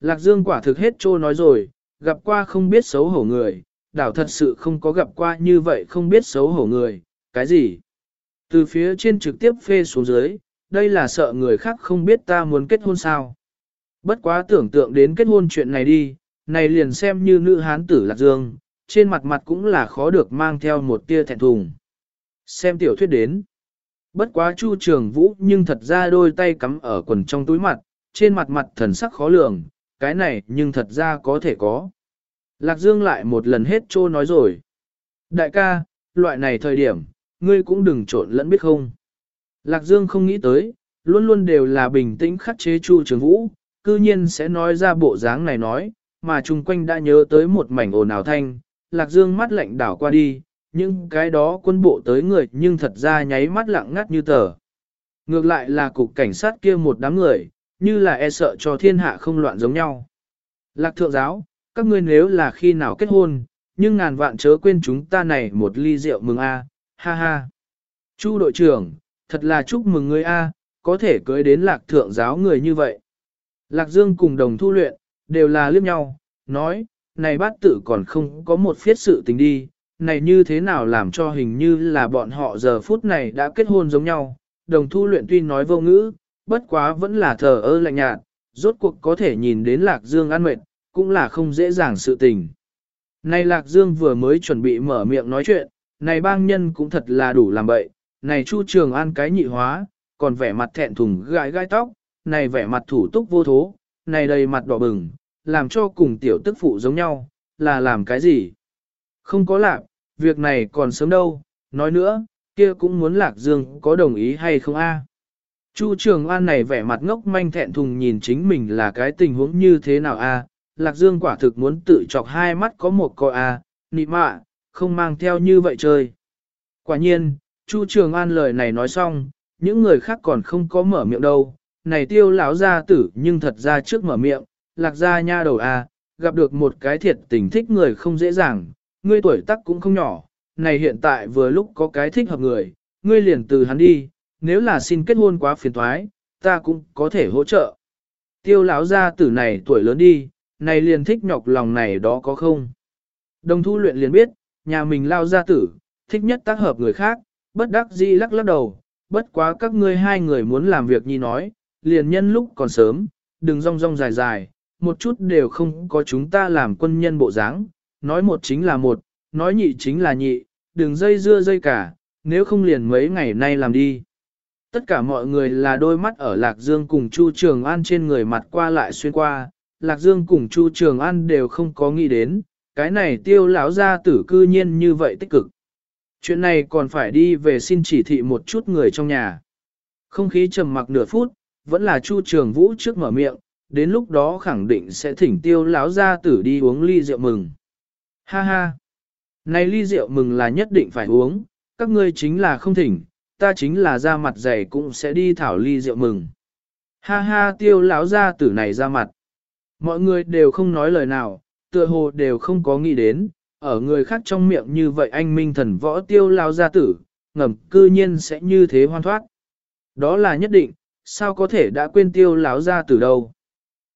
Lạc Dương quả thực hết trô nói rồi, gặp qua không biết xấu hổ người, đảo thật sự không có gặp qua như vậy không biết xấu hổ người, cái gì? Từ phía trên trực tiếp phê xuống dưới, đây là sợ người khác không biết ta muốn kết hôn sao. Bất quá tưởng tượng đến kết hôn chuyện này đi, này liền xem như nữ hán tử Lạc Dương, trên mặt mặt cũng là khó được mang theo một tia thẹn thùng. Xem tiểu thuyết đến. Bất quá Chu Trường Vũ nhưng thật ra đôi tay cắm ở quần trong túi mặt, trên mặt mặt thần sắc khó lường, cái này nhưng thật ra có thể có. Lạc Dương lại một lần hết trô nói rồi. Đại ca, loại này thời điểm, ngươi cũng đừng trộn lẫn biết không. Lạc Dương không nghĩ tới, luôn luôn đều là bình tĩnh khắc chế Chu Trường Vũ, cư nhiên sẽ nói ra bộ dáng này nói, mà chung quanh đã nhớ tới một mảnh ồn ào thanh, Lạc Dương mắt lạnh đảo qua đi, nhưng cái đó quân bộ tới người nhưng thật ra nháy mắt lặng ngắt như tờ. Ngược lại là cục cảnh sát kia một đám người, như là e sợ cho thiên hạ không loạn giống nhau. Lạc thượng giáo, các ngươi nếu là khi nào kết hôn, nhưng ngàn vạn chớ quên chúng ta này một ly rượu mừng a, ha ha. Chu đội trưởng, thật là chúc mừng ngươi a, có thể cưới đến lạc thượng giáo người như vậy. Lạc Dương cùng đồng thu luyện, đều là liếc nhau, nói, này bát tử còn không có một phiết sự tình đi, này như thế nào làm cho hình như là bọn họ giờ phút này đã kết hôn giống nhau. Đồng thu luyện tuy nói vô ngữ, bất quá vẫn là thờ ơ lạnh nhạt, rốt cuộc có thể nhìn đến Lạc Dương ăn mệt, cũng là không dễ dàng sự tình. Này Lạc Dương vừa mới chuẩn bị mở miệng nói chuyện, này bang nhân cũng thật là đủ làm bậy, này Chu Trường An cái nhị hóa, còn vẻ mặt thẹn thùng gãi gai tóc, này vẻ mặt thủ túc vô thố, này đầy mặt đỏ bừng, làm cho cùng tiểu tức phụ giống nhau, là làm cái gì? Không có lạc, việc này còn sớm đâu, nói nữa, kia cũng muốn Lạc Dương có đồng ý hay không a? Chu Trường An này vẻ mặt ngốc manh thẹn thùng nhìn chính mình là cái tình huống như thế nào a? Lạc Dương quả thực muốn tự chọc hai mắt có một coi a, nị mạ, không mang theo như vậy chơi. Quả nhiên, Chu Trường An lời này nói xong, những người khác còn không có mở miệng đâu, này tiêu lão gia tử nhưng thật ra trước mở miệng, lạc gia nha đầu a, gặp được một cái thiệt tình thích người không dễ dàng, ngươi tuổi tác cũng không nhỏ, này hiện tại vừa lúc có cái thích hợp người, ngươi liền từ hắn đi, nếu là xin kết hôn quá phiền thoái, ta cũng có thể hỗ trợ. Tiêu lão gia tử này tuổi lớn đi, này liền thích nhọc lòng này đó có không? Đồng thu luyện liền biết, nhà mình lao gia tử, thích nhất tác hợp người khác, bất đắc dĩ lắc lắc đầu, bất quá các ngươi hai người muốn làm việc như nói, liền nhân lúc còn sớm, đừng rong rong dài dài, một chút đều không có chúng ta làm quân nhân bộ dáng, nói một chính là một, nói nhị chính là nhị, đừng dây dưa dây cả, nếu không liền mấy ngày nay làm đi. Tất cả mọi người là đôi mắt ở Lạc Dương cùng Chu Trường An trên người mặt qua lại xuyên qua, Lạc Dương cùng Chu Trường An đều không có nghĩ đến, cái này tiêu lão ra tử cư nhiên như vậy tích cực. Chuyện này còn phải đi về xin chỉ thị một chút người trong nhà. Không khí trầm mặc nửa phút, vẫn là Chu Trường Vũ trước mở miệng, đến lúc đó khẳng định sẽ thỉnh tiêu lão gia tử đi uống ly rượu mừng. Ha ha! Này ly rượu mừng là nhất định phải uống, các ngươi chính là không thỉnh, ta chính là ra mặt dày cũng sẽ đi thảo ly rượu mừng. Ha ha tiêu lão gia tử này ra mặt. Mọi người đều không nói lời nào, tựa hồ đều không có nghĩ đến, ở người khác trong miệng như vậy anh minh thần võ tiêu lão gia tử, ngầm cư nhiên sẽ như thế hoan thoát. Đó là nhất định, sao có thể đã quên tiêu lão gia tử đâu.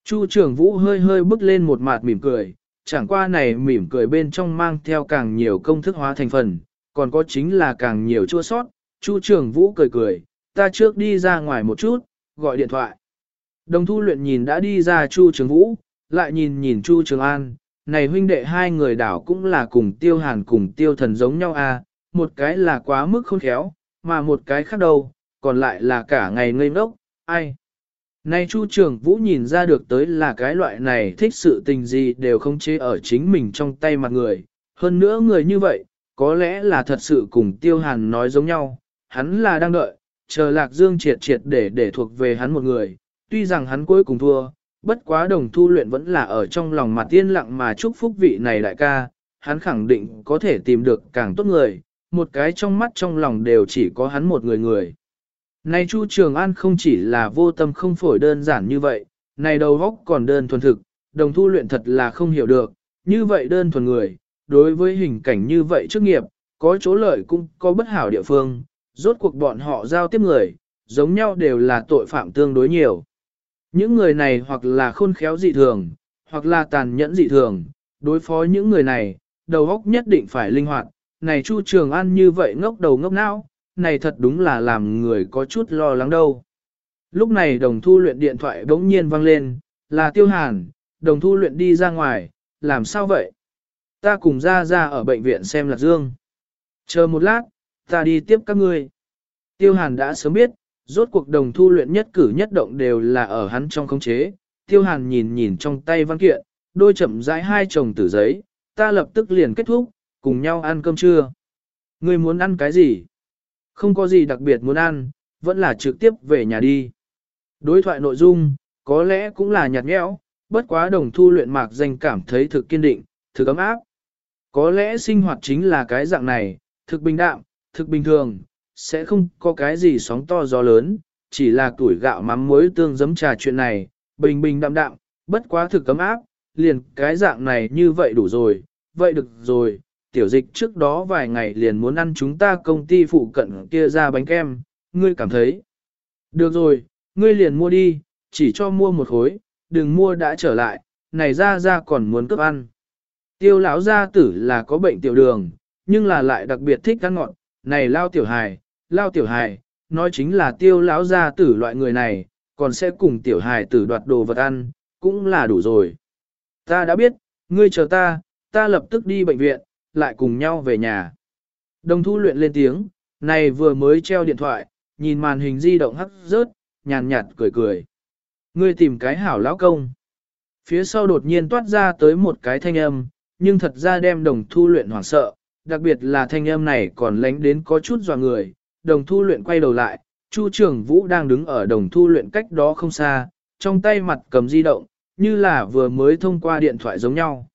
Chu trưởng vũ hơi hơi bước lên một mặt mỉm cười, chẳng qua này mỉm cười bên trong mang theo càng nhiều công thức hóa thành phần, còn có chính là càng nhiều chua sót. Chu trưởng vũ cười cười, ta trước đi ra ngoài một chút, gọi điện thoại. Đồng thu luyện nhìn đã đi ra Chu trường vũ, lại nhìn nhìn Chu trường an, này huynh đệ hai người đảo cũng là cùng tiêu hàn cùng tiêu thần giống nhau à, một cái là quá mức khôn khéo, mà một cái khác đâu, còn lại là cả ngày ngây ngốc, ai. Này Chu Trường Vũ nhìn ra được tới là cái loại này thích sự tình gì đều không chế ở chính mình trong tay mặt người. Hơn nữa người như vậy, có lẽ là thật sự cùng Tiêu Hàn nói giống nhau, hắn là đang đợi, chờ Lạc Dương triệt triệt để để thuộc về hắn một người. Tuy rằng hắn cuối cùng thua, bất quá đồng thu luyện vẫn là ở trong lòng mặt tiên lặng mà chúc phúc vị này đại ca, hắn khẳng định có thể tìm được càng tốt người, một cái trong mắt trong lòng đều chỉ có hắn một người người. Này Chu Trường An không chỉ là vô tâm không phổi đơn giản như vậy, này đầu góc còn đơn thuần thực, đồng thu luyện thật là không hiểu được, như vậy đơn thuần người, đối với hình cảnh như vậy trước nghiệp, có chỗ lợi cũng có bất hảo địa phương, rốt cuộc bọn họ giao tiếp người, giống nhau đều là tội phạm tương đối nhiều. Những người này hoặc là khôn khéo dị thường, hoặc là tàn nhẫn dị thường, đối phó những người này, đầu óc nhất định phải linh hoạt, này Chu Trường An như vậy ngốc đầu ngốc não, này thật đúng là làm người có chút lo lắng đâu. Lúc này đồng thu luyện điện thoại bỗng nhiên vang lên, là tiêu hàn, đồng thu luyện đi ra ngoài, làm sao vậy? Ta cùng ra ra ở bệnh viện xem lạc dương. Chờ một lát, ta đi tiếp các ngươi. Tiêu hàn đã sớm biết, rốt cuộc đồng thu luyện nhất cử nhất động đều là ở hắn trong khống chế. Tiêu hàn nhìn nhìn trong tay văn kiện, đôi chậm rãi hai chồng tử giấy, ta lập tức liền kết thúc, cùng nhau ăn cơm trưa. Ngươi muốn ăn cái gì? Không có gì đặc biệt muốn ăn, vẫn là trực tiếp về nhà đi. Đối thoại nội dung, có lẽ cũng là nhạt nhẽo, bất quá đồng thu luyện mạc danh cảm thấy thực kiên định, thực ấm áp. Có lẽ sinh hoạt chính là cái dạng này, thực bình đạm, thực bình thường, sẽ không có cái gì sóng to gió lớn, chỉ là tuổi gạo mắm muối tương giấm trà chuyện này, bình bình đạm đạm, bất quá thực cấm áp, liền cái dạng này như vậy đủ rồi, vậy được rồi, tiểu dịch trước đó vài ngày liền muốn ăn chúng ta công ty phụ cận kia ra bánh kem, ngươi cảm thấy. Được rồi, ngươi liền mua đi, chỉ cho mua một khối, đừng mua đã trở lại, này ra ra còn muốn cướp ăn. Tiêu lão gia tử là có bệnh tiểu đường, nhưng là lại đặc biệt thích ăn ngọt, này lao tiểu hài, lao tiểu hài, nói chính là tiêu lão gia tử loại người này, còn sẽ cùng tiểu hài tử đoạt đồ vật ăn, cũng là đủ rồi. Ta đã biết, ngươi chờ ta, ta lập tức đi bệnh viện, lại cùng nhau về nhà. Đồng thu luyện lên tiếng, này vừa mới treo điện thoại, nhìn màn hình di động hắt rớt, nhàn nhạt cười cười. Ngươi tìm cái hảo lão công. Phía sau đột nhiên toát ra tới một cái thanh âm, nhưng thật ra đem đồng thu luyện hoảng sợ, đặc biệt là thanh âm này còn lánh đến có chút dò người. Đồng thu luyện quay đầu lại, Chu trưởng vũ đang đứng ở đồng thu luyện cách đó không xa, trong tay mặt cầm di động, như là vừa mới thông qua điện thoại giống nhau.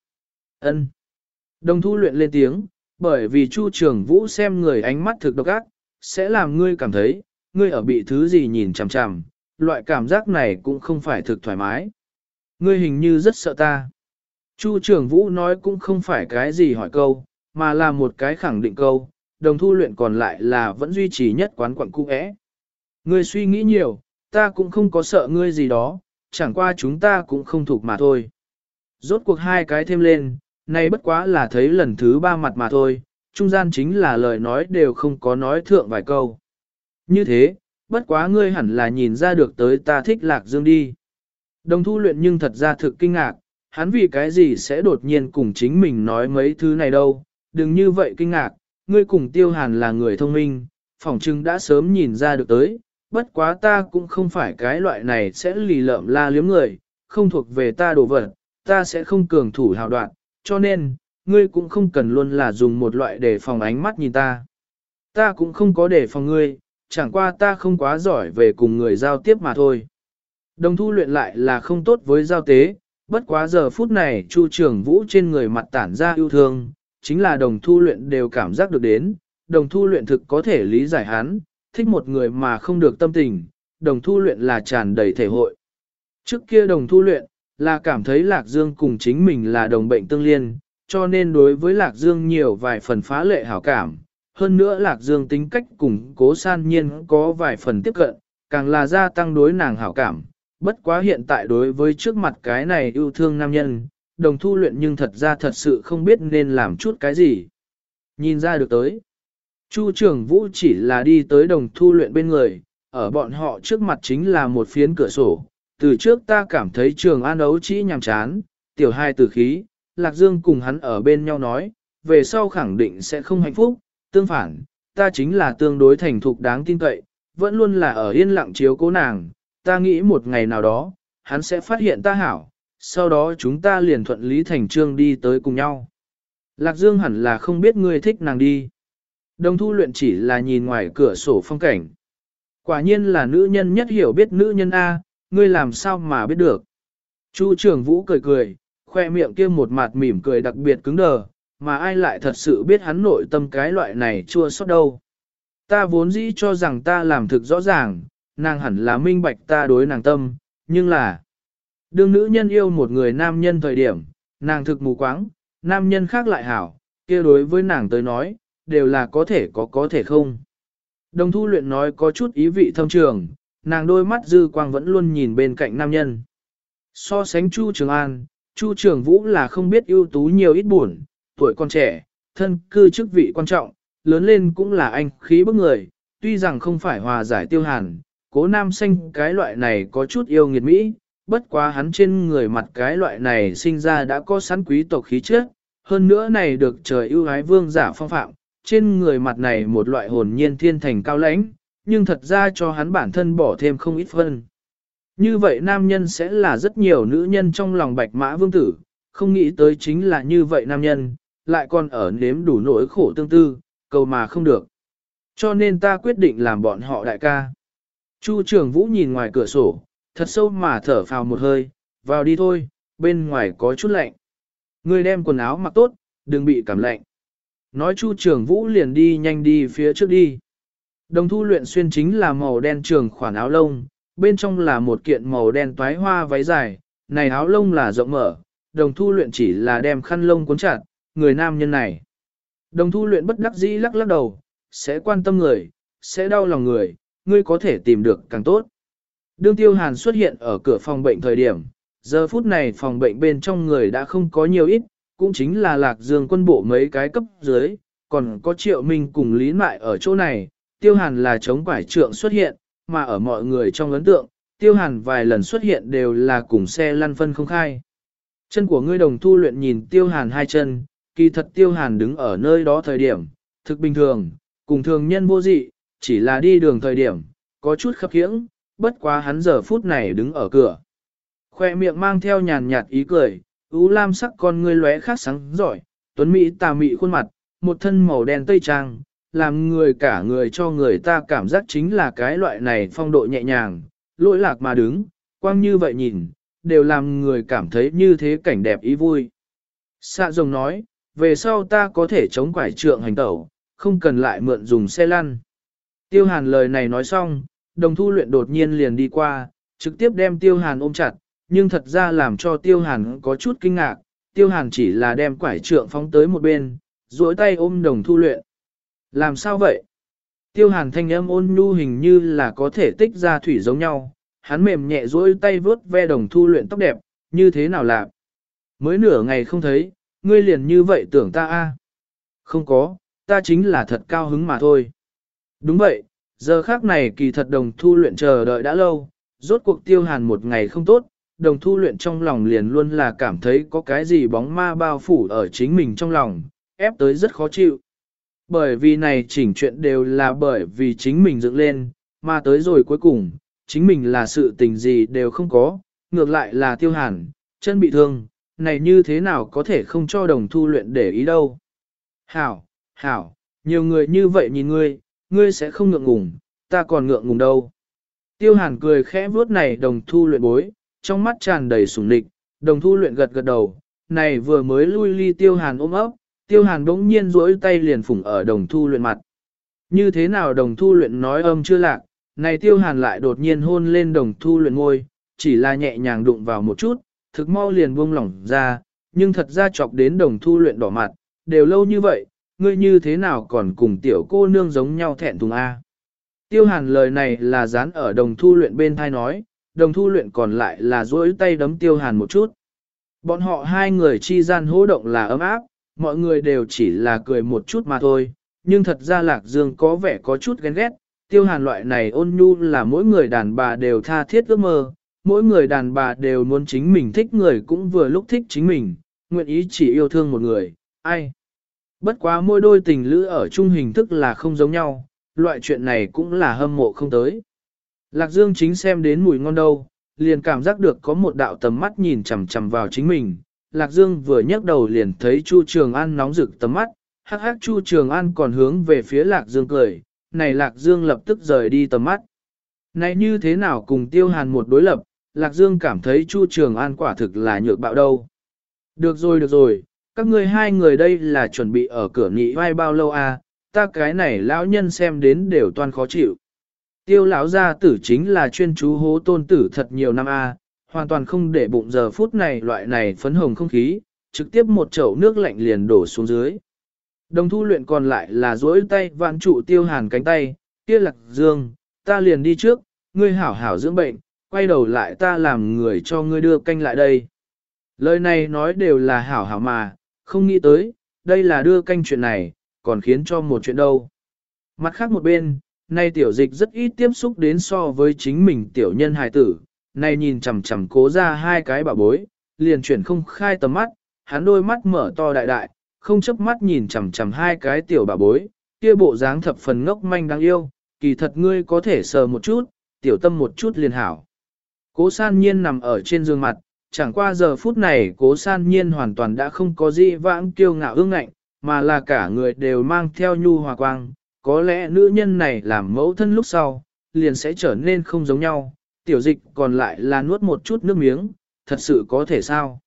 Ân. Đồng thu luyện lên tiếng, bởi vì Chu trưởng vũ xem người ánh mắt thực độc ác, sẽ làm ngươi cảm thấy, ngươi ở bị thứ gì nhìn chằm chằm, loại cảm giác này cũng không phải thực thoải mái. Ngươi hình như rất sợ ta. Chu trưởng vũ nói cũng không phải cái gì hỏi câu, mà là một cái khẳng định câu, đồng thu luyện còn lại là vẫn duy trì nhất quán quận cung ẽ. Ngươi suy nghĩ nhiều, ta cũng không có sợ ngươi gì đó, chẳng qua chúng ta cũng không thuộc mà thôi. Rốt cuộc hai cái thêm lên, nay bất quá là thấy lần thứ ba mặt mà thôi, trung gian chính là lời nói đều không có nói thượng vài câu. Như thế, bất quá ngươi hẳn là nhìn ra được tới ta thích lạc dương đi. Đồng thu luyện nhưng thật ra thực kinh ngạc, hắn vì cái gì sẽ đột nhiên cùng chính mình nói mấy thứ này đâu, đừng như vậy kinh ngạc, ngươi cùng tiêu hàn là người thông minh, phỏng chừng đã sớm nhìn ra được tới, bất quá ta cũng không phải cái loại này sẽ lì lợm la liếm người, không thuộc về ta đồ vật, ta sẽ không cường thủ hào đoạn, cho nên, ngươi cũng không cần luôn là dùng một loại để phòng ánh mắt nhìn ta. Ta cũng không có để phòng ngươi, chẳng qua ta không quá giỏi về cùng người giao tiếp mà thôi. Đồng thu luyện lại là không tốt với giao tế, bất quá giờ phút này Chu trưởng vũ trên người mặt tản ra yêu thương, chính là đồng thu luyện đều cảm giác được đến, đồng thu luyện thực có thể lý giải hắn, thích một người mà không được tâm tình, đồng thu luyện là tràn đầy thể hội. Trước kia đồng thu luyện, là cảm thấy Lạc Dương cùng chính mình là đồng bệnh tương liên, cho nên đối với Lạc Dương nhiều vài phần phá lệ hảo cảm. Hơn nữa Lạc Dương tính cách cùng cố san nhiên có vài phần tiếp cận, càng là gia tăng đối nàng hảo cảm. Bất quá hiện tại đối với trước mặt cái này yêu thương nam nhân, đồng thu luyện nhưng thật ra thật sự không biết nên làm chút cái gì. Nhìn ra được tới. Chu trưởng vũ chỉ là đi tới đồng thu luyện bên người, ở bọn họ trước mặt chính là một phiến cửa sổ. Từ trước ta cảm thấy trường an ấu chỉ nhàm chán, tiểu hai tử khí, Lạc Dương cùng hắn ở bên nhau nói, về sau khẳng định sẽ không hạnh phúc, tương phản, ta chính là tương đối thành thục đáng tin cậy, vẫn luôn là ở yên lặng chiếu cố nàng, ta nghĩ một ngày nào đó, hắn sẽ phát hiện ta hảo, sau đó chúng ta liền thuận lý thành trương đi tới cùng nhau. Lạc Dương hẳn là không biết ngươi thích nàng đi. Đồng thu luyện chỉ là nhìn ngoài cửa sổ phong cảnh. Quả nhiên là nữ nhân nhất hiểu biết nữ nhân A, ngươi làm sao mà biết được. Chu trưởng vũ cười cười, khoe miệng kia một mặt mỉm cười đặc biệt cứng đờ, mà ai lại thật sự biết hắn nội tâm cái loại này chua xót đâu. Ta vốn dĩ cho rằng ta làm thực rõ ràng, nàng hẳn là minh bạch ta đối nàng tâm, nhưng là đương nữ nhân yêu một người nam nhân thời điểm, nàng thực mù quáng, nam nhân khác lại hảo, kia đối với nàng tới nói, đều là có thể có có thể không. Đồng thu luyện nói có chút ý vị thâm trường, nàng đôi mắt dư quang vẫn luôn nhìn bên cạnh nam nhân. So sánh Chu Trường An, Chu Trường Vũ là không biết ưu tú nhiều ít buồn, tuổi còn trẻ, thân cư chức vị quan trọng, lớn lên cũng là anh khí bức người, tuy rằng không phải hòa giải tiêu hàn, cố nam xanh cái loại này có chút yêu nghiệt mỹ, bất quá hắn trên người mặt cái loại này sinh ra đã có sẵn quý tộc khí trước hơn nữa này được trời ưu ái vương giả phong phạm, trên người mặt này một loại hồn nhiên thiên thành cao lãnh, nhưng thật ra cho hắn bản thân bỏ thêm không ít phân. Như vậy nam nhân sẽ là rất nhiều nữ nhân trong lòng bạch mã vương tử, không nghĩ tới chính là như vậy nam nhân, lại còn ở nếm đủ nỗi khổ tương tư, cầu mà không được. Cho nên ta quyết định làm bọn họ đại ca. Chu trường vũ nhìn ngoài cửa sổ, thật sâu mà thở phào một hơi, vào đi thôi, bên ngoài có chút lạnh. Ngươi đem quần áo mặc tốt, đừng bị cảm lạnh. Nói Chu Trường Vũ liền đi nhanh đi phía trước đi. Đồng thu luyện xuyên chính là màu đen trường khoản áo lông, bên trong là một kiện màu đen toái hoa váy dài, này áo lông là rộng mở, đồng thu luyện chỉ là đem khăn lông cuốn chặt, người nam nhân này. Đồng thu luyện bất đắc dĩ lắc lắc đầu, sẽ quan tâm người, sẽ đau lòng người, ngươi có thể tìm được càng tốt. Đương tiêu hàn xuất hiện ở cửa phòng bệnh thời điểm, giờ phút này phòng bệnh bên trong người đã không có nhiều ít, cũng chính là lạc dương quân bộ mấy cái cấp dưới, còn có triệu minh cùng lý mại ở chỗ này, tiêu hàn là chống quải trượng xuất hiện, mà ở mọi người trong ấn tượng, tiêu hàn vài lần xuất hiện đều là cùng xe lăn phân không khai. Chân của ngươi đồng thu luyện nhìn tiêu hàn hai chân, kỳ thật tiêu hàn đứng ở nơi đó thời điểm, thực bình thường, cùng thường nhân vô dị, chỉ là đi đường thời điểm, có chút khập khiễng, bất quá hắn giờ phút này đứng ở cửa. Khoe miệng mang theo nhàn nhạt ý cười, ú lam sắc con ngươi lóe khác sáng giỏi, tuấn mỹ tà mị khuôn mặt, một thân màu đen tây trang, làm người cả người cho người ta cảm giác chính là cái loại này phong độ nhẹ nhàng, lỗi lạc mà đứng, quang như vậy nhìn, đều làm người cảm thấy như thế cảnh đẹp ý vui. Sạ rồng nói, về sau ta có thể chống quải trượng hành tẩu, không cần lại mượn dùng xe lăn. Tiêu hàn lời này nói xong, đồng thu luyện đột nhiên liền đi qua, trực tiếp đem tiêu hàn ôm chặt, nhưng thật ra làm cho tiêu hàn có chút kinh ngạc, tiêu hàn chỉ là đem quải trượng phóng tới một bên, duỗi tay ôm đồng thu luyện. Làm sao vậy? Tiêu hàn thanh âm ôn nhu hình như là có thể tích ra thủy giống nhau, hắn mềm nhẹ duỗi tay vớt ve đồng thu luyện tóc đẹp, như thế nào làm? Mới nửa ngày không thấy, ngươi liền như vậy tưởng ta a? Không có, ta chính là thật cao hứng mà thôi. Đúng vậy, giờ khác này kỳ thật đồng thu luyện chờ đợi đã lâu, rốt cuộc tiêu hàn một ngày không tốt, đồng thu luyện trong lòng liền luôn là cảm thấy có cái gì bóng ma bao phủ ở chính mình trong lòng, ép tới rất khó chịu. Bởi vì này chỉnh chuyện đều là bởi vì chính mình dựng lên, mà tới rồi cuối cùng, chính mình là sự tình gì đều không có, ngược lại là tiêu hàn, chân bị thương, này như thế nào có thể không cho đồng thu luyện để ý đâu. Hảo, hảo, nhiều người như vậy nhìn ngươi, ngươi sẽ không ngượng ngùng, ta còn ngượng ngùng đâu. Tiêu hàn cười khẽ vuốt này đồng thu luyện bối, trong mắt tràn đầy sủng nịch, đồng thu luyện gật gật đầu, này vừa mới lui ly tiêu hàn ôm ấp, tiêu hàn đống nhiên duỗi tay liền phủng ở đồng thu luyện mặt. Như thế nào đồng thu luyện nói âm chưa lạc, này tiêu hàn lại đột nhiên hôn lên đồng thu luyện ngôi, chỉ là nhẹ nhàng đụng vào một chút, thực mau liền buông lỏng ra, nhưng thật ra chọc đến đồng thu luyện đỏ mặt, đều lâu như vậy, ngươi như thế nào còn cùng tiểu cô nương giống nhau thẹn thùng A. Tiêu hàn lời này là dán ở đồng thu luyện bên thai nói, đồng thu luyện còn lại là duỗi tay đấm tiêu hàn một chút. Bọn họ hai người chi gian hỗ động là ấm áp, mọi người đều chỉ là cười một chút mà thôi, nhưng thật ra Lạc Dương có vẻ có chút ghen ghét, tiêu hàn loại này ôn nhu là mỗi người đàn bà đều tha thiết ước mơ, mỗi người đàn bà đều muốn chính mình thích người cũng vừa lúc thích chính mình, nguyện ý chỉ yêu thương một người, ai. Bất quá mỗi đôi tình lữ ở chung hình thức là không giống nhau, loại chuyện này cũng là hâm mộ không tới. Lạc Dương chính xem đến mùi ngon đâu, liền cảm giác được có một đạo tầm mắt nhìn chằm chằm vào chính mình. Lạc Dương vừa nhấc đầu liền thấy Chu Trường An nóng rực tầm mắt, hắc hắc Chu Trường An còn hướng về phía Lạc Dương cười, này Lạc Dương lập tức rời đi tầm mắt. Này như thế nào cùng Tiêu Hàn một đối lập, Lạc Dương cảm thấy Chu Trường An quả thực là nhược bạo đâu. Được rồi được rồi, các ngươi hai người đây là chuẩn bị ở cửa nghị vai bao lâu à, ta cái này lão nhân xem đến đều toan khó chịu. Tiêu lão gia tử chính là chuyên chú hố tôn tử thật nhiều năm a, hoàn toàn không để bụng giờ phút này loại này phấn hồng không khí, trực tiếp một chậu nước lạnh liền đổ xuống dưới. Đồng thu luyện còn lại là duỗi tay vạn trụ tiêu hàn cánh tay, kia lạc dương, ta liền đi trước, ngươi hảo hảo dưỡng bệnh, quay đầu lại ta làm người cho ngươi đưa canh lại đây. Lời này nói đều là hảo hảo mà, không nghĩ tới, đây là đưa canh chuyện này, còn khiến cho một chuyện đâu. Mặt khác một bên, nay tiểu dịch rất ít tiếp xúc đến so với chính mình tiểu nhân hài tử, nay nhìn chằm chằm cố ra hai cái bảo bối, liền chuyển không khai tầm mắt, hắn đôi mắt mở to đại đại, không chấp mắt nhìn chằm chằm hai cái tiểu bảo bối, kia bộ dáng thập phần ngốc manh đáng yêu, kỳ thật ngươi có thể sờ một chút, tiểu tâm một chút liền hảo. Cố san nhiên nằm ở trên giường mặt, chẳng qua giờ phút này cố san nhiên hoàn toàn đã không có gì vãng kiêu ngạo ương ngạnh, mà là cả người đều mang theo nhu hòa quang, có lẽ nữ nhân này làm mẫu thân lúc sau, liền sẽ trở nên không giống nhau, tiểu dịch còn lại là nuốt một chút nước miếng, thật sự có thể sao.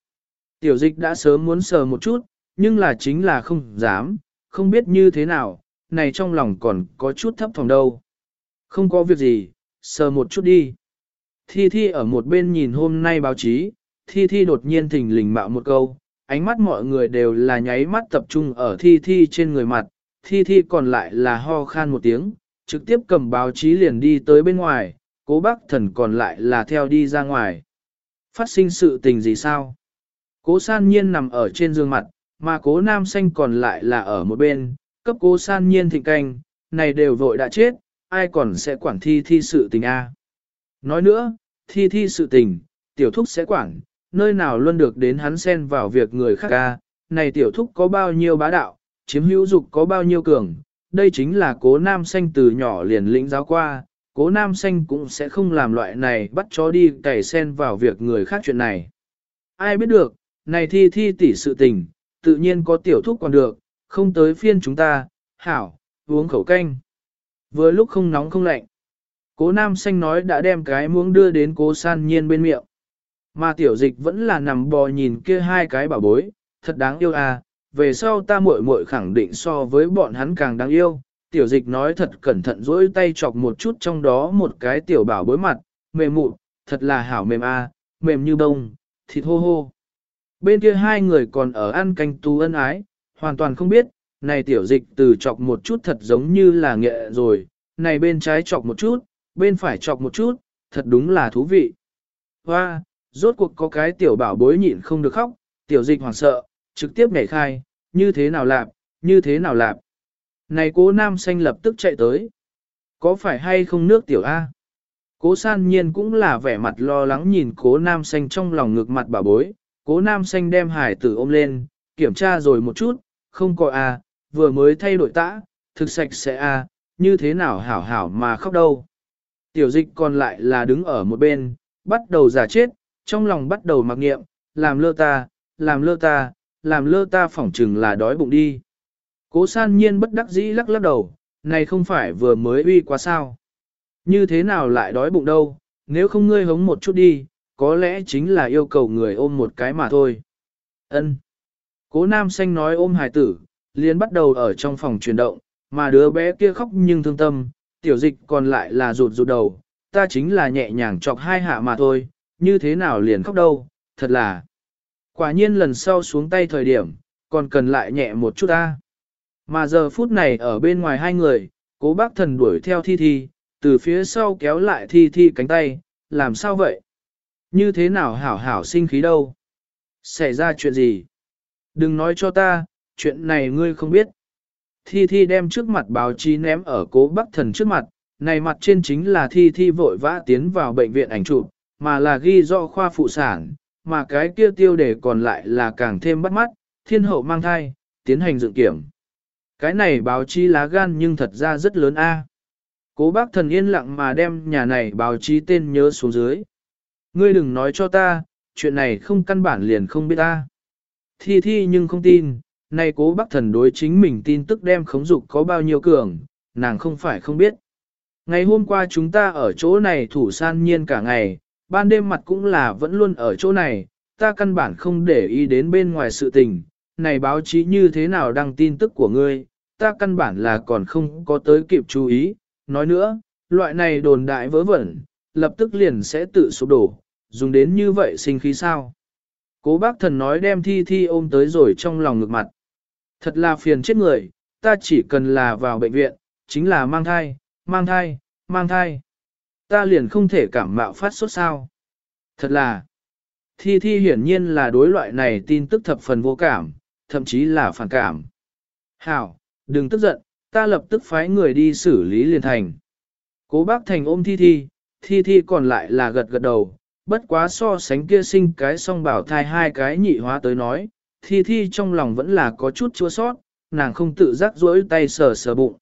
Tiểu dịch đã sớm muốn sờ một chút, nhưng là chính là không dám, không biết như thế nào, này trong lòng còn có chút thấp phòng đâu. Không có việc gì, sờ một chút đi. Thi Thi ở một bên nhìn hôm nay báo chí, Thi Thi đột nhiên thình lình mạo một câu, ánh mắt mọi người đều là nháy mắt tập trung ở Thi Thi trên người mặt, Thi Thi còn lại là ho khan một tiếng, trực tiếp cầm báo chí liền đi tới bên ngoài, cố bác thần còn lại là theo đi ra ngoài. Phát sinh sự tình gì sao? Cố san nhiên nằm ở trên giường mặt, mà cố nam xanh còn lại là ở một bên, cấp cố san nhiên thịnh canh, này đều vội đã chết, ai còn sẽ quản thi thi sự tình a? Nói nữa, thi thi sự tình, tiểu thúc sẽ quản, nơi nào luôn được đến hắn xen vào việc người khác ca, này tiểu thúc có bao nhiêu bá đạo, chiếm hữu dục có bao nhiêu cường, đây chính là cố nam xanh từ nhỏ liền lĩnh giáo qua, cố nam xanh cũng sẽ không làm loại này bắt chó đi cày xen vào việc người khác chuyện này. Ai biết được, này thi thi tỷ sự tình, tự nhiên có tiểu thúc còn được, không tới phiên chúng ta, hảo, uống khẩu canh. Vừa lúc không nóng không lạnh. Cố nam xanh nói đã đem cái muỗng đưa đến cố san nhiên bên miệng. Mà tiểu dịch vẫn là nằm bò nhìn kia hai cái bảo bối, thật đáng yêu à, về sau ta muội muội khẳng định so với bọn hắn càng đáng yêu. Tiểu dịch nói thật cẩn thận dỗi tay chọc một chút trong đó một cái tiểu bảo bối mặt, mềm mụn, thật là hảo mềm a, à, mềm như bông, thịt hô hô. Bên kia hai người còn ở ăn canh tu ân ái, hoàn toàn không biết, này tiểu dịch từ chọc một chút thật giống như là nghệ rồi, này bên trái chọc một chút, bên phải chọc một chút, thật đúng là thú vị. Hoa, rốt cuộc có cái tiểu bảo bối nhịn không được khóc, tiểu dịch hoảng sợ, trực tiếp nhảy khai, như thế nào lạp, như thế nào lạp. Này cố nam xanh lập tức chạy tới. Có phải hay không nước tiểu A? Cố san nhiên cũng là vẻ mặt lo lắng nhìn cố nam xanh trong lòng ngực mặt bảo bối, cố nam xanh đem hải tử ôm lên, kiểm tra rồi một chút, không có A, vừa mới thay đổi tã, thực sạch sẽ A, như thế nào hảo hảo mà khóc đâu. Tiểu dịch còn lại là đứng ở một bên, bắt đầu giả chết, trong lòng bắt đầu mặc nghiệm, làm lơ ta, làm lơ ta, làm lơ ta phỏng chừng là đói bụng đi. Cố san nhiên bất đắc dĩ lắc lắc đầu, này không phải vừa mới uy quá sao. Như thế nào lại đói bụng đâu, nếu không ngươi hống một chút đi, có lẽ chính là yêu cầu người ôm một cái mà thôi. Ân. Cố nam xanh nói ôm hài tử, liền bắt đầu ở trong phòng chuyển động, mà đứa bé kia khóc nhưng thương tâm, tiểu dịch còn lại là rụt rụt đầu, ta chính là nhẹ nhàng chọc hai hạ mà thôi, như thế nào liền khóc đâu, thật là. Quả nhiên lần sau xuống tay thời điểm, còn cần lại nhẹ một chút ta. Mà giờ phút này ở bên ngoài hai người, cố bác thần đuổi theo thi thi, từ phía sau kéo lại thi thi cánh tay, làm sao vậy? Như thế nào hảo hảo sinh khí đâu? Xảy ra chuyện gì? Đừng nói cho ta, chuyện này ngươi không biết. Thi Thi đem trước mặt báo chí ném ở cố bác thần trước mặt, này mặt trên chính là Thi Thi vội vã tiến vào bệnh viện ảnh chụp, mà là ghi rõ khoa phụ sản, mà cái kia tiêu đề còn lại là càng thêm bắt mắt, thiên hậu mang thai, tiến hành dự kiểm. Cái này báo chí lá gan nhưng thật ra rất lớn a. Cố bác thần yên lặng mà đem nhà này báo chí tên nhớ xuống dưới. Ngươi đừng nói cho ta, chuyện này không căn bản liền không biết ta. Thi thi nhưng không tin, nay cố bác thần đối chính mình tin tức đem khống dục có bao nhiêu cường, nàng không phải không biết. Ngày hôm qua chúng ta ở chỗ này thủ san nhiên cả ngày, ban đêm mặt cũng là vẫn luôn ở chỗ này, ta căn bản không để ý đến bên ngoài sự tình, này báo chí như thế nào đăng tin tức của ngươi, ta căn bản là còn không có tới kịp chú ý, nói nữa, loại này đồn đại vớ vẩn, lập tức liền sẽ tự sụp đổ, dùng đến như vậy sinh khí sao. Cố bác thần nói đem thi thi ôm tới rồi trong lòng ngực mặt. Thật là phiền chết người, ta chỉ cần là vào bệnh viện, chính là mang thai, mang thai, mang thai ta liền không thể cảm mạo phát sốt sao. Thật là, thi thi hiển nhiên là đối loại này tin tức thập phần vô cảm, thậm chí là phản cảm. Hảo, đừng tức giận, ta lập tức phái người đi xử lý liền thành. Cố bác thành ôm thi thi, thi thi còn lại là gật gật đầu, bất quá so sánh kia sinh cái song bảo thai hai cái nhị hóa tới nói, thi thi trong lòng vẫn là có chút chua sót, nàng không tự giác rỗi tay sờ sờ bụng.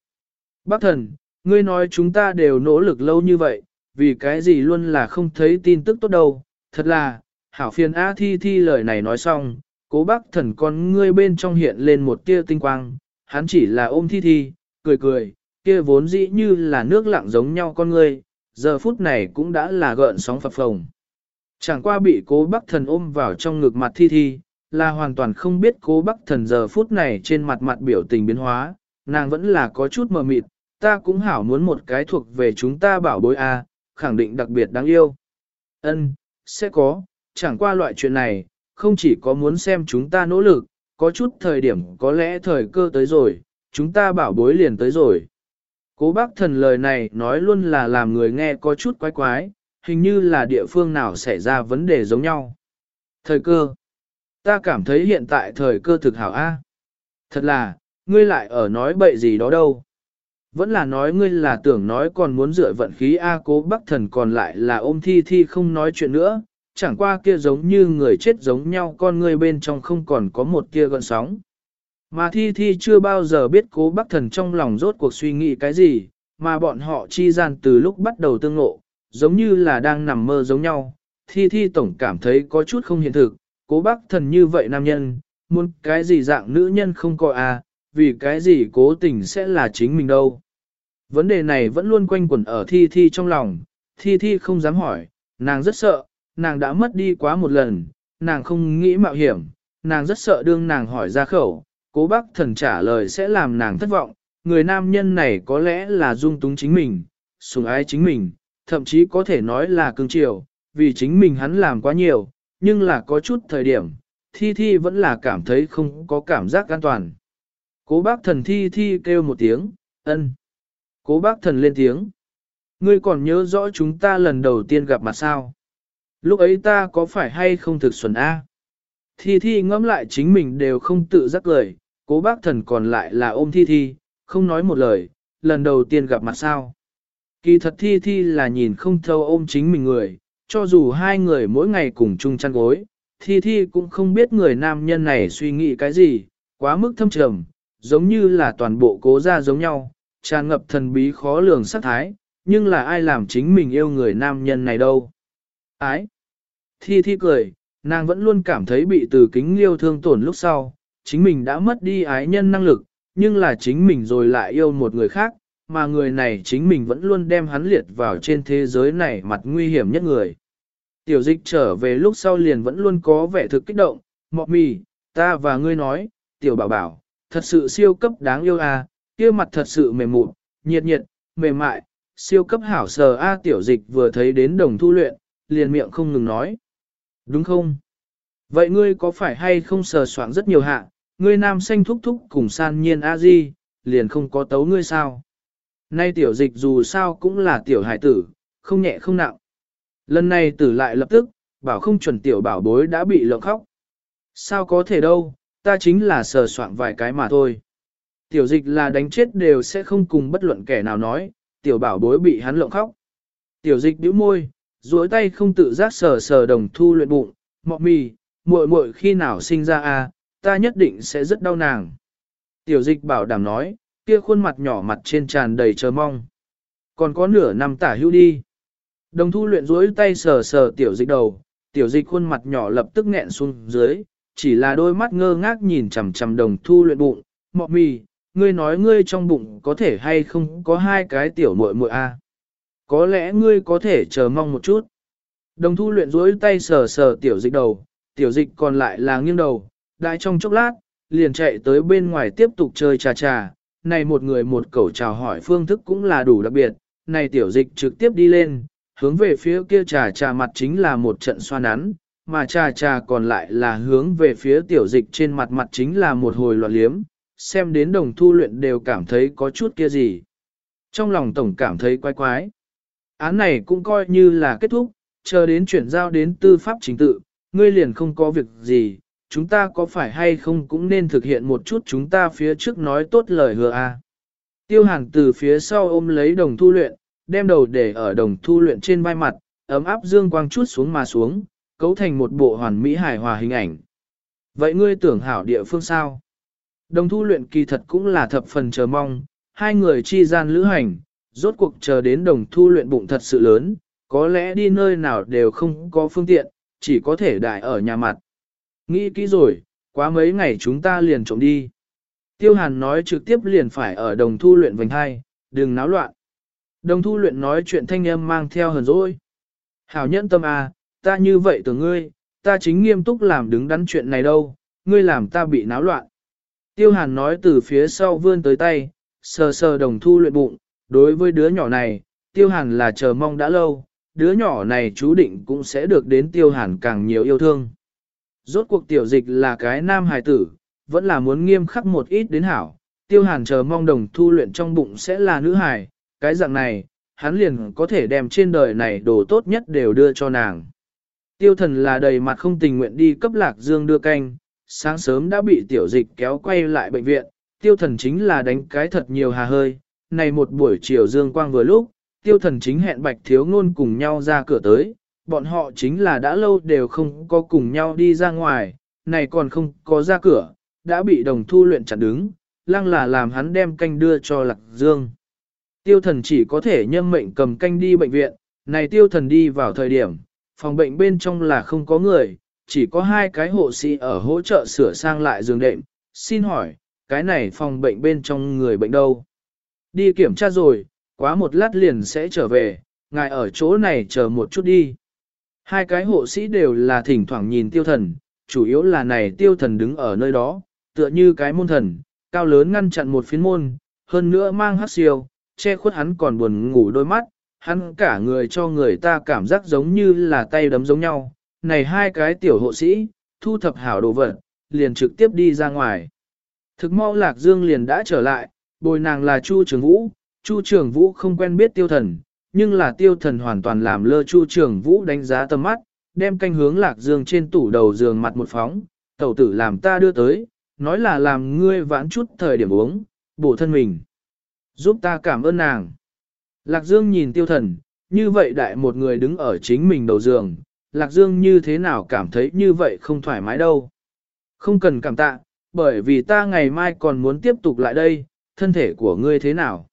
Bác thần, ngươi nói chúng ta đều nỗ lực lâu như vậy, vì cái gì luôn là không thấy tin tức tốt đâu, thật là, hảo phiền A thi thi lời này nói xong, cố bác thần con ngươi bên trong hiện lên một tia tinh quang, hắn chỉ là ôm thi thi, cười cười, kia vốn dĩ như là nước lặng giống nhau con ngươi, giờ phút này cũng đã là gợn sóng phập phồng. Chẳng qua bị cố bác thần ôm vào trong ngực mặt thi thi, là hoàn toàn không biết cố bác thần giờ phút này trên mặt mặt biểu tình biến hóa, nàng vẫn là có chút mờ mịt, ta cũng hảo muốn một cái thuộc về chúng ta bảo bối A, khẳng định đặc biệt đáng yêu. Ân, sẽ có, chẳng qua loại chuyện này, không chỉ có muốn xem chúng ta nỗ lực, có chút thời điểm có lẽ thời cơ tới rồi, chúng ta bảo bối liền tới rồi. Cố bác thần lời này nói luôn là làm người nghe có chút quái quái, hình như là địa phương nào xảy ra vấn đề giống nhau. Thời cơ. Ta cảm thấy hiện tại thời cơ thực hảo A. Thật là, ngươi lại ở nói bậy gì đó đâu. Vẫn là nói ngươi là tưởng nói còn muốn dựa vận khí A cố bắc thần còn lại là ôm thi thi không nói chuyện nữa, chẳng qua kia giống như người chết giống nhau con ngươi bên trong không còn có một kia gọn sóng. Mà thi thi chưa bao giờ biết cố bắc thần trong lòng rốt cuộc suy nghĩ cái gì, mà bọn họ chi gian từ lúc bắt đầu tương ngộ, giống như là đang nằm mơ giống nhau. Thi thi tổng cảm thấy có chút không hiện thực, cố bác thần như vậy nam nhân, muốn cái gì dạng nữ nhân không coi à, vì cái gì cố tình sẽ là chính mình đâu. Vấn đề này vẫn luôn quanh quẩn ở thi thi trong lòng, thi thi không dám hỏi, nàng rất sợ, nàng đã mất đi quá một lần, nàng không nghĩ mạo hiểm, nàng rất sợ đương nàng hỏi ra khẩu, cố bác thần trả lời sẽ làm nàng thất vọng, người nam nhân này có lẽ là dung túng chính mình, sủng ái chính mình, thậm chí có thể nói là cưng chiều, vì chính mình hắn làm quá nhiều, nhưng là có chút thời điểm, thi thi vẫn là cảm thấy không có cảm giác an toàn. Cố bác thần thi thi kêu một tiếng, ân. Cố bác thần lên tiếng. Ngươi còn nhớ rõ chúng ta lần đầu tiên gặp mặt sao? Lúc ấy ta có phải hay không thực xuẩn A? Thi thi ngẫm lại chính mình đều không tự giác lời, cố bác thần còn lại là ôm thi thi, không nói một lời, lần đầu tiên gặp mặt sao. Kỳ thật thi thi là nhìn không thâu ôm chính mình người, cho dù hai người mỗi ngày cùng chung chăn gối, thi thi cũng không biết người nam nhân này suy nghĩ cái gì, quá mức thâm trầm, giống như là toàn bộ cố gia giống nhau, tràn ngập thần bí khó lường sắc thái, nhưng là ai làm chính mình yêu người nam nhân này đâu. Ái! Thi thi cười, nàng vẫn luôn cảm thấy bị từ kính liêu thương tổn lúc sau, chính mình đã mất đi ái nhân năng lực, nhưng là chính mình rồi lại yêu một người khác, mà người này chính mình vẫn luôn đem hắn liệt vào trên thế giới này mặt nguy hiểm nhất người. Tiểu dịch trở về lúc sau liền vẫn luôn có vẻ thực kích động, mọ mì, ta và ngươi nói, tiểu bảo bảo, thật sự siêu cấp đáng yêu à, kia mặt thật sự mềm mụn, nhiệt nhiệt, mềm mại, siêu cấp hảo sờ a tiểu dịch vừa thấy đến đồng thu luyện, liền miệng không ngừng nói. Đúng không? Vậy ngươi có phải hay không sờ soạn rất nhiều hạ, ngươi nam xanh thúc thúc cùng san nhiên a di, liền không có tấu ngươi sao? Nay tiểu dịch dù sao cũng là tiểu hải tử, không nhẹ không nặng. Lần này tử lại lập tức, bảo không chuẩn tiểu bảo bối đã bị lộng khóc. Sao có thể đâu, ta chính là sờ soạn vài cái mà thôi. Tiểu dịch là đánh chết đều sẽ không cùng bất luận kẻ nào nói, tiểu bảo bối bị hắn lộng khóc. Tiểu dịch bĩu môi, duỗi tay không tự giác sờ sờ đồng thu luyện bụng, mọ mì, muội muội khi nào sinh ra a, à, ta nhất định sẽ rất đau nàng. Tiểu dịch bảo đảm nói, kia khuôn mặt nhỏ mặt trên tràn đầy chờ mong. Còn có nửa năm tả hữu đi. Đồng thu luyện duỗi tay sờ sờ tiểu dịch đầu, tiểu dịch khuôn mặt nhỏ lập tức nghẹn xuống dưới, chỉ là đôi mắt ngơ ngác nhìn chằm chằm đồng thu luyện bụng, mọ mì, ngươi nói ngươi trong bụng có thể hay không có hai cái tiểu muội muội a? Có lẽ ngươi có thể chờ mong một chút. Đồng thu luyện duỗi tay sờ sờ tiểu dịch đầu, tiểu dịch còn lại là nghiêng đầu, đại trong chốc lát, liền chạy tới bên ngoài tiếp tục chơi trà trà. Này một người một cẩu chào hỏi phương thức cũng là đủ đặc biệt, này tiểu dịch trực tiếp đi lên, hướng về phía kia trà trà mặt chính là một trận xoa nắn, mà trà trà còn lại là hướng về phía tiểu dịch trên mặt mặt chính là một hồi loạn liếm, xem đến đồng thu luyện đều cảm thấy có chút kia gì. Trong lòng tổng cảm thấy quái quái. Án này cũng coi như là kết thúc, chờ đến chuyển giao đến tư pháp chính tự, ngươi liền không có việc gì, chúng ta có phải hay không cũng nên thực hiện một chút chúng ta phía trước nói tốt lời hứa a. À. Tiêu hàn từ phía sau ôm lấy đồng thu luyện, đem đầu để ở đồng thu luyện trên vai mặt, ấm áp dương quang chút xuống mà xuống, cấu thành một bộ hoàn mỹ hài hòa hình ảnh. Vậy ngươi tưởng hảo địa phương sao? Đồng thu luyện kỳ thật cũng là thập phần chờ mong, hai người chi gian lữ hành, rốt cuộc chờ đến đồng thu luyện bụng thật sự lớn, có lẽ đi nơi nào đều không có phương tiện, chỉ có thể đại ở nhà mặt. Nghĩ kỹ rồi, quá mấy ngày chúng ta liền trộm đi. Tiêu hàn nói trực tiếp liền phải ở đồng thu luyện vành hai, đừng náo loạn. Đồng thu luyện nói chuyện thanh âm mang theo hờn dỗi. Hảo nhẫn tâm à, ta như vậy từ ngươi, ta chính nghiêm túc làm đứng đắn chuyện này đâu, ngươi làm ta bị náo loạn. Tiêu hàn nói từ phía sau vươn tới tay, sờ sờ đồng thu luyện bụng, đối với đứa nhỏ này, tiêu hàn là chờ mong đã lâu, đứa nhỏ này chú định cũng sẽ được đến tiêu hàn càng nhiều yêu thương. Rốt cuộc tiểu dịch là cái nam hài tử, vẫn là muốn nghiêm khắc một ít đến hảo, tiêu hàn chờ mong đồng thu luyện trong bụng sẽ là nữ hài, cái dạng này, hắn liền có thể đem trên đời này đồ tốt nhất đều đưa cho nàng. Tiêu thần là đầy mặt không tình nguyện đi cấp lạc dương đưa canh, sáng sớm đã bị tiểu dịch kéo quay lại bệnh viện, tiêu thần chính là đánh cái thật nhiều hà hơi, này một buổi chiều dương quang vừa lúc, tiêu thần chính hẹn bạch thiếu ngôn cùng nhau ra cửa tới, bọn họ chính là đã lâu đều không có cùng nhau đi ra ngoài, này còn không có ra cửa, đã bị đồng thu luyện chặn đứng, lăng là làm hắn đem canh đưa cho lạc dương. Tiêu thần chỉ có thể nhâm mệnh cầm canh đi bệnh viện, này tiêu thần đi vào thời điểm, phòng bệnh bên trong là không có người, chỉ có hai cái hộ sĩ ở hỗ trợ sửa sang lại giường đệm. Xin hỏi, cái này phòng bệnh bên trong người bệnh đâu? Đi kiểm tra rồi, quá một lát liền sẽ trở về, ngài ở chỗ này chờ một chút đi. Hai cái hộ sĩ đều là thỉnh thoảng nhìn tiêu thần, chủ yếu là này tiêu thần đứng ở nơi đó, tựa như cái môn thần, cao lớn ngăn chặn một phiến môn, hơn nữa mang hát siêu, che khuất hắn còn buồn ngủ đôi mắt, hắn cả người cho người ta cảm giác giống như là tay đấm giống nhau. Này hai cái tiểu hộ sĩ, thu thập hảo đồ vật, liền trực tiếp đi ra ngoài. Thực mau Lạc Dương liền đã trở lại, bồi nàng là Chu Trường Vũ, Chu Trường Vũ không quen biết tiêu thần, nhưng là tiêu thần hoàn toàn làm lơ Chu Trường Vũ đánh giá tầm mắt, đem canh hướng Lạc Dương trên tủ đầu giường mặt một phóng, tẩu tử làm ta đưa tới, nói là làm ngươi vãn chút thời điểm uống, bổ thân mình. Giúp ta cảm ơn nàng. Lạc Dương nhìn tiêu thần, như vậy đại một người đứng ở chính mình đầu giường, Lạc Dương như thế nào cảm thấy như vậy không thoải mái đâu. Không cần cảm tạ, bởi vì ta ngày mai còn muốn tiếp tục lại đây, thân thể của ngươi thế nào.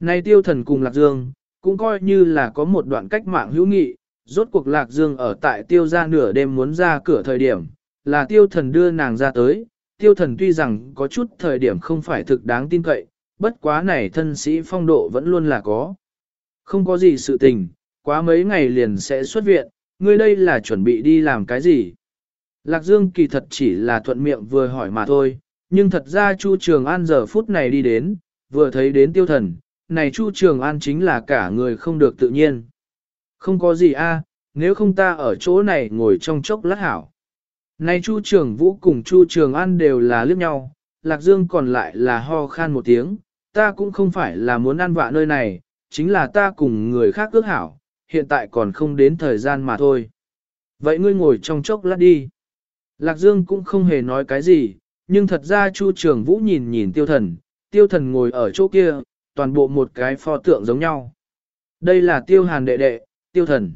Này tiêu thần cùng Lạc Dương, cũng coi như là có một đoạn cách mạng hữu nghị, rốt cuộc Lạc Dương ở tại tiêu gia nửa đêm muốn ra cửa thời điểm, là tiêu thần đưa nàng ra tới, tiêu thần tuy rằng có chút thời điểm không phải thực đáng tin cậy, bất quá này thân sĩ phong độ vẫn luôn là có. Không có gì sự tình, quá mấy ngày liền sẽ xuất viện, ngươi đây là chuẩn bị đi làm cái gì? Lạc Dương kỳ thật chỉ là thuận miệng vừa hỏi mà thôi, nhưng thật ra Chu Trường An giờ phút này đi đến, vừa thấy đến tiêu thần, này Chu Trường An chính là cả người không được tự nhiên. Không có gì a, nếu không ta ở chỗ này ngồi trong chốc lát hảo. Này Chu Trường Vũ cùng Chu Trường An đều là liếc nhau, Lạc Dương còn lại là ho khan một tiếng, ta cũng không phải là muốn ăn vạ nơi này, chính là ta cùng người khác ước hảo, hiện tại còn không đến thời gian mà thôi. Vậy ngươi ngồi trong chốc lát đi. Lạc Dương cũng không hề nói cái gì, nhưng thật ra Chu Trường Vũ nhìn nhìn tiêu thần, tiêu thần ngồi ở chỗ kia, toàn bộ một cái pho tượng giống nhau. Đây là tiêu hàn đệ đệ, tiêu thần.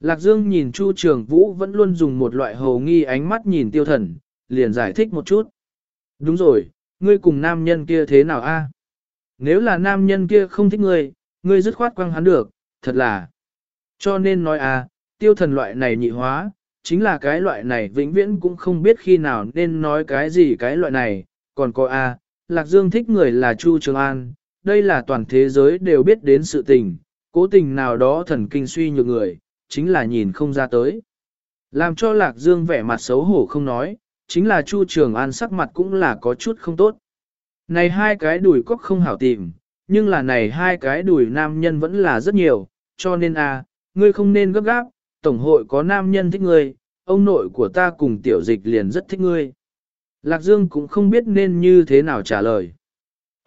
Lạc Dương nhìn Chu Trường Vũ vẫn luôn dùng một loại hồ nghi ánh mắt nhìn tiêu thần, liền giải thích một chút. Đúng rồi, ngươi cùng nam nhân kia thế nào a? Nếu là nam nhân kia không thích ngươi, ngươi dứt khoát quăng hắn được, thật là. Cho nên nói à, tiêu thần loại này nhị hóa, chính là cái loại này vĩnh viễn cũng không biết khi nào nên nói cái gì cái loại này, còn có a, à, Lạc Dương thích người là Chu Trường An, đây là toàn thế giới đều biết đến sự tình, cố tình nào đó thần kinh suy nhược người, chính là nhìn không ra tới. Làm cho Lạc Dương vẻ mặt xấu hổ không nói, chính là Chu Trường An sắc mặt cũng là có chút không tốt. Này hai cái đùi cóc không hảo tìm, nhưng là này hai cái đùi nam nhân vẫn là rất nhiều, cho nên a, à, ngươi không nên gấp gáp, tổng hội có nam nhân thích ngươi, ông nội của ta cùng tiểu dịch liền rất thích ngươi. Lạc Dương cũng không biết nên như thế nào trả lời.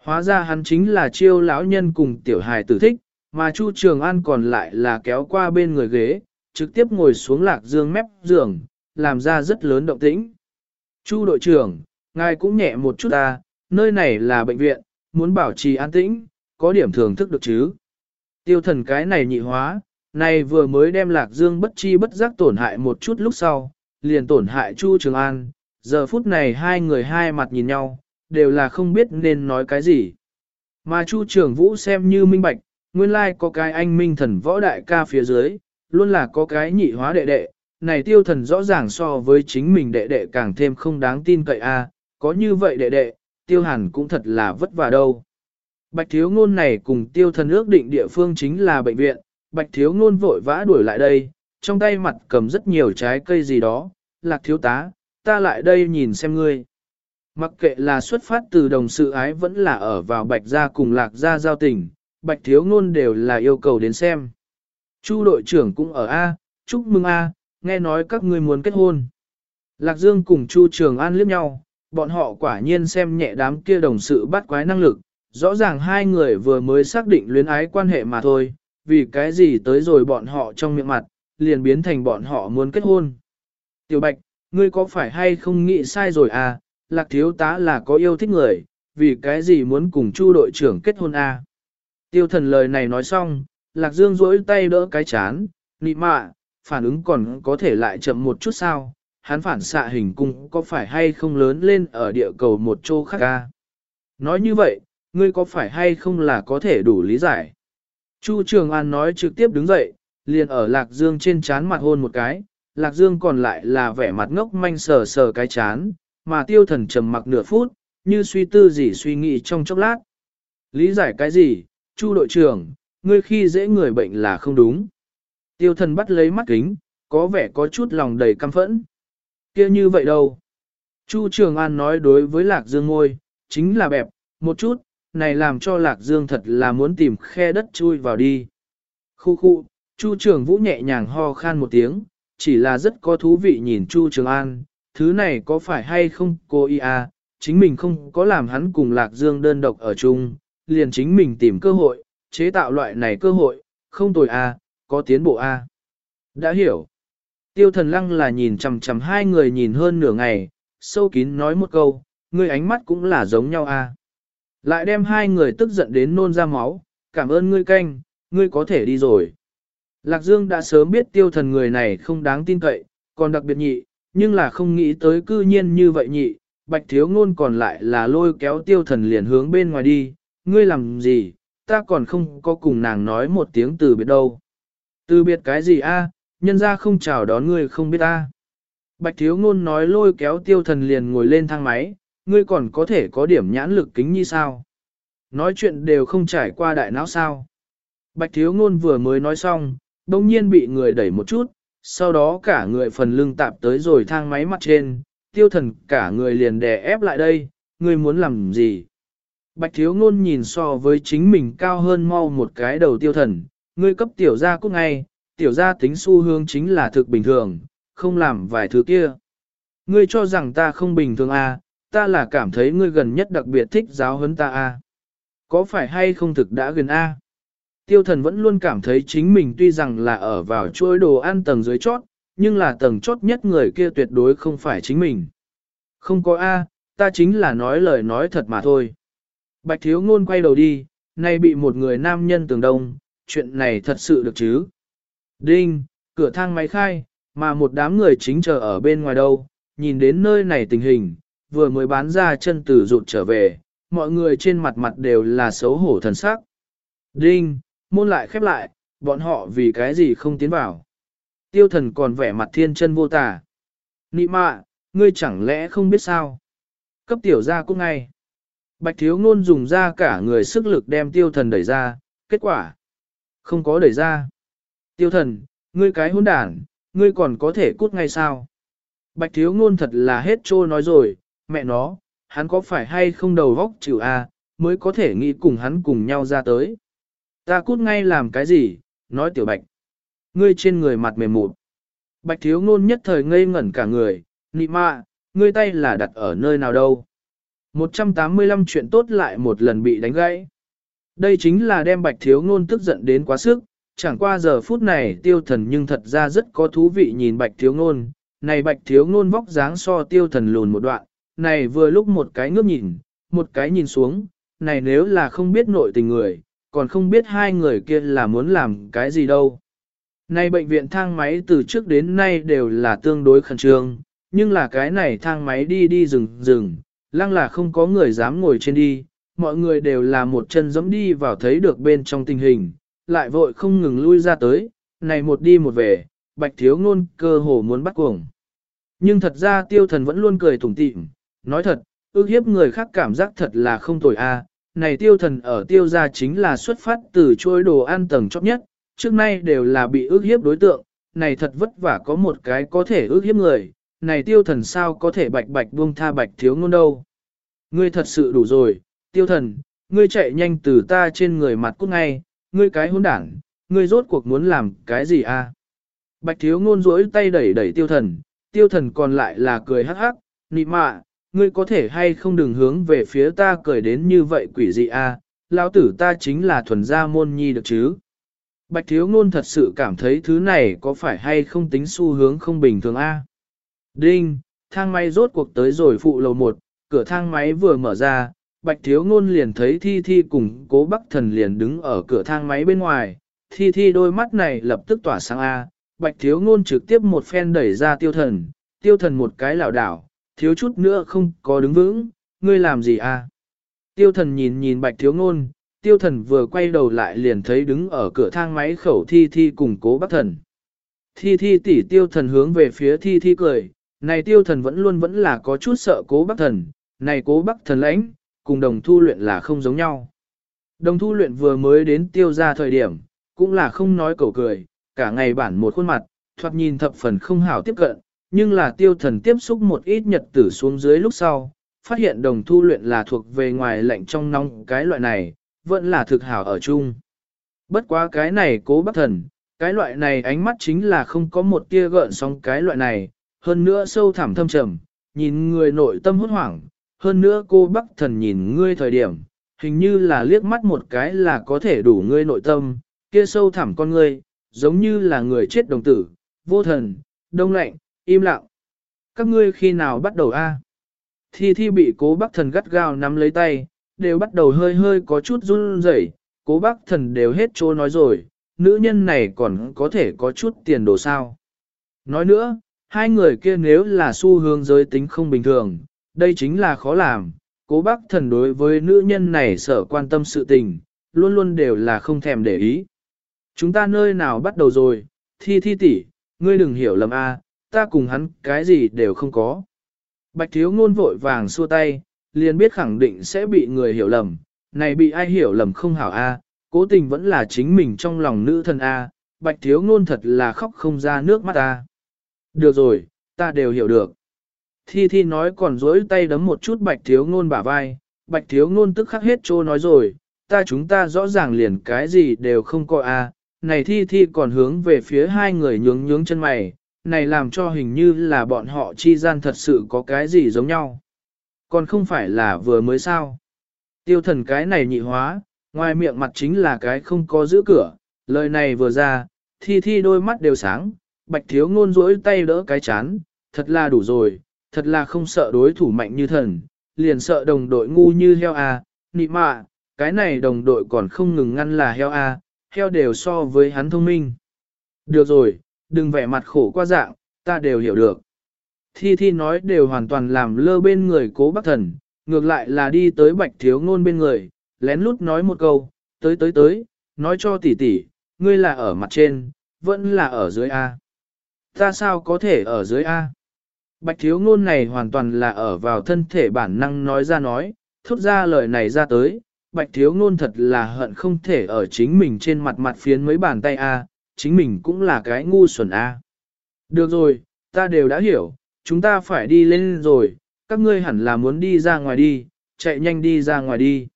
Hóa ra hắn chính là chiêu lão nhân cùng tiểu hài tử thích, mà Chu Trường An còn lại là kéo qua bên người ghế, trực tiếp ngồi xuống lạc dương mép giường, làm ra rất lớn động tĩnh. Chu đội trưởng, ngài cũng nhẹ một chút ta, nơi này là bệnh viện, muốn bảo trì an tĩnh, có điểm thưởng thức được chứ. Tiêu thần cái này nhị hóa, này vừa mới đem lạc dương bất chi bất giác tổn hại một chút lúc sau, liền tổn hại Chu Trường An, giờ phút này hai người hai mặt nhìn nhau, đều là không biết nên nói cái gì. Mà Chu Trường Vũ xem như minh bạch, nguyên lai có cái anh minh thần võ đại ca phía dưới, luôn là có cái nhị hóa đệ đệ, này tiêu thần rõ ràng so với chính mình đệ đệ càng thêm không đáng tin cậy a có như vậy đệ đệ, tiêu hàn cũng thật là vất vả đâu. Bạch thiếu ngôn này cùng tiêu thần ước định địa phương chính là bệnh viện, bạch thiếu ngôn vội vã đuổi lại đây, trong tay mặt cầm rất nhiều trái cây gì đó, lạc thiếu tá, ta lại đây nhìn xem ngươi. Mặc kệ là xuất phát từ đồng sự ái vẫn là ở vào bạch gia cùng lạc gia giao tình, bạch thiếu ngôn đều là yêu cầu đến xem. Chu đội trưởng cũng ở A, chúc mừng A, nghe nói các ngươi muốn kết hôn. Lạc Dương cùng Chu Trường An liếc nhau, bọn họ quả nhiên xem nhẹ đám kia đồng sự bắt quái năng lực, rõ ràng hai người vừa mới xác định luyến ái quan hệ mà thôi, vì cái gì tới rồi bọn họ trong miệng mặt, liền biến thành bọn họ muốn kết hôn. Tiểu Bạch, ngươi có phải hay không nghĩ sai rồi à, Lạc Thiếu Tá là có yêu thích người, vì cái gì muốn cùng Chu đội trưởng kết hôn à? Tiêu thần lời này nói xong, Lạc Dương duỗi tay đỡ cái chán, nị mạ, phản ứng còn có thể lại chậm một chút sao, hắn phản xạ hình cung có phải hay không lớn lên ở địa cầu một chỗ khác ca. Nói như vậy, ngươi có phải hay không là có thể đủ lý giải. Chu Trường An nói trực tiếp đứng dậy, liền ở Lạc Dương trên chán mặt hôn một cái, Lạc Dương còn lại là vẻ mặt ngốc manh sờ sờ cái chán, mà tiêu thần trầm mặc nửa phút, như suy tư gì suy nghĩ trong chốc lát. Lý giải cái gì, Chu đội trưởng, ngươi khi dễ người bệnh là không đúng. Tiêu thần bắt lấy mắt kính, có vẻ có chút lòng đầy căm phẫn kia như vậy đâu? Chu Trường An nói đối với Lạc Dương ngôi, chính là bẹp, một chút, này làm cho Lạc Dương thật là muốn tìm khe đất chui vào đi. Khu khu, Chu Trường Vũ nhẹ nhàng ho khan một tiếng, chỉ là rất có thú vị nhìn Chu Trường An, thứ này có phải hay không cô y à, chính mình không có làm hắn cùng Lạc Dương đơn độc ở chung, liền chính mình tìm cơ hội, chế tạo loại này cơ hội, không tồi à, có tiến bộ à. Đã hiểu. Tiêu thần lăng là nhìn chằm chằm hai người nhìn hơn nửa ngày, sâu kín nói một câu, ngươi ánh mắt cũng là giống nhau à. Lại đem hai người tức giận đến nôn ra máu, cảm ơn ngươi canh, ngươi có thể đi rồi. Lạc Dương đã sớm biết tiêu thần người này không đáng tin cậy, còn đặc biệt nhị, nhưng là không nghĩ tới cư nhiên như vậy nhị, bạch thiếu ngôn còn lại là lôi kéo tiêu thần liền hướng bên ngoài đi, ngươi làm gì, ta còn không có cùng nàng nói một tiếng từ biệt đâu. Từ biệt cái gì a? Nhân ra không chào đón ngươi không biết ta. Bạch thiếu ngôn nói lôi kéo tiêu thần liền ngồi lên thang máy, ngươi còn có thể có điểm nhãn lực kính như sao. Nói chuyện đều không trải qua đại não sao. Bạch thiếu ngôn vừa mới nói xong, đông nhiên bị người đẩy một chút, sau đó cả người phần lưng tạp tới rồi thang máy mặt trên, tiêu thần cả người liền đè ép lại đây, ngươi muốn làm gì? Bạch thiếu ngôn nhìn so với chính mình cao hơn mau một cái đầu tiêu thần, ngươi cấp tiểu gia cút ngay, tiểu gia tính xu hướng chính là thực bình thường, không làm vài thứ kia. Ngươi cho rằng ta không bình thường à, ta là cảm thấy ngươi gần nhất đặc biệt thích giáo huấn ta à. Có phải hay không thực đã gần a? À? Tiêu thần vẫn luôn cảm thấy chính mình tuy rằng là ở vào chuỗi đồ ăn tầng dưới chót, nhưng là tầng chót nhất người kia tuyệt đối không phải chính mình. Không có A, ta chính là nói lời nói thật mà thôi. Bạch thiếu ngôn quay đầu đi, nay bị một người nam nhân tường đông, chuyện này thật sự được chứ. Đinh, cửa thang máy khai, mà một đám người chính chờ ở bên ngoài đâu, nhìn đến nơi này tình hình, vừa mới bán ra chân tử rụt trở về, mọi người trên mặt mặt đều là xấu hổ thần sắc. Đinh, môn lại khép lại, bọn họ vì cái gì không tiến vào. Tiêu thần còn vẻ mặt thiên chân vô tả. Nị mạ, ngươi chẳng lẽ không biết sao? Cấp tiểu ra cũng ngay. Bạch thiếu ngôn dùng ra cả người sức lực đem tiêu thần đẩy ra, kết quả. Không có đẩy ra. Tiêu thần, ngươi cái hỗn đản, ngươi còn có thể cút ngay sao? Bạch thiếu ngôn thật là hết trô nói rồi, mẹ nó, hắn có phải hay không đầu vóc chịu a mới có thể nghĩ cùng hắn cùng nhau ra tới. Ta cút ngay làm cái gì, nói tiểu bạch. Ngươi trên người mặt mềm mụn. Bạch thiếu ngôn nhất thời ngây ngẩn cả người, nị mạ, ngươi tay là đặt ở nơi nào đâu. 185 chuyện tốt lại một lần bị đánh gãy. Đây chính là đem bạch thiếu ngôn tức giận đến quá sức, chẳng qua giờ phút này tiêu thần nhưng thật ra rất có thú vị nhìn bạch thiếu ngôn, này bạch thiếu ngôn vóc dáng so tiêu thần lùn một đoạn, này vừa lúc một cái ngước nhìn, một cái nhìn xuống, này nếu là không biết nội tình người, còn không biết hai người kia là muốn làm cái gì đâu. Này bệnh viện thang máy từ trước đến nay đều là tương đối khẩn trương, nhưng là cái này thang máy đi đi rừng rừng, lăng là không có người dám ngồi trên đi, mọi người đều là một chân dẫm đi vào thấy được bên trong tình hình, lại vội không ngừng lui ra tới, này một đi một về, bạch thiếu ngôn cơ hồ muốn bắt cuồng. Nhưng thật ra tiêu thần vẫn luôn cười tủm tỉm, nói thật, ước hiếp người khác cảm giác thật là không tồi a. À, này tiêu thần ở tiêu gia chính là xuất phát từ chuỗi đồ ăn tầng chóp nhất, trước nay đều là bị ước hiếp đối tượng, này thật vất vả có một cái có thể ước hiếp người, này tiêu thần sao có thể bạch bạch buông tha bạch thiếu ngôn đâu. Ngươi thật sự đủ rồi, tiêu thần, ngươi chạy nhanh từ ta trên người mặt cút ngay, ngươi cái hỗn đảng, ngươi rốt cuộc muốn làm cái gì a? Bạch thiếu ngôn rỗi tay đẩy đẩy tiêu thần, tiêu thần còn lại là cười hắc hắc, nị mạ, ngươi có thể hay không đừng hướng về phía ta cười đến như vậy quỷ dị a? lão tử ta chính là thuần gia môn nhi được chứ. Bạch thiếu ngôn thật sự cảm thấy thứ này có phải hay không tính xu hướng không bình thường a? Đinh, thang máy rốt cuộc tới rồi phụ lầu một, cửa thang máy vừa mở ra, bạch thiếu ngôn liền thấy thi thi cùng cố bắc thần liền đứng ở cửa thang máy bên ngoài, thi thi đôi mắt này lập tức tỏa sáng A, bạch thiếu ngôn trực tiếp một phen đẩy ra tiêu thần, tiêu thần một cái lảo đảo, thiếu chút nữa không có đứng vững, ngươi làm gì a? Tiêu thần nhìn nhìn bạch thiếu ngôn, tiêu thần vừa quay đầu lại liền thấy đứng ở cửa thang máy khẩu thi thi cùng cố bắc thần. Thi thi tỉ tiêu thần hướng về phía thi thi cười, này tiêu thần vẫn luôn vẫn là có chút sợ cố bắc thần, này cố bắc thần lãnh, cùng đồng thu luyện là không giống nhau. Đồng thu luyện vừa mới đến tiêu ra thời điểm, cũng là không nói cầu cười, cả ngày bản một khuôn mặt, thoạt nhìn thập phần không hảo tiếp cận, nhưng là tiêu thần tiếp xúc một ít nhật tử xuống dưới lúc sau, phát hiện đồng thu luyện là thuộc về ngoài lạnh trong nóng cái loại này, vẫn là thực hảo ở chung. Bất quá cái này cố bác thần, cái loại này ánh mắt chính là không có một tia gợn sóng cái loại này, hơn nữa sâu thẳm thâm trầm, nhìn người nội tâm hốt hoảng, hơn nữa cô bác thần nhìn ngươi thời điểm, hình như là liếc mắt một cái là có thể đủ ngươi nội tâm, kia sâu thẳm con ngươi, giống như là người chết đồng tử, vô thần, đông lạnh, im lặng. Các ngươi khi nào bắt đầu a? Thi thi bị cố bác thần gắt gao nắm lấy tay, đều bắt đầu hơi hơi có chút run rẩy. cố bác thần đều hết chỗ nói rồi, nữ nhân này còn có thể có chút tiền đồ sao. Nói nữa, hai người kia nếu là xu hướng giới tính không bình thường, đây chính là khó làm. Cố bác thần đối với nữ nhân này sợ quan tâm sự tình, luôn luôn đều là không thèm để ý. Chúng ta nơi nào bắt đầu rồi, thi thi tỷ, ngươi đừng hiểu lầm a, ta cùng hắn cái gì đều không có. Bạch thiếu ngôn vội vàng xua tay, liền biết khẳng định sẽ bị người hiểu lầm, này bị ai hiểu lầm không hảo a, cố tình vẫn là chính mình trong lòng nữ thân a, bạch thiếu ngôn thật là khóc không ra nước mắt ta. Được rồi, ta đều hiểu được. Thi Thi nói còn dối tay đấm một chút bạch thiếu ngôn bả vai, bạch thiếu ngôn tức khắc hết trô nói rồi, ta chúng ta rõ ràng liền cái gì đều không có à, này Thi Thi còn hướng về phía hai người nhướng nhướng chân mày, này làm cho hình như là bọn họ chi gian thật sự có cái gì giống nhau. Còn không phải là vừa mới sao. Tiêu thần cái này nhị hóa, ngoài miệng mặt chính là cái không có giữ cửa, lời này vừa ra, thi thi đôi mắt đều sáng, bạch thiếu ngôn rỗi tay đỡ cái chán, thật là đủ rồi, thật là không sợ đối thủ mạnh như thần, liền sợ đồng đội ngu như heo à. nị mạ, cái này đồng đội còn không ngừng ngăn là heo à. heo đều so với hắn thông minh. Được rồi, đừng vẻ mặt khổ qua dạng, ta đều hiểu được. Thi Thi nói đều hoàn toàn làm lơ bên người cố bác thần, ngược lại là đi tới bạch thiếu ngôn bên người, lén lút nói một câu, tới tới tới, nói cho tỷ tỷ, ngươi là ở mặt trên, vẫn là ở dưới A. Ta sao có thể ở dưới A? Bạch thiếu ngôn này hoàn toàn là ở vào thân thể bản năng nói ra nói, thốt ra lời này ra tới, bạch thiếu ngôn thật là hận không thể ở chính mình trên mặt mặt phiến mấy bàn tay A, chính mình cũng là cái ngu xuẩn A. Được rồi, ta đều đã hiểu, chúng ta phải đi lên rồi, các ngươi hẳn là muốn đi ra ngoài đi, chạy nhanh đi ra ngoài đi.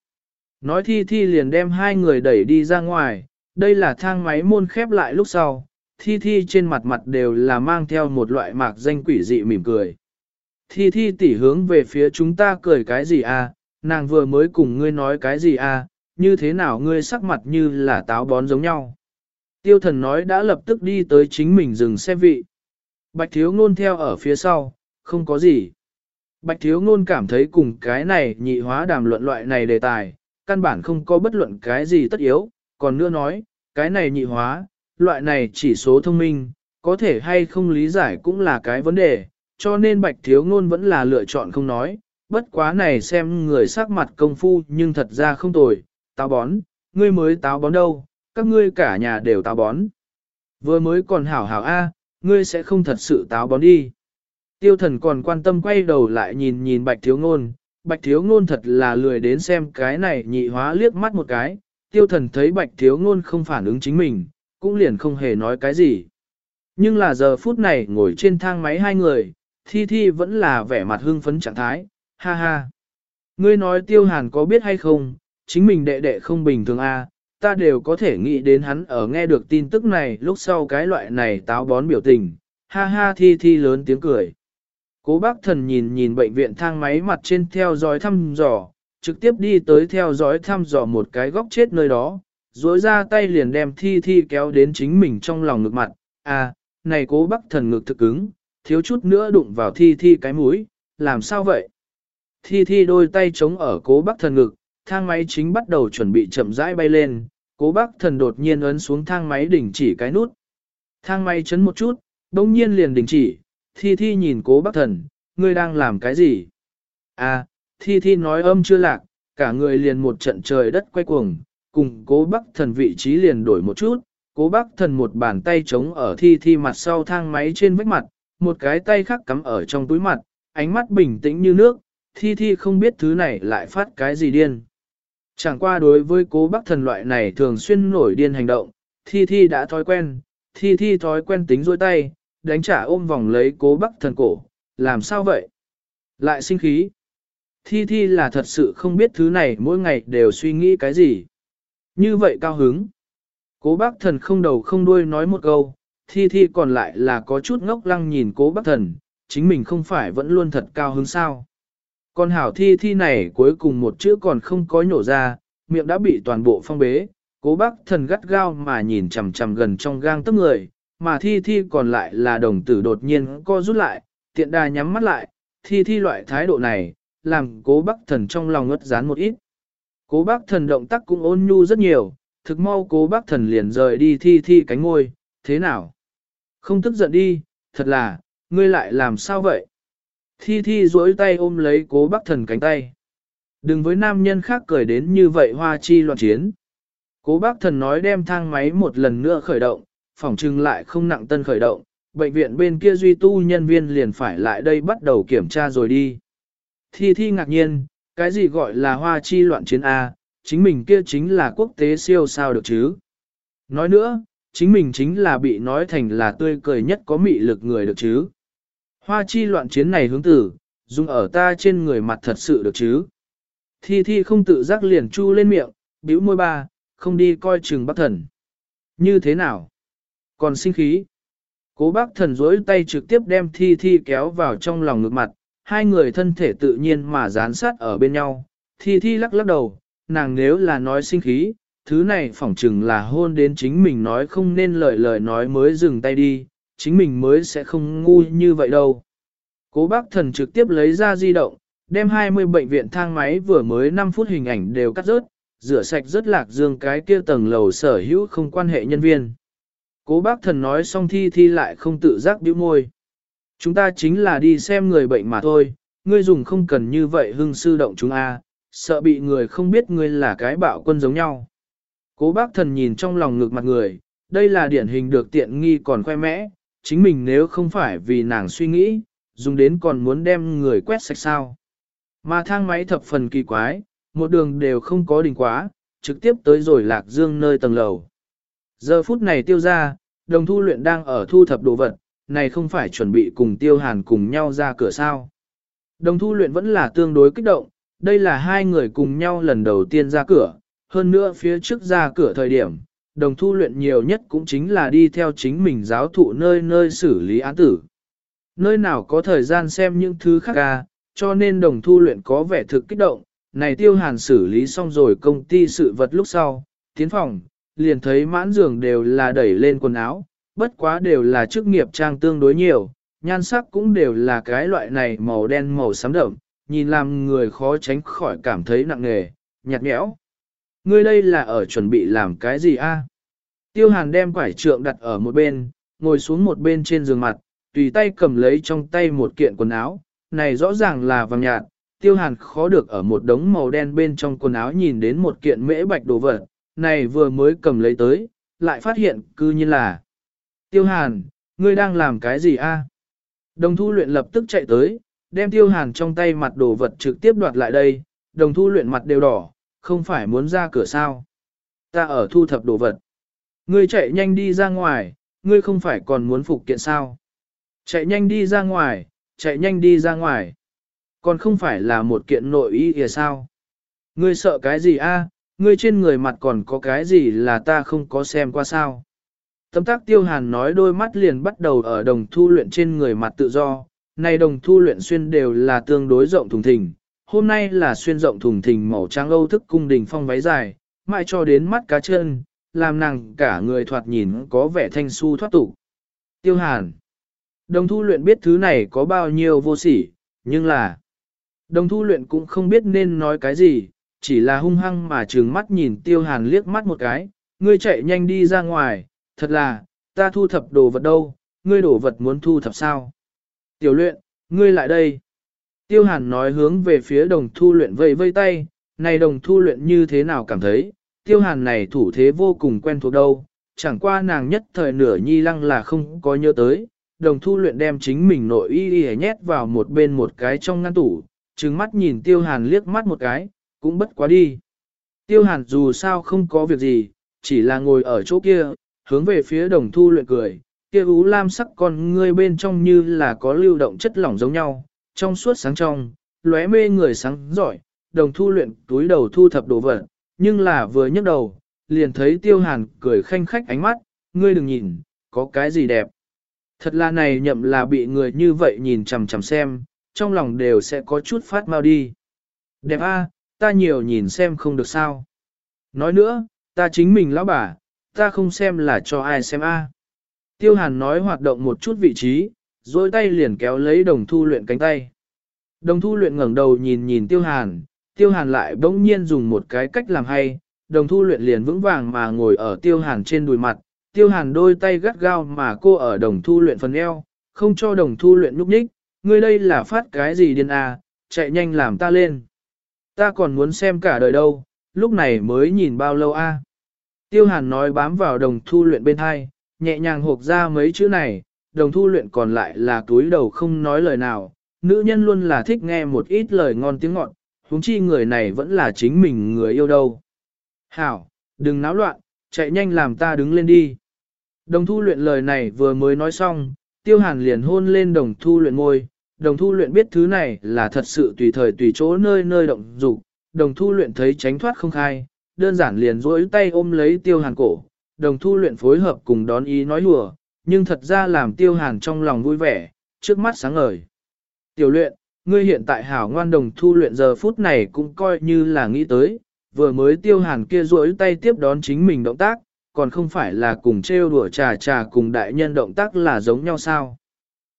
Nói thi thi liền đem hai người đẩy đi ra ngoài, đây là thang máy môn khép lại lúc sau, thi thi trên mặt mặt đều là mang theo một loại mạc danh quỷ dị mỉm cười. Thi thi tỉ hướng về phía chúng ta cười cái gì à, nàng vừa mới cùng ngươi nói cái gì à, như thế nào ngươi sắc mặt như là táo bón giống nhau. Tiêu thần nói đã lập tức đi tới chính mình dừng xe vị. Bạch thiếu ngôn theo ở phía sau, không có gì. Bạch thiếu ngôn cảm thấy cùng cái này nhị hóa đàm luận loại này đề tài, căn bản không có bất luận cái gì tất yếu, còn nữa nói, cái này nhị hóa, loại này chỉ số thông minh, có thể hay không lý giải cũng là cái vấn đề, cho nên bạch thiếu ngôn vẫn là lựa chọn không nói, bất quá này xem người sắc mặt công phu nhưng thật ra không tồi, táo bón, ngươi mới táo bón đâu, các ngươi cả nhà đều táo bón. Vừa mới còn hảo hảo a, ngươi sẽ không thật sự táo bón đi. Tiêu thần còn quan tâm quay đầu lại nhìn nhìn bạch thiếu ngôn, bạch thiếu ngôn thật là lười đến xem cái này nhị hóa liếc mắt một cái, tiêu thần thấy bạch thiếu ngôn không phản ứng chính mình, cũng liền không hề nói cái gì. Nhưng là giờ phút này ngồi trên thang máy hai người, thi thi vẫn là vẻ mặt hưng phấn trạng thái, ha ha. Ngươi nói tiêu hàn có biết hay không, chính mình đệ đệ không bình thường a, ta đều có thể nghĩ đến hắn ở nghe được tin tức này lúc sau cái loại này táo bón biểu tình, ha ha thi thi lớn tiếng cười. Cố bác thần nhìn nhìn bệnh viện thang máy mặt trên theo dõi thăm dò, trực tiếp đi tới theo dõi thăm dò một cái góc chết nơi đó, dối ra tay liền đem thi thi kéo đến chính mình trong lòng ngực mặt, à, này cố bác thần ngực thực cứng, thiếu chút nữa đụng vào thi thi cái mũi, làm sao vậy? Thi thi đôi tay chống ở cố bác thần ngực, thang máy chính bắt đầu chuẩn bị chậm rãi bay lên, cố bác thần đột nhiên ấn xuống thang máy đỉnh chỉ cái nút. Thang máy chấn một chút, đông nhiên liền đình chỉ, thi thi nhìn cố bác thần, ngươi đang làm cái gì? À, thi thi nói âm chưa lạc, cả người liền một trận trời đất quay cuồng, cùng cố bác thần vị trí liền đổi một chút, cố bác thần một bàn tay chống ở thi thi mặt sau thang máy trên vách mặt, một cái tay khác cắm ở trong túi mặt, ánh mắt bình tĩnh như nước, thi thi không biết thứ này lại phát cái gì điên. Chẳng qua đối với cố bác thần loại này thường xuyên nổi điên hành động, thi thi đã thói quen, thi thi thói quen tính dôi tay, đánh trả ôm vòng lấy cố bác thần cổ, làm sao vậy? Lại sinh khí. Thi thi là thật sự không biết thứ này mỗi ngày đều suy nghĩ cái gì. Như vậy cao hứng. Cố bác thần không đầu không đuôi nói một câu, thi thi còn lại là có chút ngốc lăng nhìn cố bác thần, chính mình không phải vẫn luôn thật cao hứng sao. Còn hảo thi thi này cuối cùng một chữ còn không có nhổ ra, miệng đã bị toàn bộ phong bế, cố bác thần gắt gao mà nhìn chầm chầm gần trong gang tấc người, mà thi thi còn lại là đồng tử đột nhiên co rút lại, tiện đà nhắm mắt lại, thi thi loại thái độ này, làm cố bác thần trong lòng ngất rán một ít. Cố bác thần động tác cũng ôn nhu rất nhiều, thực mau cố bác thần liền rời đi thi thi cánh ngôi, thế nào? Không tức giận đi, thật là, ngươi lại làm sao vậy? Thi thi duỗi tay ôm lấy cố bác thần cánh tay. Đừng với nam nhân khác cười đến như vậy hoa chi loạn chiến. Cố bác thần nói đem thang máy một lần nữa khởi động, phòng trưng lại không nặng tân khởi động, bệnh viện bên kia duy tu nhân viên liền phải lại đây bắt đầu kiểm tra rồi đi. Thi thi ngạc nhiên, cái gì gọi là hoa chi loạn chiến A, chính mình kia chính là quốc tế siêu sao được chứ. Nói nữa, chính mình chính là bị nói thành là tươi cười nhất có mị lực người được chứ. Hoa chi loạn chiến này hướng tử, dùng ở ta trên người mặt thật sự được chứ. Thi thi không tự giác liền chu lên miệng, bĩu môi ba, không đi coi chừng bác thần. Như thế nào? Còn sinh khí. Cố bác thần dối tay trực tiếp đem thi thi kéo vào trong lòng ngực mặt, hai người thân thể tự nhiên mà dán sát ở bên nhau. Thi thi lắc lắc đầu, nàng nếu là nói sinh khí, thứ này phỏng chừng là hôn đến chính mình nói không nên lời lời nói mới dừng tay đi, chính mình mới sẽ không ngu như vậy đâu. Cố bác thần trực tiếp lấy ra di động, đem 20 bệnh viện thang máy vừa mới 5 phút hình ảnh đều cắt rớt, rửa sạch rất lạc dương cái kia tầng lầu sở hữu không quan hệ nhân viên. Cố bác thần nói xong thi thi lại không tự giác bĩu môi. Chúng ta chính là đi xem người bệnh mà thôi, ngươi dùng không cần như vậy hưng sư động chúng a, sợ bị người không biết ngươi là cái bạo quân giống nhau. Cố bác thần nhìn trong lòng ngực mặt người, đây là điển hình được tiện nghi còn khoe mẽ, chính mình nếu không phải vì nàng suy nghĩ, dùng đến còn muốn đem người quét sạch sao. Mà thang máy thập phần kỳ quái, một đường đều không có đỉnh quá, trực tiếp tới rồi lạc dương nơi tầng lầu. Giờ phút này tiêu ra, đồng thu luyện đang ở thu thập đồ vật, này không phải chuẩn bị cùng tiêu hàn cùng nhau ra cửa sao. Đồng thu luyện vẫn là tương đối kích động, đây là hai người cùng nhau lần đầu tiên ra cửa, hơn nữa phía trước ra cửa thời điểm, đồng thu luyện nhiều nhất cũng chính là đi theo chính mình giáo thụ nơi nơi xử lý án tử. Nơi nào có thời gian xem những thứ khác ca, cho nên đồng thu luyện có vẻ thực kích động, này tiêu hàn xử lý xong rồi công ty sự vật lúc sau, tiến phòng, liền thấy mãn giường đều là đẩy lên quần áo, bất quá đều là chức nghiệp trang tương đối nhiều, nhan sắc cũng đều là cái loại này màu đen màu xám đậm, nhìn làm người khó tránh khỏi cảm thấy nặng nề, nhạt nhẽo. Ngươi đây là ở chuẩn bị làm cái gì a? Tiêu hàn đem quải trượng đặt ở một bên, ngồi xuống một bên trên giường mặt, tùy tay cầm lấy trong tay một kiện quần áo, này rõ ràng là vàng nhạt, tiêu hàn khó được ở một đống màu đen bên trong quần áo nhìn đến một kiện mễ bạch đồ vật, này vừa mới cầm lấy tới, lại phát hiện cư như là. Tiêu hàn, ngươi đang làm cái gì a? Đồng thu luyện lập tức chạy tới, đem tiêu hàn trong tay mặt đồ vật trực tiếp đoạt lại đây, đồng thu luyện mặt đều đỏ, không phải muốn ra cửa sao. Ta ở thu thập đồ vật. Ngươi chạy nhanh đi ra ngoài, ngươi không phải còn muốn phục kiện sao. Chạy nhanh đi ra ngoài, chạy nhanh đi ra ngoài. Còn không phải là một kiện nội ý kìa sao. Ngươi sợ cái gì a? ngươi trên người mặt còn có cái gì là ta không có xem qua sao. Tâm tác tiêu hàn nói đôi mắt liền bắt đầu ở đồng thu luyện trên người mặt tự do, này đồng thu luyện xuyên đều là tương đối rộng thùng thình, hôm nay là xuyên rộng thùng thình màu trắng âu thức cung đình phong váy dài, mãi cho đến mắt cá chân, làm nàng cả người thoạt nhìn có vẻ thanh su thoát tục. Tiêu hàn. Đồng thu luyện biết thứ này có bao nhiêu vô sỉ, nhưng là đồng thu luyện cũng không biết nên nói cái gì, chỉ là hung hăng mà trừng mắt nhìn tiêu hàn liếc mắt một cái, ngươi chạy nhanh đi ra ngoài, thật là, ta thu thập đồ vật đâu, ngươi đồ vật muốn thu thập sao? Tiểu luyện, ngươi lại đây. Tiêu hàn nói hướng về phía đồng thu luyện vây vây tay, này đồng thu luyện như thế nào cảm thấy, tiêu hàn này thủ thế vô cùng quen thuộc đâu, chẳng qua nàng nhất thời nửa nhi lăng là không có nhớ tới, đồng thu luyện đem chính mình nội y y nhét vào một bên một cái trong ngăn tủ, trừng mắt nhìn tiêu hàn liếc mắt một cái, cũng bất quá đi. Tiêu hàn dù sao không có việc gì, chỉ là ngồi ở chỗ kia, hướng về phía đồng thu luyện cười, kia ú lam sắc con ngươi bên trong như là có lưu động chất lỏng giống nhau, trong suốt sáng trong, lóe mê người sáng giỏi, đồng thu luyện túi đầu thu thập đồ vật, nhưng là vừa nhấc đầu, liền thấy tiêu hàn cười khanh khách ánh mắt, ngươi đừng nhìn, có cái gì đẹp. Thật là này nhậm là bị người như vậy nhìn chằm chằm xem, trong lòng đều sẽ có chút phát mau đi. Đẹp a, ta nhiều nhìn xem không được sao. Nói nữa, ta chính mình lão bà, ta không xem là cho ai xem a. Tiêu hàn nói hoạt động một chút vị trí, rồi tay liền kéo lấy đồng thu luyện cánh tay. Đồng thu luyện ngẩng đầu nhìn nhìn tiêu hàn, tiêu hàn lại bỗng nhiên dùng một cái cách làm hay, đồng thu luyện liền vững vàng mà ngồi ở tiêu hàn trên đùi mặt, tiêu hàn đôi tay gắt gao mà cô ở đồng thu luyện phần eo, không cho đồng thu luyện núp ních, ngươi đây là phát cái gì điên à, chạy nhanh làm ta lên. Ta còn muốn xem cả đời đâu, lúc này mới nhìn bao lâu a? Tiêu hàn nói bám vào đồng thu luyện bên hai, nhẹ nhàng hộp ra mấy chữ này, đồng thu luyện còn lại là túi đầu không nói lời nào, nữ nhân luôn là thích nghe một ít lời ngon tiếng ngọt, huống chi người này vẫn là chính mình người yêu đâu. Hảo, đừng náo loạn, chạy nhanh làm ta đứng lên đi. Đồng thu luyện lời này vừa mới nói xong, tiêu hàn liền hôn lên đồng thu luyện ngôi, đồng thu luyện biết thứ này là thật sự tùy thời tùy chỗ nơi nơi động dục đồng thu luyện thấy tránh thoát không khai, đơn giản liền duỗi tay ôm lấy tiêu hàn cổ, đồng thu luyện phối hợp cùng đón ý nói lùa, nhưng thật ra làm tiêu hàn trong lòng vui vẻ, trước mắt sáng ngời. Tiểu luyện, ngươi hiện tại hảo ngoan đồng thu luyện giờ phút này cũng coi như là nghĩ tới, vừa mới tiêu hàn kia duỗi tay tiếp đón chính mình động tác, còn không phải là cùng trêu đùa trà trà cùng đại nhân động tác là giống nhau sao.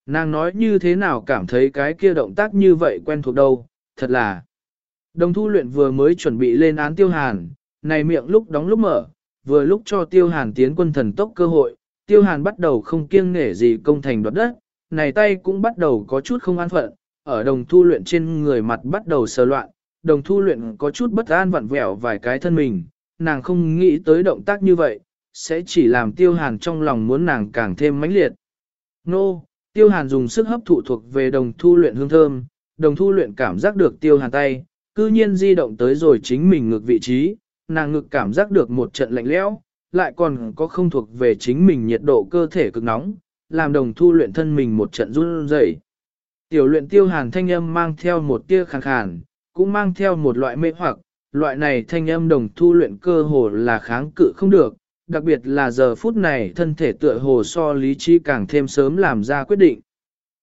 Nàng nói như thế nào cảm thấy cái kia động tác như vậy quen thuộc đâu, thật là. Đồng thu luyện vừa mới chuẩn bị lên án tiêu hàn, này miệng lúc đóng lúc mở, vừa lúc cho tiêu hàn tiến quân thần tốc cơ hội, tiêu hàn bắt đầu không kiêng nể gì công thành đoạt đất, này tay cũng bắt đầu có chút không an phận, ở đồng thu luyện trên người mặt bắt đầu sờ loạn, đồng thu luyện có chút bất an vặn vẹo vài cái thân mình, nàng không nghĩ tới động tác như vậy, sẽ chỉ làm tiêu hàn trong lòng muốn nàng càng thêm mãnh liệt. Nô, tiêu hàn dùng sức hấp thụ thuộc về đồng thu luyện hương thơm, đồng thu luyện cảm giác được tiêu hàn tay, cư nhiên di động tới rồi chính mình ngược vị trí, nàng ngực cảm giác được một trận lạnh lẽo, lại còn có không thuộc về chính mình nhiệt độ cơ thể cực nóng, làm đồng thu luyện thân mình một trận run rẩy. Tiểu luyện tiêu hàn thanh âm mang theo một tia khàn khàn, cũng mang theo một loại mê hoặc, loại này thanh âm đồng thu luyện cơ hồ là kháng cự không được, đặc biệt là giờ phút này thân thể tựa hồ so lý trí càng thêm sớm làm ra quyết định.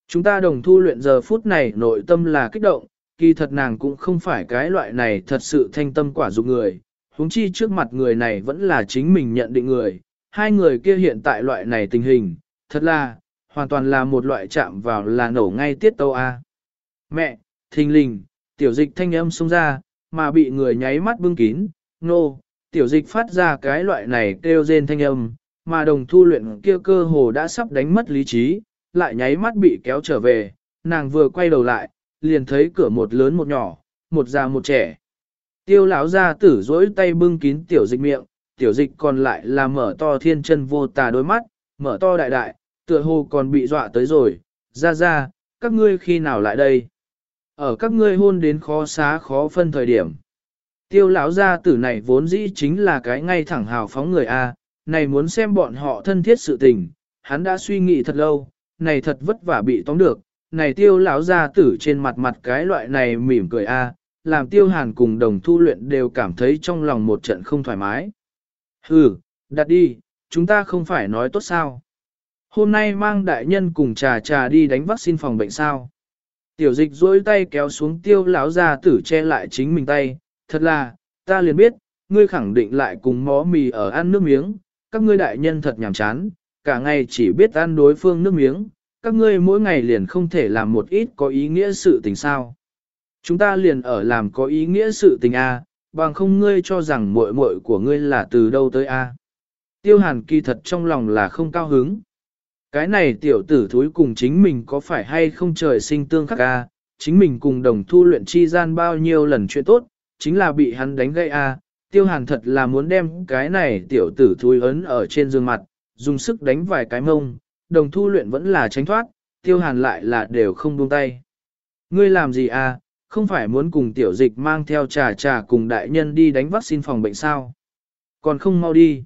Chúng ta đồng thu luyện giờ phút này nội tâm là kích động, kỳ thật nàng cũng không phải cái loại này thật sự thanh tâm quả dục người, huống chi trước mặt người này vẫn là chính mình nhận định người, hai người kia hiện tại loại này tình hình, thật là, hoàn toàn là một loại chạm vào là nổ ngay tiết tâu A. Mẹ, thình lình, tiểu dịch thanh âm xông ra, mà bị người nháy mắt bưng kín, nô, no, tiểu dịch phát ra cái loại này kêu rên thanh âm, mà đồng thu luyện kia cơ hồ đã sắp đánh mất lý trí, lại nháy mắt bị kéo trở về, nàng vừa quay đầu lại, liền thấy cửa một lớn một nhỏ, một già một trẻ. Tiêu lão ra tử dỗi tay bưng kín tiểu dịch miệng, tiểu dịch còn lại là mở to thiên chân vô tà đôi mắt, mở to đại đại, tựa hồ còn bị dọa tới rồi, ra ra, các ngươi khi nào lại đây? Ở các ngươi hôn đến khó xá khó phân thời điểm. Tiêu lão gia tử này vốn dĩ chính là cái ngay thẳng hào phóng người A, này muốn xem bọn họ thân thiết sự tình, hắn đã suy nghĩ thật lâu, này thật vất vả bị tóm được, này tiêu lão gia tử trên mặt mặt cái loại này mỉm cười A, làm tiêu hàn cùng đồng thu luyện đều cảm thấy trong lòng một trận không thoải mái. Hừ, đặt đi, chúng ta không phải nói tốt sao. Hôm nay mang đại nhân cùng trà trà đi đánh vaccine phòng bệnh sao. Tiểu dịch duỗi tay kéo xuống tiêu lão ra tử che lại chính mình tay, thật là, ta liền biết, ngươi khẳng định lại cùng mó mì ở ăn nước miếng, các ngươi đại nhân thật nhàm chán, cả ngày chỉ biết ăn đối phương nước miếng, các ngươi mỗi ngày liền không thể làm một ít có ý nghĩa sự tình sao. Chúng ta liền ở làm có ý nghĩa sự tình A, bằng không ngươi cho rằng muội muội của ngươi là từ đâu tới A. Tiêu hàn kỳ thật trong lòng là không cao hứng. Cái này tiểu tử thúi cùng chính mình có phải hay không trời sinh tương khắc A, chính mình cùng đồng thu luyện chi gian bao nhiêu lần chuyện tốt, chính là bị hắn đánh gây A. Tiêu hàn thật là muốn đem cái này tiểu tử thúi ấn ở trên giường mặt, dùng sức đánh vài cái mông, đồng thu luyện vẫn là tránh thoát, tiêu hàn lại là đều không buông tay. Ngươi làm gì à, không phải muốn cùng tiểu dịch mang theo trà trà cùng đại nhân đi đánh vaccine phòng bệnh sao? Còn không mau đi.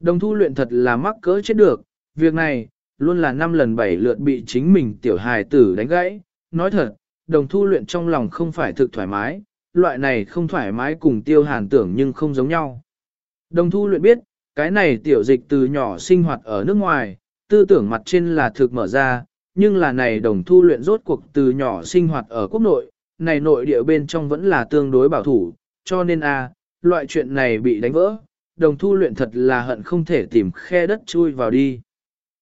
Đồng thu luyện thật là mắc cỡ chết được, việc này, luôn là năm lần bảy lượt bị chính mình tiểu hài tử đánh gãy. Nói thật, đồng thu luyện trong lòng không phải thực thoải mái, loại này không thoải mái cùng tiêu hàn tưởng nhưng không giống nhau. Đồng thu luyện biết, cái này tiểu dịch từ nhỏ sinh hoạt ở nước ngoài, tư tưởng mặt trên là thực mở ra, nhưng là này đồng thu luyện rốt cuộc từ nhỏ sinh hoạt ở quốc nội, này nội địa bên trong vẫn là tương đối bảo thủ, cho nên a loại chuyện này bị đánh vỡ, đồng thu luyện thật là hận không thể tìm khe đất chui vào đi.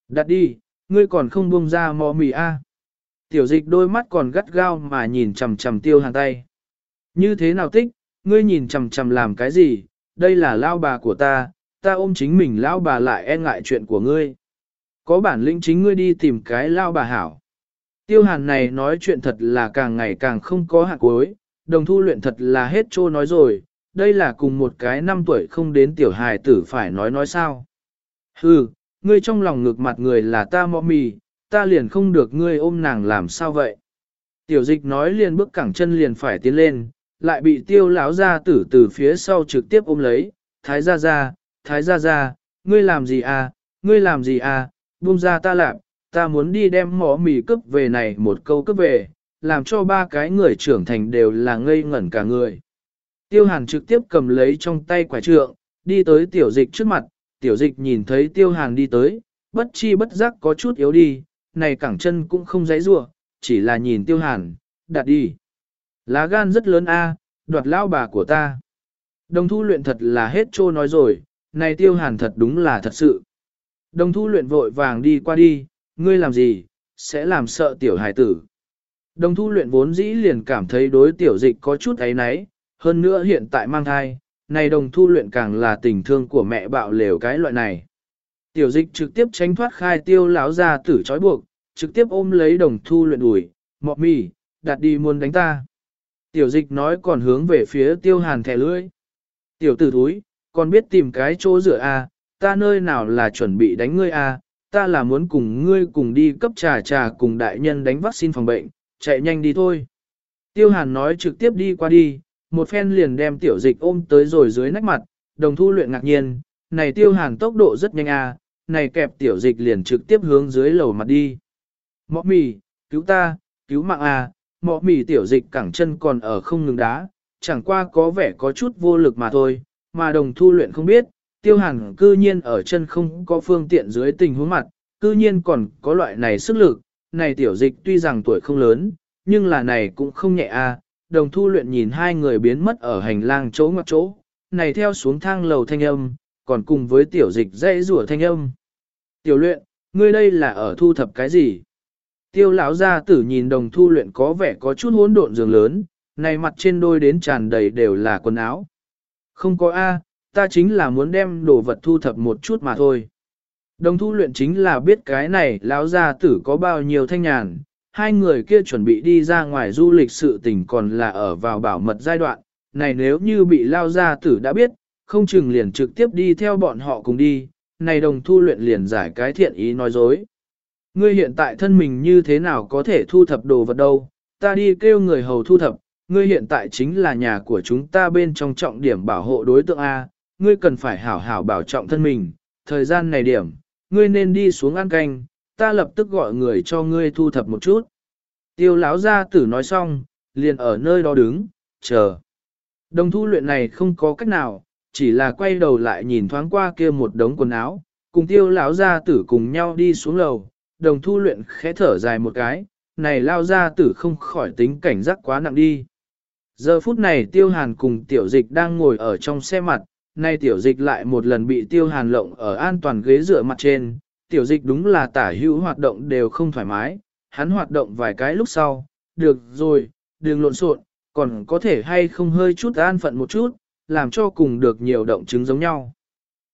Đặt đi, ngươi còn không buông ra mò mì a Tiểu dịch đôi mắt còn gắt gao mà nhìn chầm chầm tiêu hàng tay. Như thế nào tích, ngươi nhìn chầm chầm làm cái gì, đây là lao bà của ta, ta ôm chính mình lao bà lại e ngại chuyện của ngươi. Có bản lĩnh chính ngươi đi tìm cái lao bà hảo. Tiêu hàn này nói chuyện thật là càng ngày càng không có hạt cuối, đồng thu luyện thật là hết trô nói rồi, đây là cùng một cái năm tuổi không đến tiểu hài tử phải nói nói sao. Hừ, ngươi trong lòng ngược mặt người là ta mọ mì, ta liền không được ngươi ôm nàng làm sao vậy. Tiểu dịch nói liền bước cẳng chân liền phải tiến lên, lại bị tiêu lão ra tử từ phía sau trực tiếp ôm lấy, thái ra ra, thái ra ra, ngươi làm gì à, ngươi làm gì à, buông ra ta làm, ta muốn đi đem mỏ mì cướp về này một câu cướp về, làm cho ba cái người trưởng thành đều là ngây ngẩn cả người. Tiêu hàn trực tiếp cầm lấy trong tay quả trượng, đi tới tiểu dịch trước mặt, tiểu dịch nhìn thấy tiêu hàn đi tới, bất chi bất giác có chút yếu đi, này cẳng chân cũng không dãy rua, chỉ là nhìn tiêu hàn, đặt đi. Lá gan rất lớn a, đoạt lao bà của ta. Đồng thu luyện thật là hết trô nói rồi, này tiêu hàn thật đúng là thật sự. Đồng thu luyện vội vàng đi qua đi, ngươi làm gì, sẽ làm sợ tiểu hài tử. Đồng thu luyện vốn dĩ liền cảm thấy đối tiểu dịch có chút ấy náy, hơn nữa hiện tại mang thai, này đồng thu luyện càng là tình thương của mẹ bạo lều cái loại này. Tiểu dịch trực tiếp tránh thoát khai tiêu lão ra tử trói buộc, trực tiếp ôm lấy đồng thu luyện đuổi, mọ mì, đặt đi muốn đánh ta. Tiểu dịch nói còn hướng về phía tiêu hàn thẻ lưỡi. Tiểu tử thúi, còn biết tìm cái chỗ rửa a à, ta nơi nào là chuẩn bị đánh ngươi a à, ta là muốn cùng ngươi cùng đi cấp trà trà cùng đại nhân đánh vaccine phòng bệnh, chạy nhanh đi thôi. Tiêu hàn nói trực tiếp đi qua đi, một phen liền đem tiểu dịch ôm tới rồi dưới nách mặt, đồng thu luyện ngạc nhiên, này tiêu hàn tốc độ rất nhanh à, này kẹp tiểu dịch liền trực tiếp hướng dưới lầu mặt đi. Mọ mì, cứu ta, cứu mạng à, mọ mì tiểu dịch cẳng chân còn ở không ngừng đá, chẳng qua có vẻ có chút vô lực mà thôi, mà đồng thu luyện không biết, tiêu hàn cư nhiên ở chân không có phương tiện dưới tình huống mặt, cư nhiên còn có loại này sức lực, này tiểu dịch tuy rằng tuổi không lớn, nhưng là này cũng không nhẹ a. À. đồng thu luyện nhìn hai người biến mất ở hành lang chỗ ngoặc chỗ, này theo xuống thang lầu thanh âm, còn cùng với tiểu dịch dây rủa thanh âm. Tiểu luyện, ngươi đây là ở thu thập cái gì? Tiêu lão gia tử nhìn đồng thu luyện có vẻ có chút hỗn độn giường lớn, này mặt trên đôi đến tràn đầy đều là quần áo. Không có A, ta chính là muốn đem đồ vật thu thập một chút mà thôi. Đồng thu luyện chính là biết cái này lão gia tử có bao nhiêu thanh nhàn, hai người kia chuẩn bị đi ra ngoài du lịch sự tình còn là ở vào bảo mật giai đoạn, này nếu như bị lao gia tử đã biết, không chừng liền trực tiếp đi theo bọn họ cùng đi, này đồng thu luyện liền giải cái thiện ý nói dối. Ngươi hiện tại thân mình như thế nào có thể thu thập đồ vật đâu, ta đi kêu người hầu thu thập, ngươi hiện tại chính là nhà của chúng ta bên trong trọng điểm bảo hộ đối tượng A, ngươi cần phải hảo hảo bảo trọng thân mình, thời gian này điểm, ngươi nên đi xuống ăn canh, ta lập tức gọi người cho ngươi thu thập một chút. Tiêu lão gia tử nói xong, liền ở nơi đó đứng, chờ. Đồng thu luyện này không có cách nào, chỉ là quay đầu lại nhìn thoáng qua kia một đống quần áo, cùng tiêu lão gia tử cùng nhau đi xuống lầu, đồng thu luyện khẽ thở dài một cái, này lao gia tử không khỏi tính cảnh giác quá nặng đi. Giờ phút này tiêu hàn cùng tiểu dịch đang ngồi ở trong xe mặt, nay tiểu dịch lại một lần bị tiêu hàn lộng ở an toàn ghế dựa mặt trên, tiểu dịch đúng là tả hữu hoạt động đều không thoải mái, hắn hoạt động vài cái lúc sau, được rồi, đừng lộn xộn, còn có thể hay không hơi chút an phận một chút, làm cho cùng được nhiều động chứng giống nhau.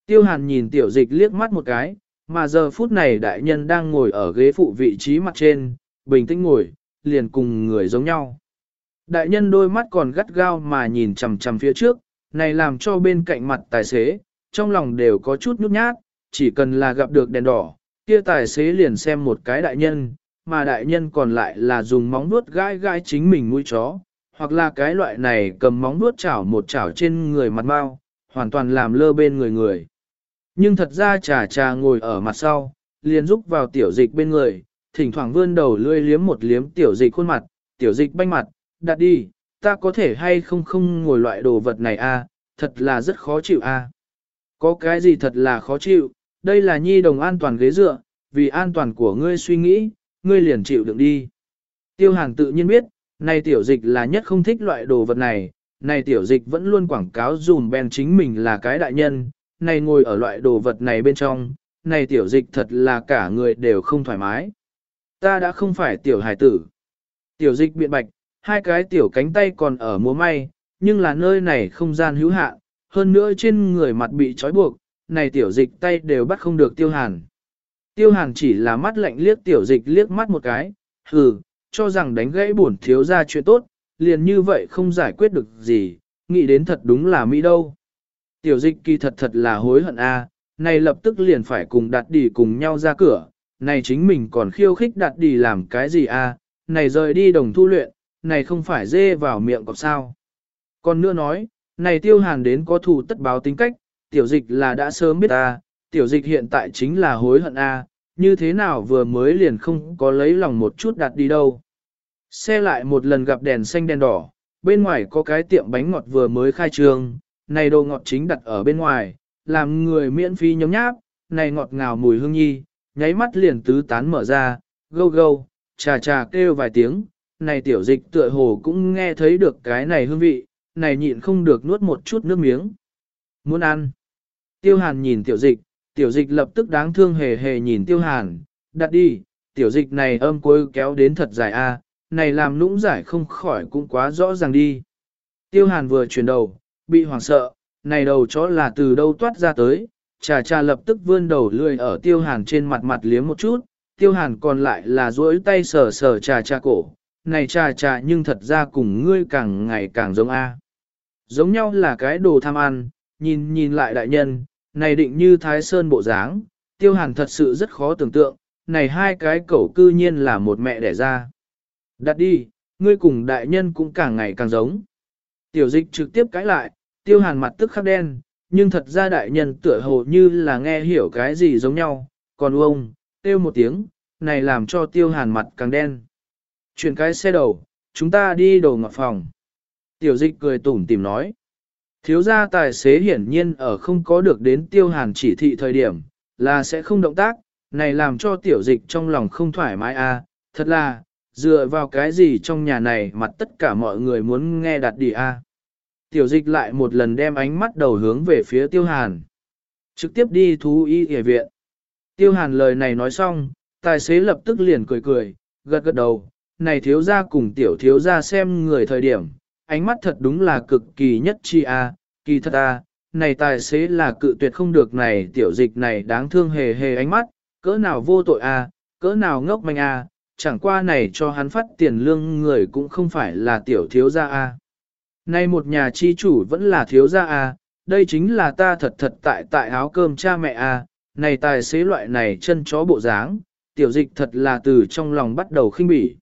Tiêu hàn nhìn tiểu dịch liếc mắt một cái, mà giờ phút này đại nhân đang ngồi ở ghế phụ vị trí mặt trên, bình tĩnh ngồi, liền cùng người giống nhau. Đại nhân đôi mắt còn gắt gao mà nhìn chằm chằm phía trước, này làm cho bên cạnh mặt tài xế, trong lòng đều có chút nhút nhát, chỉ cần là gặp được đèn đỏ, kia tài xế liền xem một cái đại nhân, mà đại nhân còn lại là dùng móng vuốt gai gai chính mình mũi chó, hoặc là cái loại này cầm móng vuốt chảo một chảo trên người mặt bao, hoàn toàn làm lơ bên người người. Nhưng thật ra trà trà ngồi ở mặt sau, liền rúc vào tiểu dịch bên người, thỉnh thoảng vươn đầu lươi liếm một liếm tiểu dịch khuôn mặt, tiểu dịch banh mặt, đặt đi, ta có thể hay không không ngồi loại đồ vật này a, thật là rất khó chịu a. Có cái gì thật là khó chịu, đây là nhi đồng an toàn ghế dựa, vì an toàn của ngươi suy nghĩ, ngươi liền chịu đựng đi. Tiêu hàn tự nhiên biết, này tiểu dịch là nhất không thích loại đồ vật này, này tiểu dịch vẫn luôn quảng cáo dùm ben chính mình là cái đại nhân, này ngồi ở loại đồ vật này bên trong, này tiểu dịch thật là cả người đều không thoải mái. Ta đã không phải tiểu hải tử. Tiểu dịch biện bạch, hai cái tiểu cánh tay còn ở múa may, nhưng là nơi này không gian hữu hạn, hơn nữa trên người mặt bị trói buộc, này tiểu dịch tay đều bắt không được tiêu hàn. Tiêu hàn chỉ là mắt lạnh liếc tiểu dịch liếc mắt một cái, hừ, cho rằng đánh gãy bổn thiếu ra chuyện tốt, liền như vậy không giải quyết được gì, nghĩ đến thật đúng là Mỹ đâu. Tiểu dịch kỳ thật thật là hối hận a, này lập tức liền phải cùng đặt đi cùng nhau ra cửa, này chính mình còn khiêu khích đặt đi làm cái gì a, này rời đi đồng thu luyện, này không phải dê vào miệng cọp sao. Còn nữa nói, này tiêu hàn đến có thù tất báo tính cách, tiểu dịch là đã sớm biết ta, tiểu dịch hiện tại chính là hối hận a, như thế nào vừa mới liền không có lấy lòng một chút đặt đi đâu. Xe lại một lần gặp đèn xanh đèn đỏ, bên ngoài có cái tiệm bánh ngọt vừa mới khai trương, này đồ ngọt chính đặt ở bên ngoài, làm người miễn phí nhóm nháp, này ngọt ngào mùi hương nhi, nháy mắt liền tứ tán mở ra, gâu gâu, trà trà kêu vài tiếng, này tiểu dịch tựa hồ cũng nghe thấy được cái này hương vị, này nhịn không được nuốt một chút nước miếng. Muốn ăn. Tiêu hàn nhìn tiểu dịch, tiểu dịch lập tức đáng thương hề hề nhìn tiêu hàn, đặt đi, tiểu dịch này âm cuối kéo đến thật dài a, này làm nũng giải không khỏi cũng quá rõ ràng đi. Tiêu hàn vừa chuyển đầu, bị hoảng sợ, này đầu chó là từ đâu toát ra tới, trà trà lập tức vươn đầu lươi ở tiêu hàn trên mặt mặt liếm một chút, tiêu hàn còn lại là duỗi tay sờ sờ trà trà cổ, này trà trà nhưng thật ra cùng ngươi càng ngày càng giống A. Giống nhau là cái đồ tham ăn, nhìn nhìn lại đại nhân, này định như thái sơn bộ dáng, tiêu hàn thật sự rất khó tưởng tượng, này hai cái cẩu cư nhiên là một mẹ đẻ ra. Đặt đi, ngươi cùng đại nhân cũng càng ngày càng giống. Tiểu dịch trực tiếp cãi lại, tiêu hàn mặt tức khắc đen, nhưng thật ra đại nhân tựa hồ như là nghe hiểu cái gì giống nhau, còn ông, tiêu một tiếng, này làm cho tiêu hàn mặt càng đen. Chuyển cái xe đầu, chúng ta đi đồ ngọt phòng. Tiểu dịch cười tủm tìm nói. Thiếu gia tài xế hiển nhiên ở không có được đến tiêu hàn chỉ thị thời điểm, là sẽ không động tác, này làm cho tiểu dịch trong lòng không thoải mái a. À. thật là, dựa vào cái gì trong nhà này mặt tất cả mọi người muốn nghe đặt đi a. Tiểu dịch lại một lần đem ánh mắt đầu hướng về phía tiêu hàn. Trực tiếp đi thú y y viện. Tiêu hàn lời này nói xong, tài xế lập tức liền cười cười, gật gật đầu, này thiếu gia cùng tiểu thiếu gia xem người thời điểm, ánh mắt thật đúng là cực kỳ nhất chi a, kỳ thật a, này tài xế là cự tuyệt không được này tiểu dịch này đáng thương hề hề ánh mắt, cỡ nào vô tội a, cỡ nào ngốc manh a, chẳng qua này cho hắn phát tiền lương người cũng không phải là tiểu thiếu gia a. Nay một nhà chi chủ vẫn là thiếu gia a, đây chính là ta thật thật tại tại áo cơm cha mẹ a, này tài xế loại này chân chó bộ dáng, tiểu dịch thật là từ trong lòng bắt đầu khinh bỉ.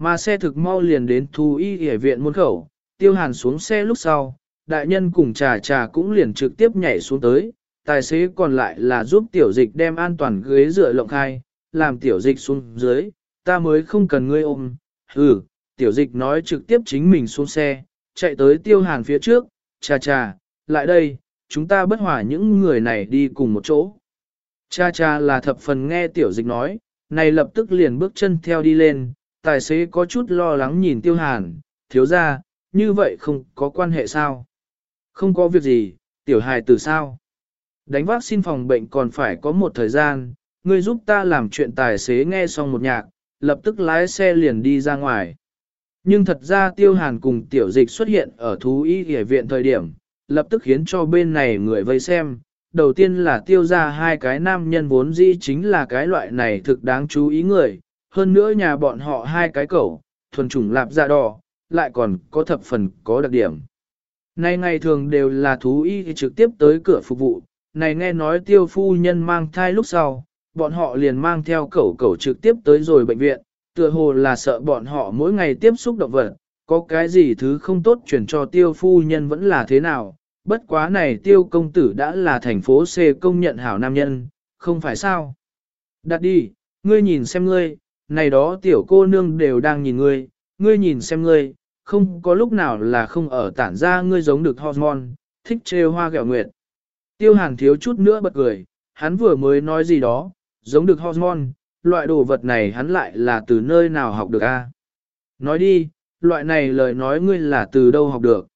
Mà xe thực mau liền đến thu y hệ viện môn khẩu, tiêu hàn xuống xe lúc sau, đại nhân cùng trà trà cũng liền trực tiếp nhảy xuống tới, tài xế còn lại là giúp tiểu dịch đem an toàn ghế dựa lộng khai, làm tiểu dịch xuống dưới, ta mới không cần ngươi ôm, ừ, tiểu dịch nói trực tiếp chính mình xuống xe, chạy tới tiêu hàn phía trước, trà trà, lại đây, chúng ta bất hòa những người này đi cùng một chỗ. Cha cha là thập phần nghe tiểu dịch nói, này lập tức liền bước chân theo đi lên, tài xế có chút lo lắng nhìn tiêu hàn, thiếu ra, như vậy không có quan hệ sao? Không có việc gì, tiểu hài từ sao? Đánh vác xin phòng bệnh còn phải có một thời gian, ngươi giúp ta làm chuyện tài xế nghe xong một nhạc, lập tức lái xe liền đi ra ngoài. Nhưng thật ra tiêu hàn cùng tiểu dịch xuất hiện ở thú y hệ viện thời điểm, lập tức khiến cho bên này người vây xem. Đầu tiên là tiêu ra hai cái nam nhân vốn dĩ chính là cái loại này thực đáng chú ý người, hơn nữa nhà bọn họ hai cái cẩu, thuần chủng lạp da đỏ, lại còn có thập phần có đặc điểm. Nay ngày thường đều là thú y trực tiếp tới cửa phục vụ, này nghe nói tiêu phu nhân mang thai lúc sau, bọn họ liền mang theo cẩu cẩu trực tiếp tới rồi bệnh viện, tựa hồ là sợ bọn họ mỗi ngày tiếp xúc động vật, có cái gì thứ không tốt chuyển cho tiêu phu nhân vẫn là thế nào, bất quá này tiêu công tử đã là thành phố C công nhận hảo nam nhân, không phải sao. Đặt đi, ngươi nhìn xem ngươi, này đó tiểu cô nương đều đang nhìn ngươi, ngươi nhìn xem ngươi, không có lúc nào là không ở tản ra ngươi giống được hormone, thích trêu hoa gẹo nguyệt. Tiêu hàn thiếu chút nữa bật cười, hắn vừa mới nói gì đó, giống được hormone, loại đồ vật này hắn lại là từ nơi nào học được a? Nói đi, loại này lời nói ngươi là từ đâu học được.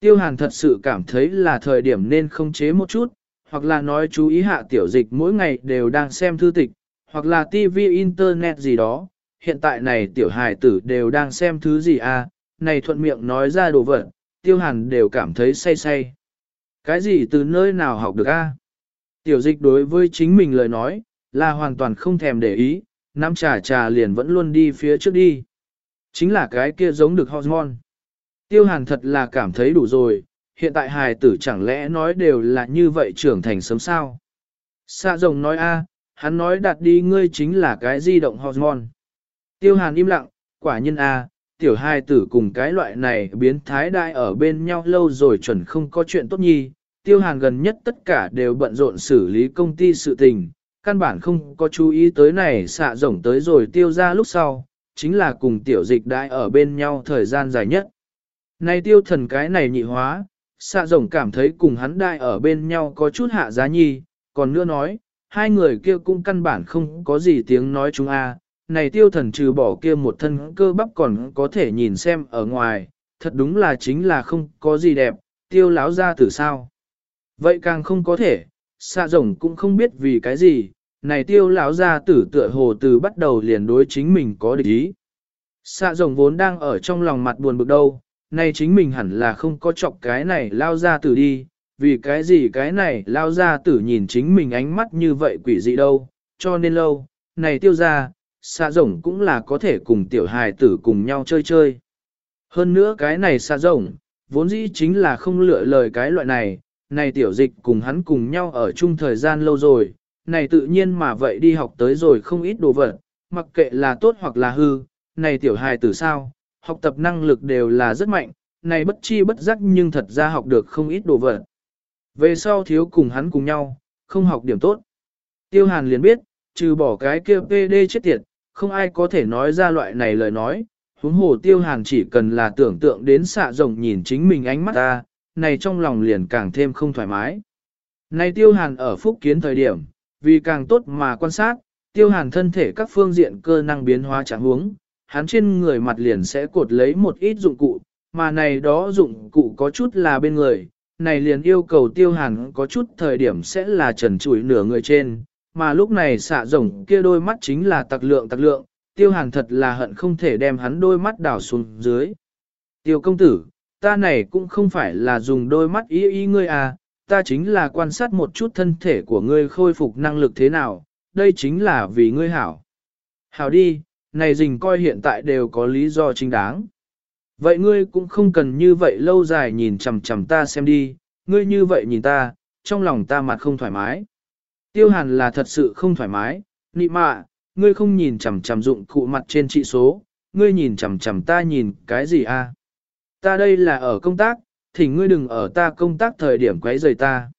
Tiêu hàn thật sự cảm thấy là thời điểm nên không chế một chút, hoặc là nói chú ý hạ tiểu dịch mỗi ngày đều đang xem thư tịch, hoặc là TV Internet gì đó. Hiện tại này tiểu hài tử đều đang xem thứ gì a? này thuận miệng nói ra đồ vật, tiêu hàn đều cảm thấy say say. Cái gì từ nơi nào học được a? Tiểu dịch đối với chính mình lời nói, là hoàn toàn không thèm để ý, nắm trà trà liền vẫn luôn đi phía trước đi. Chính là cái kia giống được hormone. Tiêu hàn thật là cảm thấy đủ rồi, hiện tại hài tử chẳng lẽ nói đều là như vậy trưởng thành sớm sao. xa rồng nói a, hắn nói đặt đi ngươi chính là cái di động hormone. Tiêu hàn im lặng, quả nhân a, à, tiểu hai tử cùng cái loại này biến thái đại ở bên nhau lâu rồi chuẩn không có chuyện tốt nhi. Tiêu hàn gần nhất tất cả đều bận rộn xử lý công ty sự tình, căn bản không có chú ý tới này xạ rộng tới rồi tiêu ra lúc sau, chính là cùng tiểu dịch đại ở bên nhau thời gian dài nhất. Này tiêu thần cái này nhị hóa, xạ rồng cảm thấy cùng hắn đại ở bên nhau có chút hạ giá nhi, còn nữa nói, hai người kia cũng căn bản không có gì tiếng nói chúng a. Này tiêu thần trừ bỏ kia một thân cơ bắp còn có thể nhìn xem ở ngoài, thật đúng là chính là không có gì đẹp, tiêu láo ra từ sao. Vậy càng không có thể, xạ rồng cũng không biết vì cái gì, này tiêu lão ra tử tựa hồ từ bắt đầu liền đối chính mình có địch ý. Xạ rồng vốn đang ở trong lòng mặt buồn bực đâu, này chính mình hẳn là không có chọc cái này lao ra tử đi, vì cái gì cái này lao ra tử nhìn chính mình ánh mắt như vậy quỷ dị đâu, cho nên lâu, này tiêu ra, xạ rồng cũng là có thể cùng tiểu hài tử cùng nhau chơi chơi. Hơn nữa cái này xạ rồng, vốn dĩ chính là không lựa lời cái loại này, này tiểu dịch cùng hắn cùng nhau ở chung thời gian lâu rồi, này tự nhiên mà vậy đi học tới rồi không ít đồ vật, mặc kệ là tốt hoặc là hư, này tiểu hài tử sao, học tập năng lực đều là rất mạnh, này bất chi bất giác nhưng thật ra học được không ít đồ vật. Về sau thiếu cùng hắn cùng nhau, không học điểm tốt. Tiêu hàn liền biết, trừ bỏ cái kia PD chết tiệt, không ai có thể nói ra loại này lời nói, huống hồ tiêu hàn chỉ cần là tưởng tượng đến xạ rồng nhìn chính mình ánh mắt ta, này trong lòng liền càng thêm không thoải mái. Này tiêu hàn ở phúc kiến thời điểm, vì càng tốt mà quan sát, tiêu hàn thân thể các phương diện cơ năng biến hóa trạng huống, hắn trên người mặt liền sẽ cột lấy một ít dụng cụ, mà này đó dụng cụ có chút là bên người, này liền yêu cầu tiêu hàn có chút thời điểm sẽ là trần trụi nửa người trên, mà lúc này xạ rồng kia đôi mắt chính là tặc lượng tặc lượng, tiêu hàn thật là hận không thể đem hắn đôi mắt đảo xuống dưới. Tiêu công tử, ta này cũng không phải là dùng đôi mắt ý ý ngươi à, ta chính là quan sát một chút thân thể của ngươi khôi phục năng lực thế nào, đây chính là vì ngươi hảo. Hảo đi, này dình coi hiện tại đều có lý do chính đáng. Vậy ngươi cũng không cần như vậy lâu dài nhìn chằm chằm ta xem đi, ngươi như vậy nhìn ta, trong lòng ta mặt không thoải mái. Tiêu hàn là thật sự không thoải mái, nị mạ, ngươi không nhìn chằm chằm dụng cụ mặt trên trị số, ngươi nhìn chằm chằm ta nhìn cái gì a? Ta đây là ở công tác, thì ngươi đừng ở ta công tác thời điểm quấy rầy ta.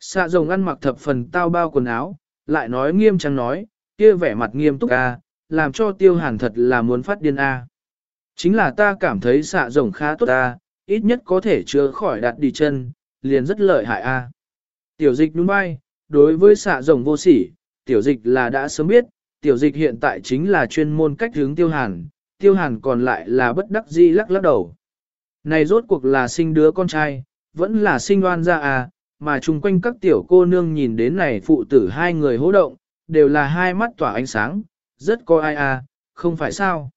Xạ rồng ăn mặc thập phần tao bao quần áo, lại nói nghiêm trang nói, kia vẻ mặt nghiêm túc a, làm cho tiêu hàn thật là muốn phát điên a. Chính là ta cảm thấy xạ rồng khá tốt ta ít nhất có thể chữa khỏi đạt đi chân, liền rất lợi hại a. Tiểu dịch đúng bay, đối với xạ rồng vô sỉ, tiểu dịch là đã sớm biết, tiểu dịch hiện tại chính là chuyên môn cách hướng tiêu hàn, tiêu hàn còn lại là bất đắc di lắc lắc đầu. Này rốt cuộc là sinh đứa con trai, vẫn là sinh oan ra à, mà chung quanh các tiểu cô nương nhìn đến này phụ tử hai người hỗ động, đều là hai mắt tỏa ánh sáng, rất có ai à, không phải sao.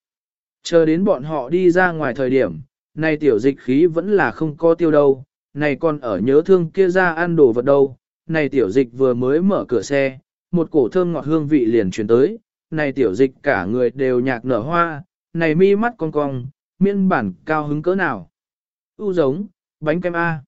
Chờ đến bọn họ đi ra ngoài thời điểm, này tiểu dịch khí vẫn là không có tiêu đâu, này còn ở nhớ thương kia ra ăn đồ vật đâu, này tiểu dịch vừa mới mở cửa xe, một cổ thơm ngọt hương vị liền truyền tới, này tiểu dịch cả người đều nhạc nở hoa, này mi mắt cong cong, miên bản cao hứng cỡ nào. U giống, bánh kem A.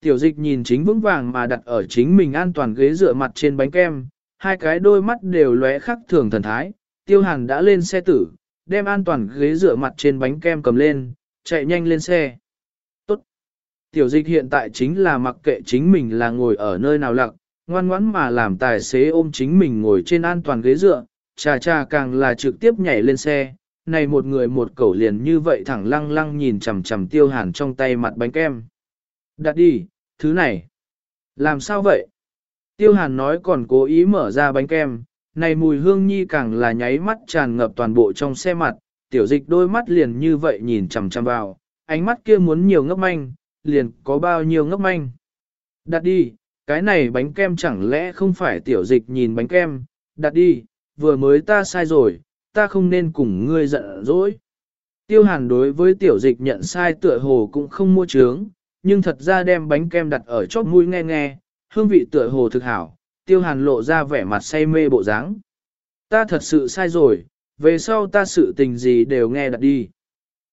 Tiểu dịch nhìn chính vững vàng mà đặt ở chính mình an toàn ghế dựa mặt trên bánh kem, hai cái đôi mắt đều lóe khắc thường thần thái, tiêu hàn đã lên xe tử, đem an toàn ghế dựa mặt trên bánh kem cầm lên, chạy nhanh lên xe. Tốt. Tiểu dịch hiện tại chính là mặc kệ chính mình là ngồi ở nơi nào lặng, ngoan ngoãn mà làm tài xế ôm chính mình ngồi trên an toàn ghế dựa, trà trà càng là trực tiếp nhảy lên xe, này một người một cẩu liền như vậy thẳng lăng lăng nhìn chằm chằm tiêu hàn trong tay mặt bánh kem. Đặt đi, thứ này. Làm sao vậy? Tiêu hàn nói còn cố ý mở ra bánh kem, này mùi hương nhi càng là nháy mắt tràn ngập toàn bộ trong xe mặt, tiểu dịch đôi mắt liền như vậy nhìn chằm chằm vào, ánh mắt kia muốn nhiều ngốc manh, liền có bao nhiêu ngốc manh. Đặt đi, cái này bánh kem chẳng lẽ không phải tiểu dịch nhìn bánh kem, đặt đi, vừa mới ta sai rồi, ta không nên cùng ngươi giận dỗi. Tiêu hàn đối với tiểu dịch nhận sai tựa hồ cũng không mua trướng, nhưng thật ra đem bánh kem đặt ở chóp mũi nghe nghe, hương vị tựa hồ thực hảo, tiêu hàn lộ ra vẻ mặt say mê bộ dáng. Ta thật sự sai rồi, về sau ta sự tình gì đều nghe đặt đi.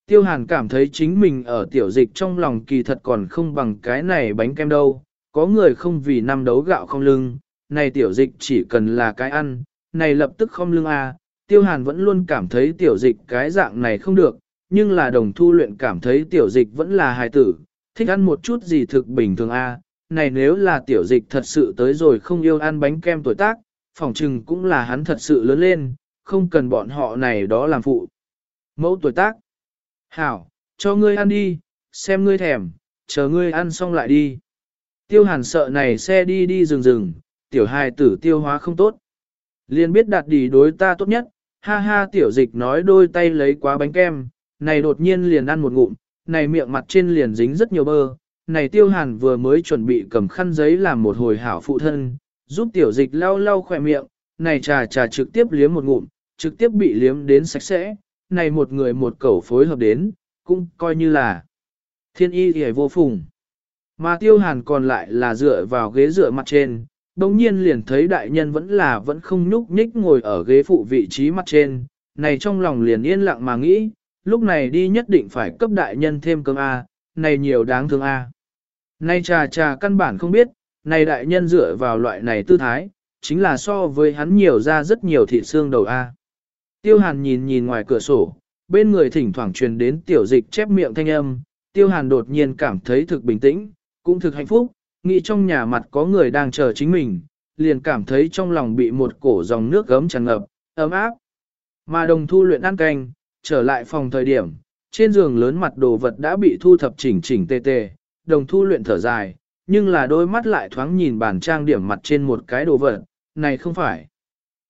Tiêu hàn cảm thấy chính mình ở tiểu dịch trong lòng kỳ thật còn không bằng cái này bánh kem đâu, có người không vì năm đấu gạo không lưng, này tiểu dịch chỉ cần là cái ăn, này lập tức không lưng à, tiêu hàn vẫn luôn cảm thấy tiểu dịch cái dạng này không được, nhưng là đồng thu luyện cảm thấy tiểu dịch vẫn là hài tử, thích ăn một chút gì thực bình thường a. À này nếu là tiểu dịch thật sự tới rồi không yêu ăn bánh kem tuổi tác, phỏng chừng cũng là hắn thật sự lớn lên, không cần bọn họ này đó làm phụ. Mẫu tuổi tác. Hảo, cho ngươi ăn đi, xem ngươi thèm, chờ ngươi ăn xong lại đi. Tiêu hàn sợ này xe đi đi rừng rừng, tiểu hài tử tiêu hóa không tốt. Liên biết đạt đi đối ta tốt nhất, ha ha tiểu dịch nói đôi tay lấy quá bánh kem, này đột nhiên liền ăn một ngụm, này miệng mặt trên liền dính rất nhiều bơ, này tiêu hàn vừa mới chuẩn bị cầm khăn giấy làm một hồi hảo phụ thân, giúp tiểu dịch lau lau khỏe miệng, này trà trà trực tiếp liếm một ngụm, trực tiếp bị liếm đến sạch sẽ, này một người một cẩu phối hợp đến, cũng coi như là thiên y hề vô phùng. Mà tiêu hàn còn lại là dựa vào ghế dựa mặt trên, đồng nhiên liền thấy đại nhân vẫn là vẫn không nhúc nhích ngồi ở ghế phụ vị trí mặt trên, này trong lòng liền yên lặng mà nghĩ, lúc này đi nhất định phải cấp đại nhân thêm cơm A, này nhiều đáng thương A. Này trà trà căn bản không biết, này đại nhân dựa vào loại này tư thái, chính là so với hắn nhiều ra rất nhiều thịt xương đầu A. Tiêu hàn nhìn nhìn ngoài cửa sổ, bên người thỉnh thoảng truyền đến tiểu dịch chép miệng thanh âm, tiêu hàn đột nhiên cảm thấy thực bình tĩnh, cũng thực hạnh phúc, nghĩ trong nhà mặt có người đang chờ chính mình, liền cảm thấy trong lòng bị một cổ dòng nước gấm tràn ngập, ấm áp. Mà đồng thu luyện ăn canh, trở lại phòng thời điểm, trên giường lớn mặt đồ vật đã bị thu thập chỉnh chỉnh tê tê, đồng thu luyện thở dài, nhưng là đôi mắt lại thoáng nhìn bản trang điểm mặt trên một cái đồ vật, này không phải.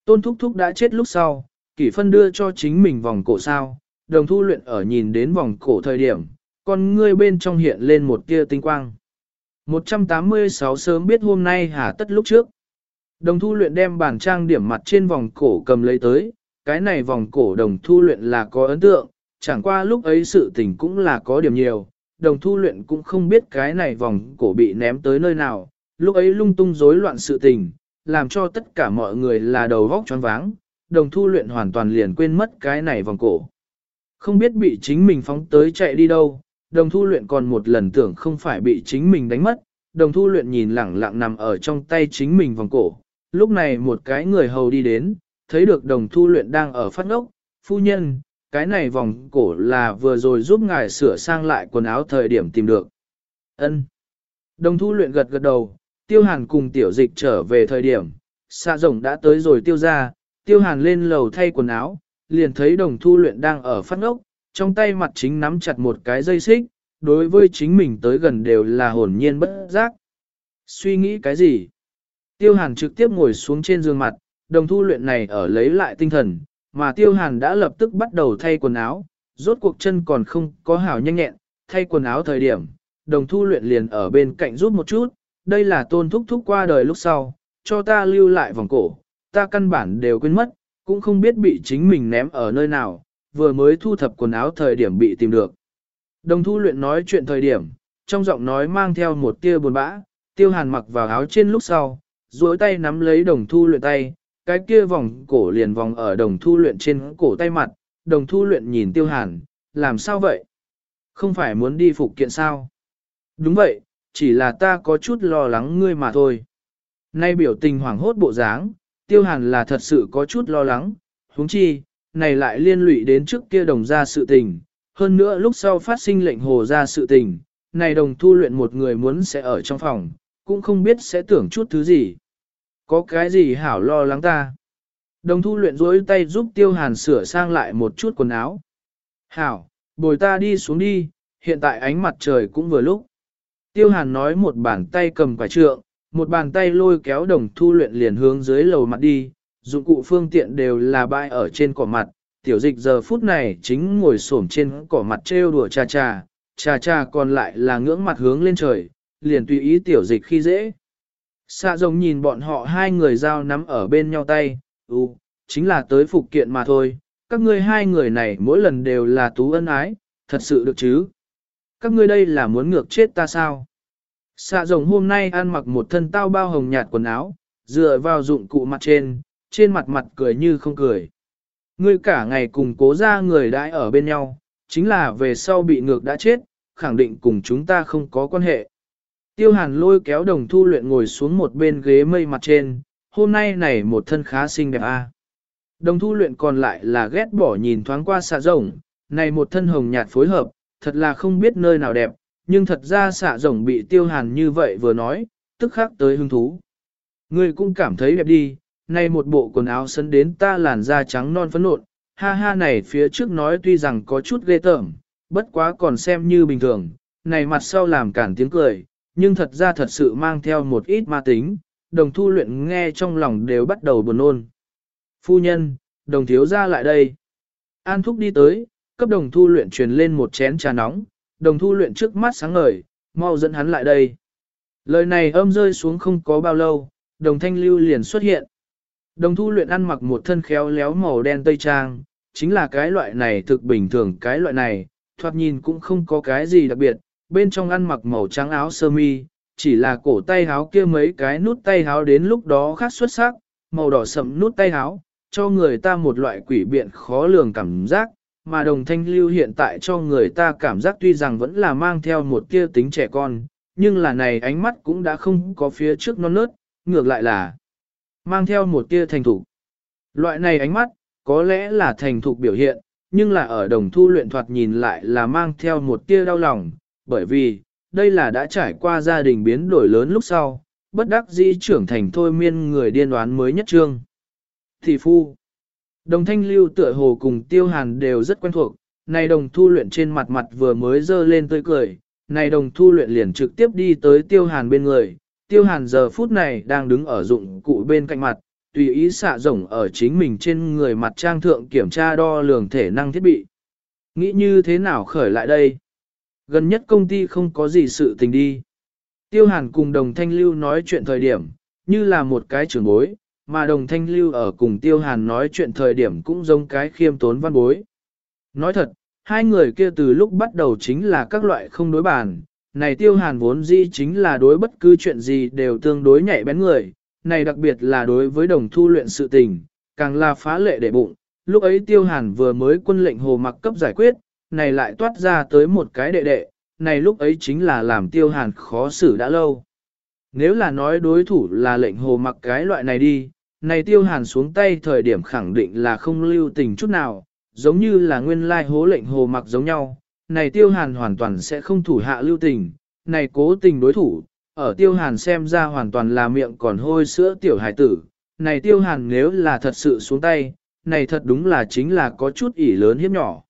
Tôn Thúc Thúc đã chết lúc sau, kỷ phân đưa cho chính mình vòng cổ sao, đồng thu luyện ở nhìn đến vòng cổ thời điểm, con ngươi bên trong hiện lên một tia tinh quang. 186 sớm biết hôm nay hà tất lúc trước. Đồng thu luyện đem bản trang điểm mặt trên vòng cổ cầm lấy tới, cái này vòng cổ đồng thu luyện là có ấn tượng, chẳng qua lúc ấy sự tình cũng là có điểm nhiều, đồng thu luyện cũng không biết cái này vòng cổ bị ném tới nơi nào, lúc ấy lung tung rối loạn sự tình, làm cho tất cả mọi người là đầu vóc choáng váng, đồng thu luyện hoàn toàn liền quên mất cái này vòng cổ. Không biết bị chính mình phóng tới chạy đi đâu, đồng thu luyện còn một lần tưởng không phải bị chính mình đánh mất, đồng thu luyện nhìn lẳng lặng nằm ở trong tay chính mình vòng cổ. Lúc này một cái người hầu đi đến, thấy được đồng thu luyện đang ở phát ngốc, phu nhân, cái này vòng cổ là vừa rồi giúp ngài sửa sang lại quần áo thời điểm tìm được. ân Đồng thu luyện gật gật đầu, tiêu hàn cùng tiểu dịch trở về thời điểm, xạ rồng đã tới rồi tiêu ra, tiêu hàn lên lầu thay quần áo, liền thấy đồng thu luyện đang ở phát ngốc, trong tay mặt chính nắm chặt một cái dây xích, đối với chính mình tới gần đều là hồn nhiên bất giác. Suy nghĩ cái gì? Tiêu hàn trực tiếp ngồi xuống trên giường mặt, đồng thu luyện này ở lấy lại tinh thần, mà tiêu hàn đã lập tức bắt đầu thay quần áo, rốt cuộc chân còn không có hảo nhanh nhẹn, thay quần áo thời điểm, đồng thu luyện liền ở bên cạnh rút một chút, đây là tôn thúc thúc qua đời lúc sau, cho ta lưu lại vòng cổ, ta căn bản đều quên mất, cũng không biết bị chính mình ném ở nơi nào, vừa mới thu thập quần áo thời điểm bị tìm được. Đồng thu luyện nói chuyện thời điểm, trong giọng nói mang theo một tia buồn bã, tiêu hàn mặc vào áo trên lúc sau, duỗi tay nắm lấy đồng thu luyện tay, cái kia vòng cổ liền vòng ở đồng thu luyện trên cổ tay mặt, đồng thu luyện nhìn tiêu hàn, làm sao vậy? Không phải muốn đi phục kiện sao? Đúng vậy, chỉ là ta có chút lo lắng ngươi mà thôi. Nay biểu tình hoảng hốt bộ dáng, tiêu hàn là thật sự có chút lo lắng, huống chi, này lại liên lụy đến trước kia đồng ra sự tình, hơn nữa lúc sau phát sinh lệnh hồ ra sự tình, này đồng thu luyện một người muốn sẽ ở trong phòng, cũng không biết sẽ tưởng chút thứ gì. Có cái gì hảo lo lắng ta? Đồng thu luyện rối tay giúp tiêu hàn sửa sang lại một chút quần áo. Hảo, bồi ta đi xuống đi, hiện tại ánh mặt trời cũng vừa lúc. Tiêu hàn nói một bàn tay cầm quả trượng, một bàn tay lôi kéo đồng thu luyện liền hướng dưới lầu mặt đi, dụng cụ phương tiện đều là bãi ở trên cỏ mặt. Tiểu dịch giờ phút này chính ngồi xổm trên cỏ mặt trêu đùa cha cha, cha cha còn lại là ngưỡng mặt hướng lên trời, liền tùy ý tiểu dịch khi dễ. Xạ rồng nhìn bọn họ hai người giao nắm ở bên nhau tay, ừ, chính là tới phục kiện mà thôi, các ngươi hai người này mỗi lần đều là tú ân ái, thật sự được chứ? Các ngươi đây là muốn ngược chết ta sao? Xạ rồng hôm nay ăn mặc một thân tao bao hồng nhạt quần áo, dựa vào dụng cụ mặt trên, trên mặt mặt cười như không cười. Ngươi cả ngày cùng cố ra người đãi ở bên nhau, chính là về sau bị ngược đã chết, khẳng định cùng chúng ta không có quan hệ. Tiêu hàn lôi kéo đồng thu luyện ngồi xuống một bên ghế mây mặt trên, hôm nay này một thân khá xinh đẹp a. Đồng thu luyện còn lại là ghét bỏ nhìn thoáng qua xạ rồng, này một thân hồng nhạt phối hợp, thật là không biết nơi nào đẹp, nhưng thật ra xạ rồng bị tiêu hàn như vậy vừa nói, tức khắc tới hứng thú. Ngươi cũng cảm thấy đẹp đi, này một bộ quần áo sấn đến ta làn da trắng non phấn nộn, ha ha này phía trước nói tuy rằng có chút ghê tởm, bất quá còn xem như bình thường, này mặt sau làm cản tiếng cười, nhưng thật ra thật sự mang theo một ít ma tính, đồng thu luyện nghe trong lòng đều bắt đầu buồn nôn. Phu nhân, đồng thiếu ra lại đây. An thúc đi tới, cấp đồng thu luyện truyền lên một chén trà nóng, đồng thu luyện trước mắt sáng ngời, mau dẫn hắn lại đây. Lời này âm rơi xuống không có bao lâu, đồng thanh lưu liền xuất hiện. Đồng thu luyện ăn mặc một thân khéo léo màu đen tây trang, chính là cái loại này thực bình thường cái loại này, thoạt nhìn cũng không có cái gì đặc biệt, bên trong ăn mặc màu trắng áo sơ mi, chỉ là cổ tay áo kia mấy cái nút tay áo đến lúc đó khác xuất sắc, màu đỏ sậm nút tay áo, cho người ta một loại quỷ biện khó lường cảm giác, mà đồng thanh lưu hiện tại cho người ta cảm giác tuy rằng vẫn là mang theo một kia tính trẻ con, nhưng là này ánh mắt cũng đã không có phía trước non nớt, ngược lại là mang theo một tia thành thục. Loại này ánh mắt, có lẽ là thành thục biểu hiện, nhưng là ở đồng thu luyện thoạt nhìn lại là mang theo một tia đau lòng, bởi vì, đây là đã trải qua gia đình biến đổi lớn lúc sau, bất đắc dĩ trưởng thành thôi miên người điên đoán mới nhất trương. Thị phu, đồng thanh lưu tựa hồ cùng tiêu hàn đều rất quen thuộc, này đồng thu luyện trên mặt mặt vừa mới dơ lên tươi cười, này đồng thu luyện liền trực tiếp đi tới tiêu hàn bên người, tiêu hàn giờ phút này đang đứng ở dụng cụ bên cạnh mặt, tùy ý xạ rộng ở chính mình trên người mặt trang thượng kiểm tra đo lường thể năng thiết bị. Nghĩ như thế nào khởi lại đây? Gần nhất công ty không có gì sự tình đi. Tiêu hàn cùng đồng thanh lưu nói chuyện thời điểm, như là một cái trưởng bối, mà đồng thanh lưu ở cùng tiêu hàn nói chuyện thời điểm cũng giống cái khiêm tốn văn bối. Nói thật, hai người kia từ lúc bắt đầu chính là các loại không đối bàn, này tiêu hàn vốn dĩ chính là đối bất cứ chuyện gì đều tương đối nhạy bén người, này đặc biệt là đối với đồng thu luyện sự tình, càng là phá lệ để bụng, lúc ấy tiêu hàn vừa mới quân lệnh hồ mặc cấp giải quyết, này lại toát ra tới một cái đệ đệ, này lúc ấy chính là làm tiêu hàn khó xử đã lâu. Nếu là nói đối thủ là lệnh hồ mặc cái loại này đi, này tiêu hàn xuống tay thời điểm khẳng định là không lưu tình chút nào, giống như là nguyên lai hố lệnh hồ mặc giống nhau, này tiêu hàn hoàn toàn sẽ không thủ hạ lưu tình, này cố tình đối thủ, ở tiêu hàn xem ra hoàn toàn là miệng còn hôi sữa tiểu hải tử, này tiêu hàn nếu là thật sự xuống tay, này thật đúng là chính là có chút ỷ lớn hiếp nhỏ.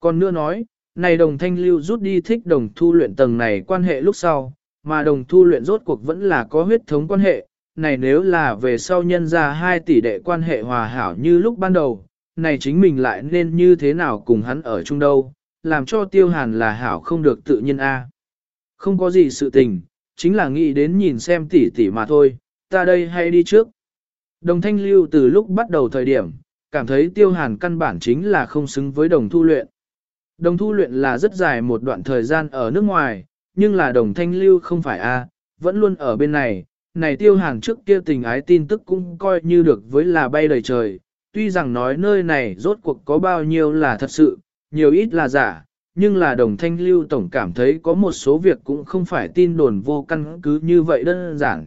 Còn nữa nói, này đồng thanh lưu rút đi thích đồng thu luyện tầng này quan hệ lúc sau, mà đồng thu luyện rốt cuộc vẫn là có huyết thống quan hệ, này nếu là về sau nhân ra hai tỷ đệ quan hệ hòa hảo như lúc ban đầu, này chính mình lại nên như thế nào cùng hắn ở chung đâu, làm cho tiêu hàn là hảo không được tự nhiên a Không có gì sự tình, chính là nghĩ đến nhìn xem tỷ tỷ mà thôi, ta đây hay đi trước. Đồng thanh lưu từ lúc bắt đầu thời điểm, cảm thấy tiêu hàn căn bản chính là không xứng với đồng thu luyện. Đồng thu luyện là rất dài một đoạn thời gian ở nước ngoài, nhưng là đồng thanh lưu không phải a vẫn luôn ở bên này. Này tiêu hàn trước kia tình ái tin tức cũng coi như được với là bay đầy trời, tuy rằng nói nơi này rốt cuộc có bao nhiêu là thật sự, nhiều ít là giả, nhưng là đồng thanh lưu tổng cảm thấy có một số việc cũng không phải tin đồn vô căn cứ như vậy đơn giản.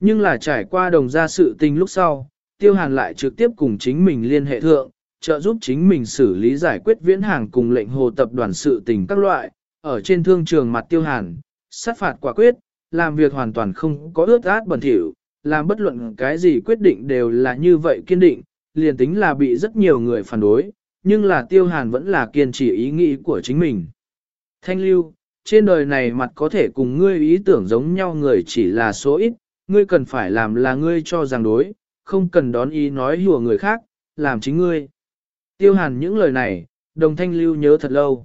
Nhưng là trải qua đồng gia sự tình lúc sau, tiêu hàn lại trực tiếp cùng chính mình liên hệ thượng, trợ giúp chính mình xử lý giải quyết viễn hàng cùng lệnh hồ tập đoàn sự tình các loại, ở trên thương trường mặt tiêu hàn, sát phạt quả quyết, làm việc hoàn toàn không có ướt át bẩn thỉu, làm bất luận cái gì quyết định đều là như vậy kiên định, liền tính là bị rất nhiều người phản đối, nhưng là tiêu hàn vẫn là kiên trì ý nghĩ của chính mình. Thanh lưu, trên đời này mặt có thể cùng ngươi ý tưởng giống nhau người chỉ là số ít, ngươi cần phải làm là ngươi cho rằng đối, không cần đón ý nói hùa người khác, làm chính ngươi. Tiêu hàn những lời này, đồng thanh lưu nhớ thật lâu.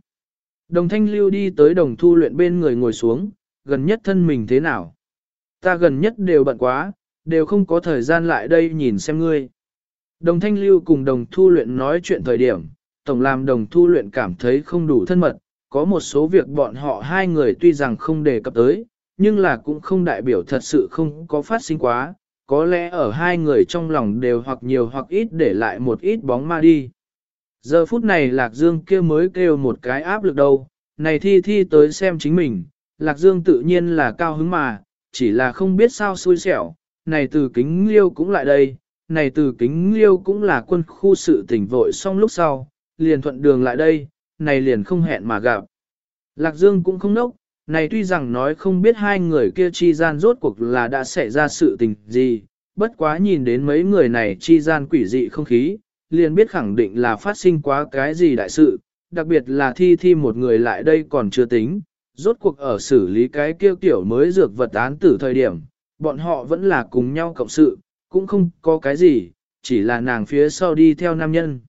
Đồng thanh lưu đi tới đồng thu luyện bên người ngồi xuống, gần nhất thân mình thế nào? Ta gần nhất đều bận quá, đều không có thời gian lại đây nhìn xem ngươi. Đồng thanh lưu cùng đồng thu luyện nói chuyện thời điểm, tổng làm đồng thu luyện cảm thấy không đủ thân mật, có một số việc bọn họ hai người tuy rằng không đề cập tới, nhưng là cũng không đại biểu thật sự không có phát sinh quá, có lẽ ở hai người trong lòng đều hoặc nhiều hoặc ít để lại một ít bóng ma đi. Giờ phút này Lạc Dương kia mới kêu một cái áp lực đâu, này thi thi tới xem chính mình, Lạc Dương tự nhiên là cao hứng mà, chỉ là không biết sao xui xẻo, này từ kính liêu cũng lại đây, này từ kính liêu cũng là quân khu sự tỉnh vội xong lúc sau, liền thuận đường lại đây, này liền không hẹn mà gặp. Lạc Dương cũng không nốc, này tuy rằng nói không biết hai người kia chi gian rốt cuộc là đã xảy ra sự tình gì, bất quá nhìn đến mấy người này chi gian quỷ dị không khí, liền biết khẳng định là phát sinh quá cái gì đại sự, đặc biệt là thi thi một người lại đây còn chưa tính, rốt cuộc ở xử lý cái kêu tiểu mới dược vật án tử thời điểm, bọn họ vẫn là cùng nhau cộng sự, cũng không có cái gì, chỉ là nàng phía sau đi theo nam nhân.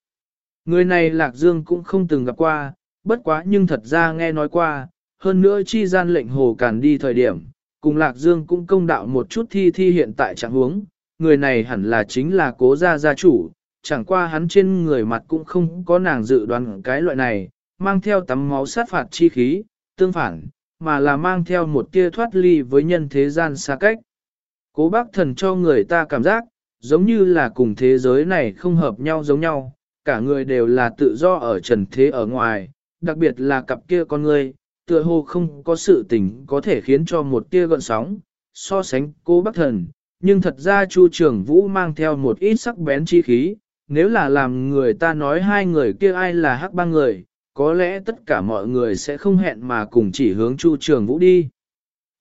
Người này Lạc Dương cũng không từng gặp qua, bất quá nhưng thật ra nghe nói qua, hơn nữa chi gian lệnh hồ càn đi thời điểm, cùng Lạc Dương cũng công đạo một chút thi thi hiện tại trạng huống, người này hẳn là chính là cố gia gia chủ, chẳng qua hắn trên người mặt cũng không có nàng dự đoán cái loại này, mang theo tắm máu sát phạt chi khí, tương phản, mà là mang theo một tia thoát ly với nhân thế gian xa cách. Cố bác thần cho người ta cảm giác, giống như là cùng thế giới này không hợp nhau giống nhau, cả người đều là tự do ở trần thế ở ngoài, đặc biệt là cặp kia con người, tựa hồ không có sự tình có thể khiến cho một tia gợn sóng, so sánh cố bác thần, nhưng thật ra Chu Trường Vũ mang theo một ít sắc bén chi khí, nếu là làm người ta nói hai người kia ai là hắc ba người, có lẽ tất cả mọi người sẽ không hẹn mà cùng chỉ hướng Chu Trường Vũ đi.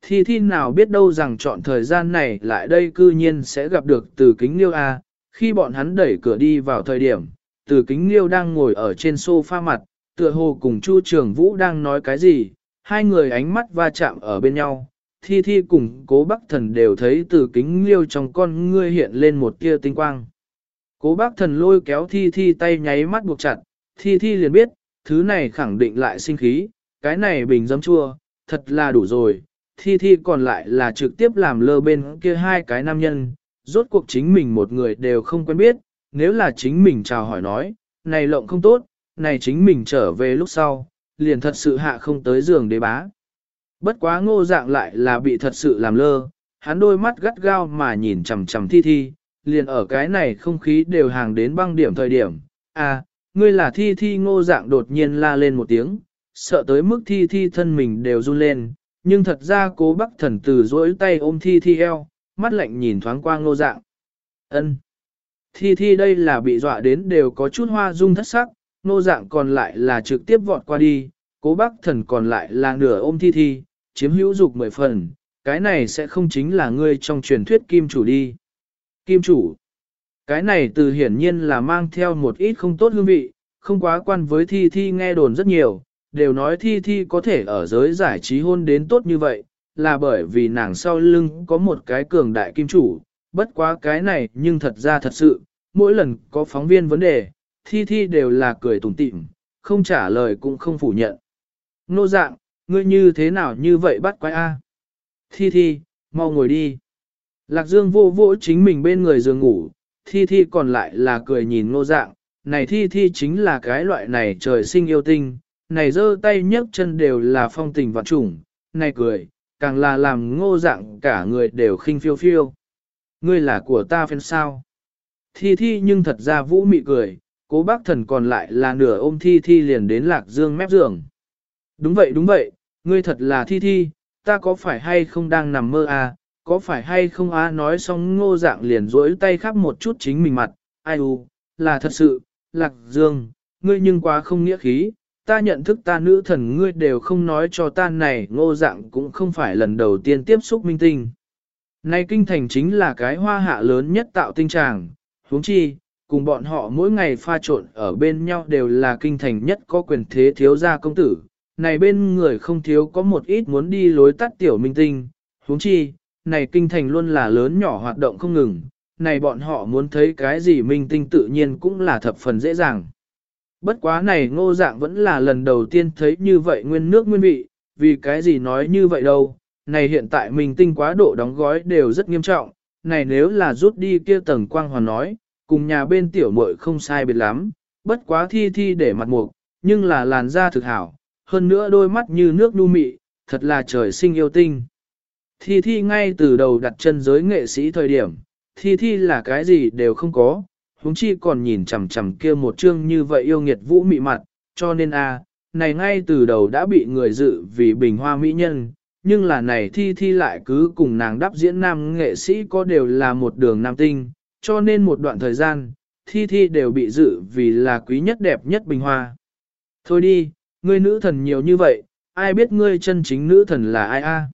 Thi thi nào biết đâu rằng chọn thời gian này lại đây cư nhiên sẽ gặp được từ kính liêu A, khi bọn hắn đẩy cửa đi vào thời điểm, từ kính liêu đang ngồi ở trên sofa mặt, tựa hồ cùng Chu Trường Vũ đang nói cái gì, hai người ánh mắt va chạm ở bên nhau, thi thi cùng cố bắc thần đều thấy từ kính liêu trong con ngươi hiện lên một tia tinh quang. Cố bác thần lôi kéo thi thi tay nháy mắt buộc chặt, thi thi liền biết, thứ này khẳng định lại sinh khí, cái này bình dấm chua, thật là đủ rồi. Thi thi còn lại là trực tiếp làm lơ bên kia hai cái nam nhân, rốt cuộc chính mình một người đều không quen biết, nếu là chính mình chào hỏi nói, này lộng không tốt, này chính mình trở về lúc sau, liền thật sự hạ không tới giường đế bá. Bất quá ngô dạng lại là bị thật sự làm lơ, hắn đôi mắt gắt gao mà nhìn chằm chằm thi thi, liền ở cái này không khí đều hàng đến băng điểm thời điểm. À, ngươi là thi thi ngô dạng đột nhiên la lên một tiếng, sợ tới mức thi thi thân mình đều run lên, nhưng thật ra cố bắc thần từ dỗi tay ôm thi thi eo, mắt lạnh nhìn thoáng qua ngô dạng. ân Thi thi đây là bị dọa đến đều có chút hoa dung thất sắc, ngô dạng còn lại là trực tiếp vọt qua đi, cố bắc thần còn lại là nửa ôm thi thi, chiếm hữu dục mười phần, cái này sẽ không chính là ngươi trong truyền thuyết kim chủ đi. Kim chủ. Cái này từ hiển nhiên là mang theo một ít không tốt hương vị, không quá quan với thi thi nghe đồn rất nhiều, đều nói thi thi có thể ở giới giải trí hôn đến tốt như vậy, là bởi vì nàng sau lưng có một cái cường đại kim chủ, bất quá cái này nhưng thật ra thật sự, mỗi lần có phóng viên vấn đề, thi thi đều là cười tủm tỉm, không trả lời cũng không phủ nhận. Nô dạng, ngươi như thế nào như vậy bắt quái A? Thi thi, mau ngồi đi. Lạc Dương vô vỗ chính mình bên người giường ngủ, thi thi còn lại là cười nhìn ngô dạng, này thi thi chính là cái loại này trời sinh yêu tinh, này giơ tay nhấc chân đều là phong tình vạn trùng, này cười, càng là làm ngô dạng cả người đều khinh phiêu phiêu. Ngươi là của ta phen sao? Thi thi nhưng thật ra vũ mị cười, cố bác thần còn lại là nửa ôm thi thi liền đến lạc dương mép giường. Đúng vậy đúng vậy, ngươi thật là thi thi, ta có phải hay không đang nằm mơ à, có phải hay không á nói xong ngô dạng liền rỗi tay khắp một chút chính mình mặt, ai u, là thật sự, lạc dương, ngươi nhưng quá không nghĩa khí, ta nhận thức ta nữ thần ngươi đều không nói cho ta này ngô dạng cũng không phải lần đầu tiên tiếp xúc minh tinh. Này kinh thành chính là cái hoa hạ lớn nhất tạo tinh tràng, huống chi, cùng bọn họ mỗi ngày pha trộn ở bên nhau đều là kinh thành nhất có quyền thế thiếu gia công tử. Này bên người không thiếu có một ít muốn đi lối tắt tiểu minh tinh, huống chi, này kinh thành luôn là lớn nhỏ hoạt động không ngừng, này bọn họ muốn thấy cái gì minh tinh tự nhiên cũng là thập phần dễ dàng. Bất quá này ngô dạng vẫn là lần đầu tiên thấy như vậy nguyên nước nguyên vị, vì cái gì nói như vậy đâu, này hiện tại minh tinh quá độ đóng gói đều rất nghiêm trọng, này nếu là rút đi kia tầng quang hoàn nói, cùng nhà bên tiểu muội không sai biệt lắm, bất quá thi thi để mặt mục, nhưng là làn da thực hảo, hơn nữa đôi mắt như nước nu mị, thật là trời sinh yêu tinh. Thi thi ngay từ đầu đặt chân giới nghệ sĩ thời điểm, thi thi là cái gì đều không có, huống chi còn nhìn chằm chằm kia một chương như vậy yêu nghiệt vũ mị mặt, cho nên a này ngay từ đầu đã bị người dự vì bình hoa mỹ nhân, nhưng là này thi thi lại cứ cùng nàng đáp diễn nam nghệ sĩ có đều là một đường nam tinh, cho nên một đoạn thời gian, thi thi đều bị dự vì là quý nhất đẹp nhất bình hoa. Thôi đi, ngươi nữ thần nhiều như vậy, ai biết ngươi chân chính nữ thần là ai a?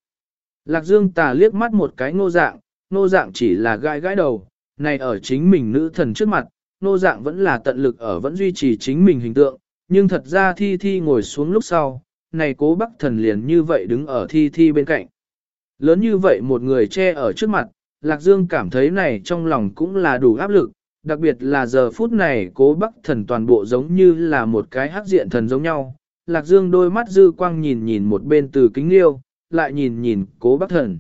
Lạc Dương tà liếc mắt một cái ngô dạng, ngô dạng chỉ là gai gãi đầu, này ở chính mình nữ thần trước mặt, ngô dạng vẫn là tận lực ở vẫn duy trì chính mình hình tượng, nhưng thật ra thi thi ngồi xuống lúc sau, này cố bắc thần liền như vậy đứng ở thi thi bên cạnh. Lớn như vậy một người che ở trước mặt, Lạc Dương cảm thấy này trong lòng cũng là đủ áp lực, đặc biệt là giờ phút này cố bắc thần toàn bộ giống như là một cái hắc diện thần giống nhau. Lạc Dương đôi mắt dư quang nhìn nhìn một bên từ kính liêu, lại nhìn nhìn cố bác thần.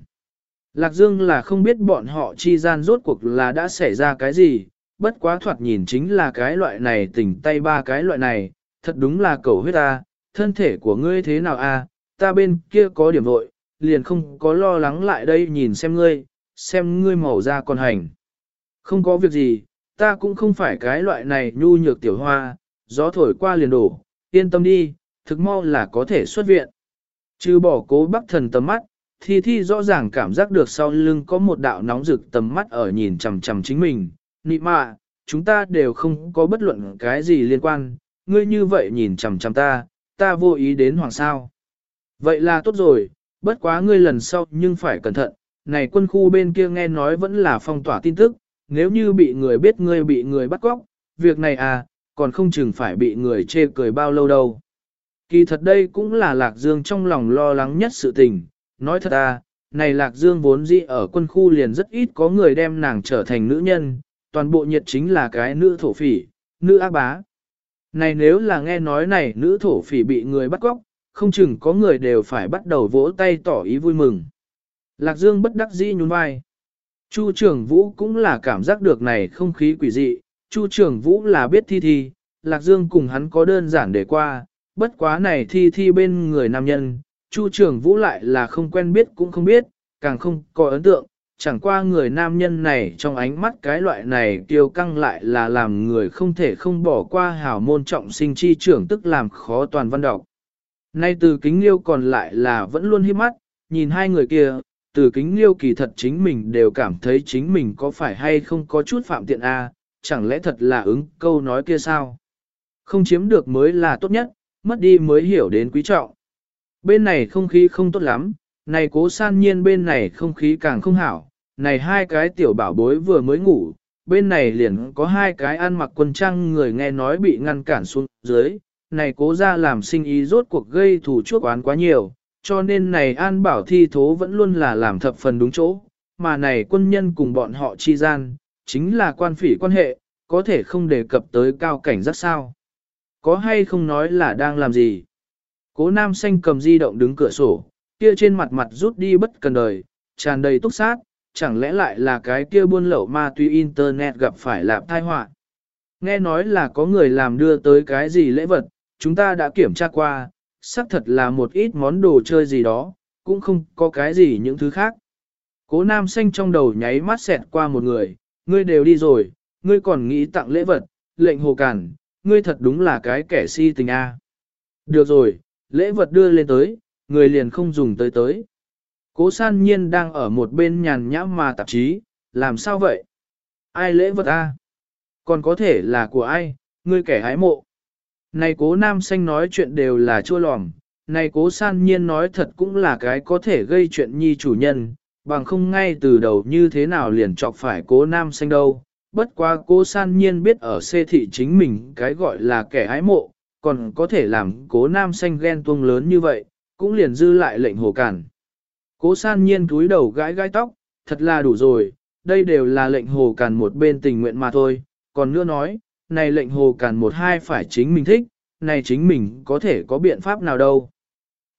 Lạc Dương là không biết bọn họ chi gian rốt cuộc là đã xảy ra cái gì, bất quá thoạt nhìn chính là cái loại này tỉnh tay ba cái loại này, thật đúng là cầu huyết ta, thân thể của ngươi thế nào a? ta bên kia có điểm vội, liền không có lo lắng lại đây nhìn xem ngươi, xem ngươi màu da còn hành. Không có việc gì, ta cũng không phải cái loại này nhu nhược tiểu hoa, gió thổi qua liền đổ, yên tâm đi, thực mau là có thể xuất viện. Chứ bỏ cố bắc thần tầm mắt, thi thi rõ ràng cảm giác được sau lưng có một đạo nóng rực tầm mắt ở nhìn chằm chằm chính mình. Nị mạ, chúng ta đều không có bất luận cái gì liên quan, ngươi như vậy nhìn chằm chằm ta, ta vô ý đến hoàng sao. Vậy là tốt rồi, bất quá ngươi lần sau nhưng phải cẩn thận, này quân khu bên kia nghe nói vẫn là phong tỏa tin tức, nếu như bị người biết ngươi bị người bắt cóc, việc này à, còn không chừng phải bị người chê cười bao lâu đâu. Kỳ thật đây cũng là Lạc Dương trong lòng lo lắng nhất sự tình, nói thật à, này Lạc Dương vốn dĩ ở quân khu liền rất ít có người đem nàng trở thành nữ nhân, toàn bộ nhiệt chính là cái nữ thổ phỉ, nữ ác bá. Này nếu là nghe nói này nữ thổ phỉ bị người bắt cóc, không chừng có người đều phải bắt đầu vỗ tay tỏ ý vui mừng. Lạc Dương bất đắc dĩ nhún vai. Chu trưởng vũ cũng là cảm giác được này không khí quỷ dị, Chu trưởng vũ là biết thi thi, Lạc Dương cùng hắn có đơn giản để qua, bất quá này thi thi bên người nam nhân, Chu trưởng vũ lại là không quen biết cũng không biết, càng không có ấn tượng, chẳng qua người nam nhân này trong ánh mắt cái loại này tiêu căng lại là làm người không thể không bỏ qua hảo môn trọng sinh chi trưởng tức làm khó toàn văn đọc. Nay từ kính liêu còn lại là vẫn luôn hiếp mắt, nhìn hai người kia, từ kính liêu kỳ thật chính mình đều cảm thấy chính mình có phải hay không có chút phạm tiện A, chẳng lẽ thật là ứng câu nói kia sao? Không chiếm được mới là tốt nhất, mất đi mới hiểu đến quý trọng. Bên này không khí không tốt lắm, này cố san nhiên bên này không khí càng không hảo, này hai cái tiểu bảo bối vừa mới ngủ, bên này liền có hai cái ăn mặc quần trang người nghe nói bị ngăn cản xuống dưới, này cố ra làm sinh ý rốt cuộc gây thủ chuốc oán quá nhiều, cho nên này an bảo thi thố vẫn luôn là làm thập phần đúng chỗ, mà này quân nhân cùng bọn họ chi gian, chính là quan phỉ quan hệ, có thể không đề cập tới cao cảnh rất sao. Có hay không nói là đang làm gì? Cố nam xanh cầm di động đứng cửa sổ, kia trên mặt mặt rút đi bất cần đời, tràn đầy túc sát, chẳng lẽ lại là cái kia buôn lậu ma túy internet gặp phải lạp tai họa Nghe nói là có người làm đưa tới cái gì lễ vật, chúng ta đã kiểm tra qua, xác thật là một ít món đồ chơi gì đó, cũng không có cái gì những thứ khác. Cố nam xanh trong đầu nháy mắt xẹt qua một người, ngươi đều đi rồi, ngươi còn nghĩ tặng lễ vật, lệnh hồ cản, ngươi thật đúng là cái kẻ si tình a. Được rồi, lễ vật đưa lên tới, người liền không dùng tới tới. Cố san nhiên đang ở một bên nhàn nhã mà tạp chí, làm sao vậy? Ai lễ vật a? Còn có thể là của ai, ngươi kẻ hái mộ. Này cố nam xanh nói chuyện đều là chua lòm, này cố san nhiên nói thật cũng là cái có thể gây chuyện nhi chủ nhân, bằng không ngay từ đầu như thế nào liền chọc phải cố nam xanh đâu. Bất quá cô san nhiên biết ở xê thị chính mình cái gọi là kẻ hái mộ, còn có thể làm cố nam xanh ghen tuông lớn như vậy, cũng liền dư lại lệnh hồ cản. Cố san nhiên túi đầu gãi gãi tóc, thật là đủ rồi, đây đều là lệnh hồ cản một bên tình nguyện mà thôi, còn nữa nói, này lệnh hồ cản một hai phải chính mình thích, này chính mình có thể có biện pháp nào đâu.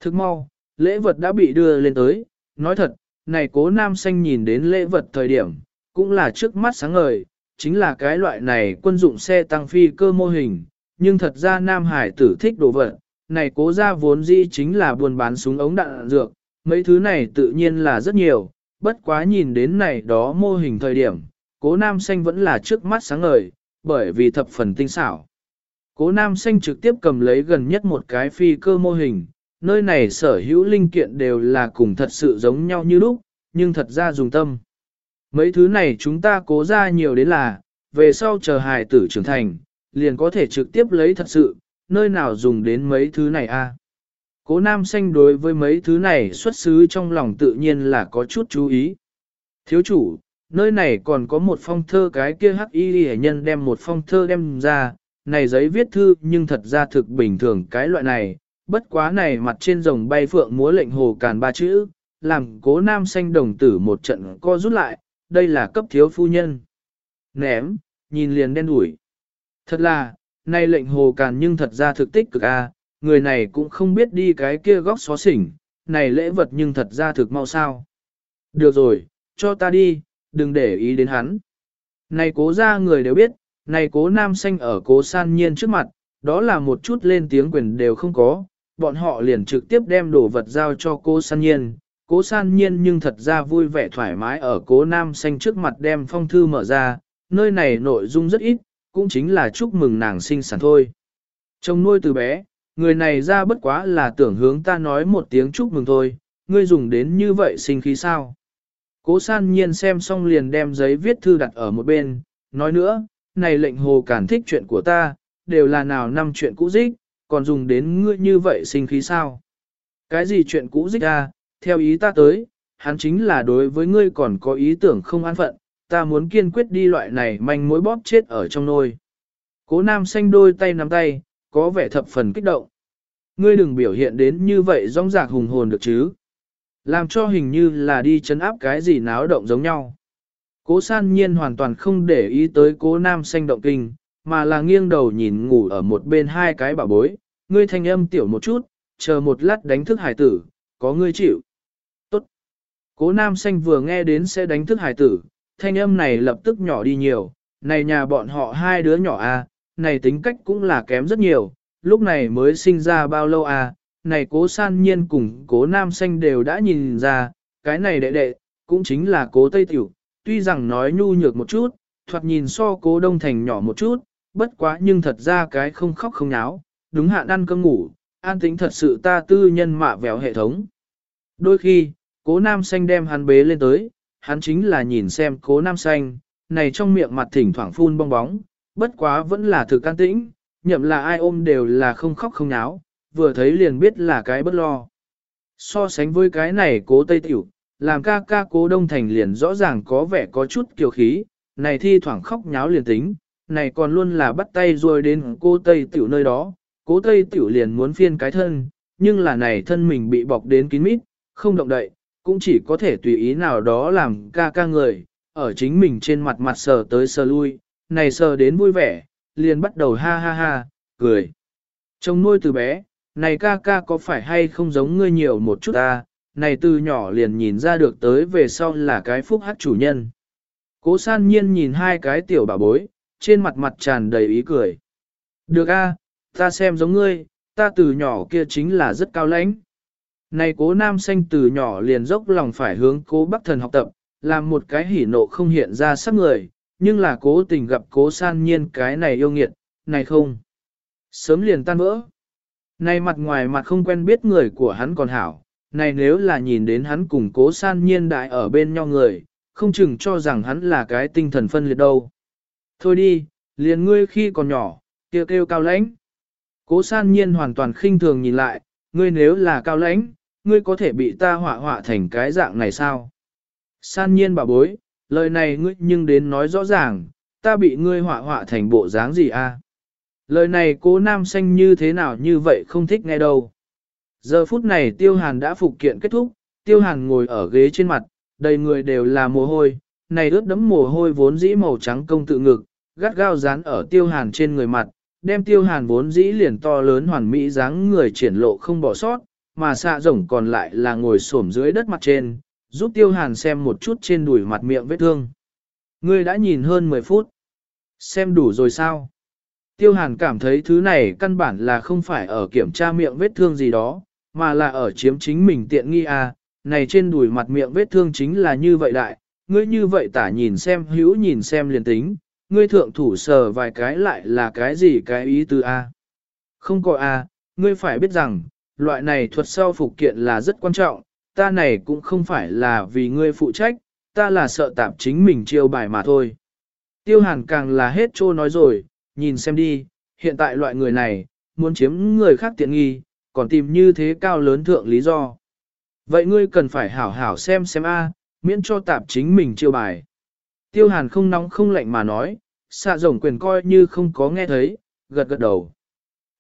Thức mau, lễ vật đã bị đưa lên tới, nói thật, này cố nam xanh nhìn đến lễ vật thời điểm, cũng là trước mắt sáng ngời, chính là cái loại này quân dụng xe tăng phi cơ mô hình, nhưng thật ra nam hải tử thích đồ vật, này cố ra vốn dĩ chính là buôn bán súng ống đạn dược, mấy thứ này tự nhiên là rất nhiều, bất quá nhìn đến này đó mô hình thời điểm, cố nam xanh vẫn là trước mắt sáng ngời, bởi vì thập phần tinh xảo. Cố nam xanh trực tiếp cầm lấy gần nhất một cái phi cơ mô hình, nơi này sở hữu linh kiện đều là cùng thật sự giống nhau như lúc, nhưng thật ra dùng tâm. Mấy thứ này chúng ta cố ra nhiều đến là, về sau chờ hài tử trưởng thành, liền có thể trực tiếp lấy thật sự, nơi nào dùng đến mấy thứ này a? Cố nam xanh đối với mấy thứ này xuất xứ trong lòng tự nhiên là có chút chú ý. Thiếu chủ, nơi này còn có một phong thơ cái kia hắc y hệ nhân đem một phong thơ đem ra, này giấy viết thư nhưng thật ra thực bình thường cái loại này, bất quá này mặt trên rồng bay phượng múa lệnh hồ càn ba chữ, làm cố nam xanh đồng tử một trận co rút lại, đây là cấp thiếu phu nhân. Ném, nhìn liền đen đủi. Thật là, nay lệnh hồ càn nhưng thật ra thực tích cực a, người này cũng không biết đi cái kia góc xó xỉnh, này lễ vật nhưng thật ra thực mau sao. Được rồi, cho ta đi, đừng để ý đến hắn. Này cố ra người đều biết, này cố nam xanh ở cố san nhiên trước mặt, đó là một chút lên tiếng quyền đều không có, bọn họ liền trực tiếp đem đồ vật giao cho cố san nhiên. Cố san nhiên nhưng thật ra vui vẻ thoải mái ở cố nam xanh trước mặt đem phong thư mở ra, nơi này nội dung rất ít, cũng chính là chúc mừng nàng sinh sản thôi. Chồng nuôi từ bé, người này ra bất quá là tưởng hướng ta nói một tiếng chúc mừng thôi, ngươi dùng đến như vậy sinh khí sao. Cố san nhiên xem xong liền đem giấy viết thư đặt ở một bên, nói nữa, này lệnh hồ cản thích chuyện của ta, đều là nào năm chuyện cũ dích, còn dùng đến ngươi như vậy sinh khí sao. Cái gì chuyện cũ dích ra, theo ý ta tới, hắn chính là đối với ngươi còn có ý tưởng không an phận, ta muốn kiên quyết đi loại này manh mối bóp chết ở trong nôi. Cố nam xanh đôi tay nắm tay, có vẻ thập phần kích động. Ngươi đừng biểu hiện đến như vậy rong rạc hùng hồn được chứ. Làm cho hình như là đi chấn áp cái gì náo động giống nhau. Cố san nhiên hoàn toàn không để ý tới cố nam xanh động kinh, mà là nghiêng đầu nhìn ngủ ở một bên hai cái bảo bối, ngươi thanh âm tiểu một chút, chờ một lát đánh thức hải tử, có ngươi chịu. Cố nam xanh vừa nghe đến sẽ đánh thức hải tử, thanh âm này lập tức nhỏ đi nhiều, này nhà bọn họ hai đứa nhỏ à, này tính cách cũng là kém rất nhiều, lúc này mới sinh ra bao lâu à, này cố san nhiên cùng cố nam xanh đều đã nhìn ra, cái này đệ đệ, cũng chính là cố Tây Tiểu, tuy rằng nói nhu nhược một chút, thoạt nhìn so cố Đông Thành nhỏ một chút, bất quá nhưng thật ra cái không khóc không náo, đúng hạn ăn cơm ngủ, an tính thật sự ta tư nhân mạ vẻo hệ thống. Đôi khi, cố nam xanh đem hắn bế lên tới, hắn chính là nhìn xem cố nam xanh, này trong miệng mặt thỉnh thoảng phun bong bóng, bất quá vẫn là thực can tĩnh, nhậm là ai ôm đều là không khóc không náo, vừa thấy liền biết là cái bất lo. So sánh với cái này cố Tây Tiểu, làm ca ca cố Đông Thành liền rõ ràng có vẻ có chút kiều khí, này thi thoảng khóc nháo liền tính, này còn luôn là bắt tay rồi đến cô Tây Tiểu nơi đó, cố Tây Tiểu liền muốn phiên cái thân, nhưng là này thân mình bị bọc đến kín mít, không động đậy, cũng chỉ có thể tùy ý nào đó làm ca ca người, ở chính mình trên mặt mặt sờ tới sờ lui, này sờ đến vui vẻ, liền bắt đầu ha ha ha, cười. Trông nuôi từ bé, này ca ca có phải hay không giống ngươi nhiều một chút ta, này từ nhỏ liền nhìn ra được tới về sau là cái phúc hát chủ nhân. Cố san nhiên nhìn hai cái tiểu bà bối, trên mặt mặt tràn đầy ý cười. Được a, ta xem giống ngươi, ta từ nhỏ kia chính là rất cao lãnh. Này cố nam xanh từ nhỏ liền dốc lòng phải hướng cố bắc thần học tập, làm một cái hỉ nộ không hiện ra sắc người, nhưng là cố tình gặp cố san nhiên cái này yêu nghiệt, này không. Sớm liền tan vỡ. Này mặt ngoài mặt không quen biết người của hắn còn hảo, này nếu là nhìn đến hắn cùng cố san nhiên đại ở bên nhau người, không chừng cho rằng hắn là cái tinh thần phân liệt đâu. Thôi đi, liền ngươi khi còn nhỏ, kêu kêu cao lãnh. Cố san nhiên hoàn toàn khinh thường nhìn lại, ngươi nếu là cao lãnh, ngươi có thể bị ta họa họa thành cái dạng này sao? San nhiên bà bối, lời này ngươi nhưng đến nói rõ ràng, ta bị ngươi họa họa thành bộ dáng gì a? Lời này cố nam xanh như thế nào như vậy không thích nghe đâu. Giờ phút này tiêu hàn đã phục kiện kết thúc, tiêu hàn ngồi ở ghế trên mặt, đầy người đều là mồ hôi, này ướt đẫm mồ hôi vốn dĩ màu trắng công tự ngực, gắt gao dán ở tiêu hàn trên người mặt, đem tiêu hàn vốn dĩ liền to lớn hoàn mỹ dáng người triển lộ không bỏ sót, mà xạ rồng còn lại là ngồi xổm dưới đất mặt trên, giúp tiêu hàn xem một chút trên đùi mặt miệng vết thương. Ngươi đã nhìn hơn 10 phút. Xem đủ rồi sao? Tiêu hàn cảm thấy thứ này căn bản là không phải ở kiểm tra miệng vết thương gì đó, mà là ở chiếm chính mình tiện nghi à, này trên đùi mặt miệng vết thương chính là như vậy đại, ngươi như vậy tả nhìn xem hữu nhìn xem liền tính, ngươi thượng thủ sờ vài cái lại là cái gì cái ý tư a? Không có a, ngươi phải biết rằng, loại này thuật sau phục kiện là rất quan trọng, ta này cũng không phải là vì ngươi phụ trách, ta là sợ tạp chính mình chiêu bài mà thôi. Tiêu hàn càng là hết trô nói rồi, nhìn xem đi, hiện tại loại người này, muốn chiếm người khác tiện nghi, còn tìm như thế cao lớn thượng lý do. Vậy ngươi cần phải hảo hảo xem xem a, miễn cho tạp chính mình chiêu bài. Tiêu hàn không nóng không lạnh mà nói, xạ rồng quyền coi như không có nghe thấy, gật gật đầu.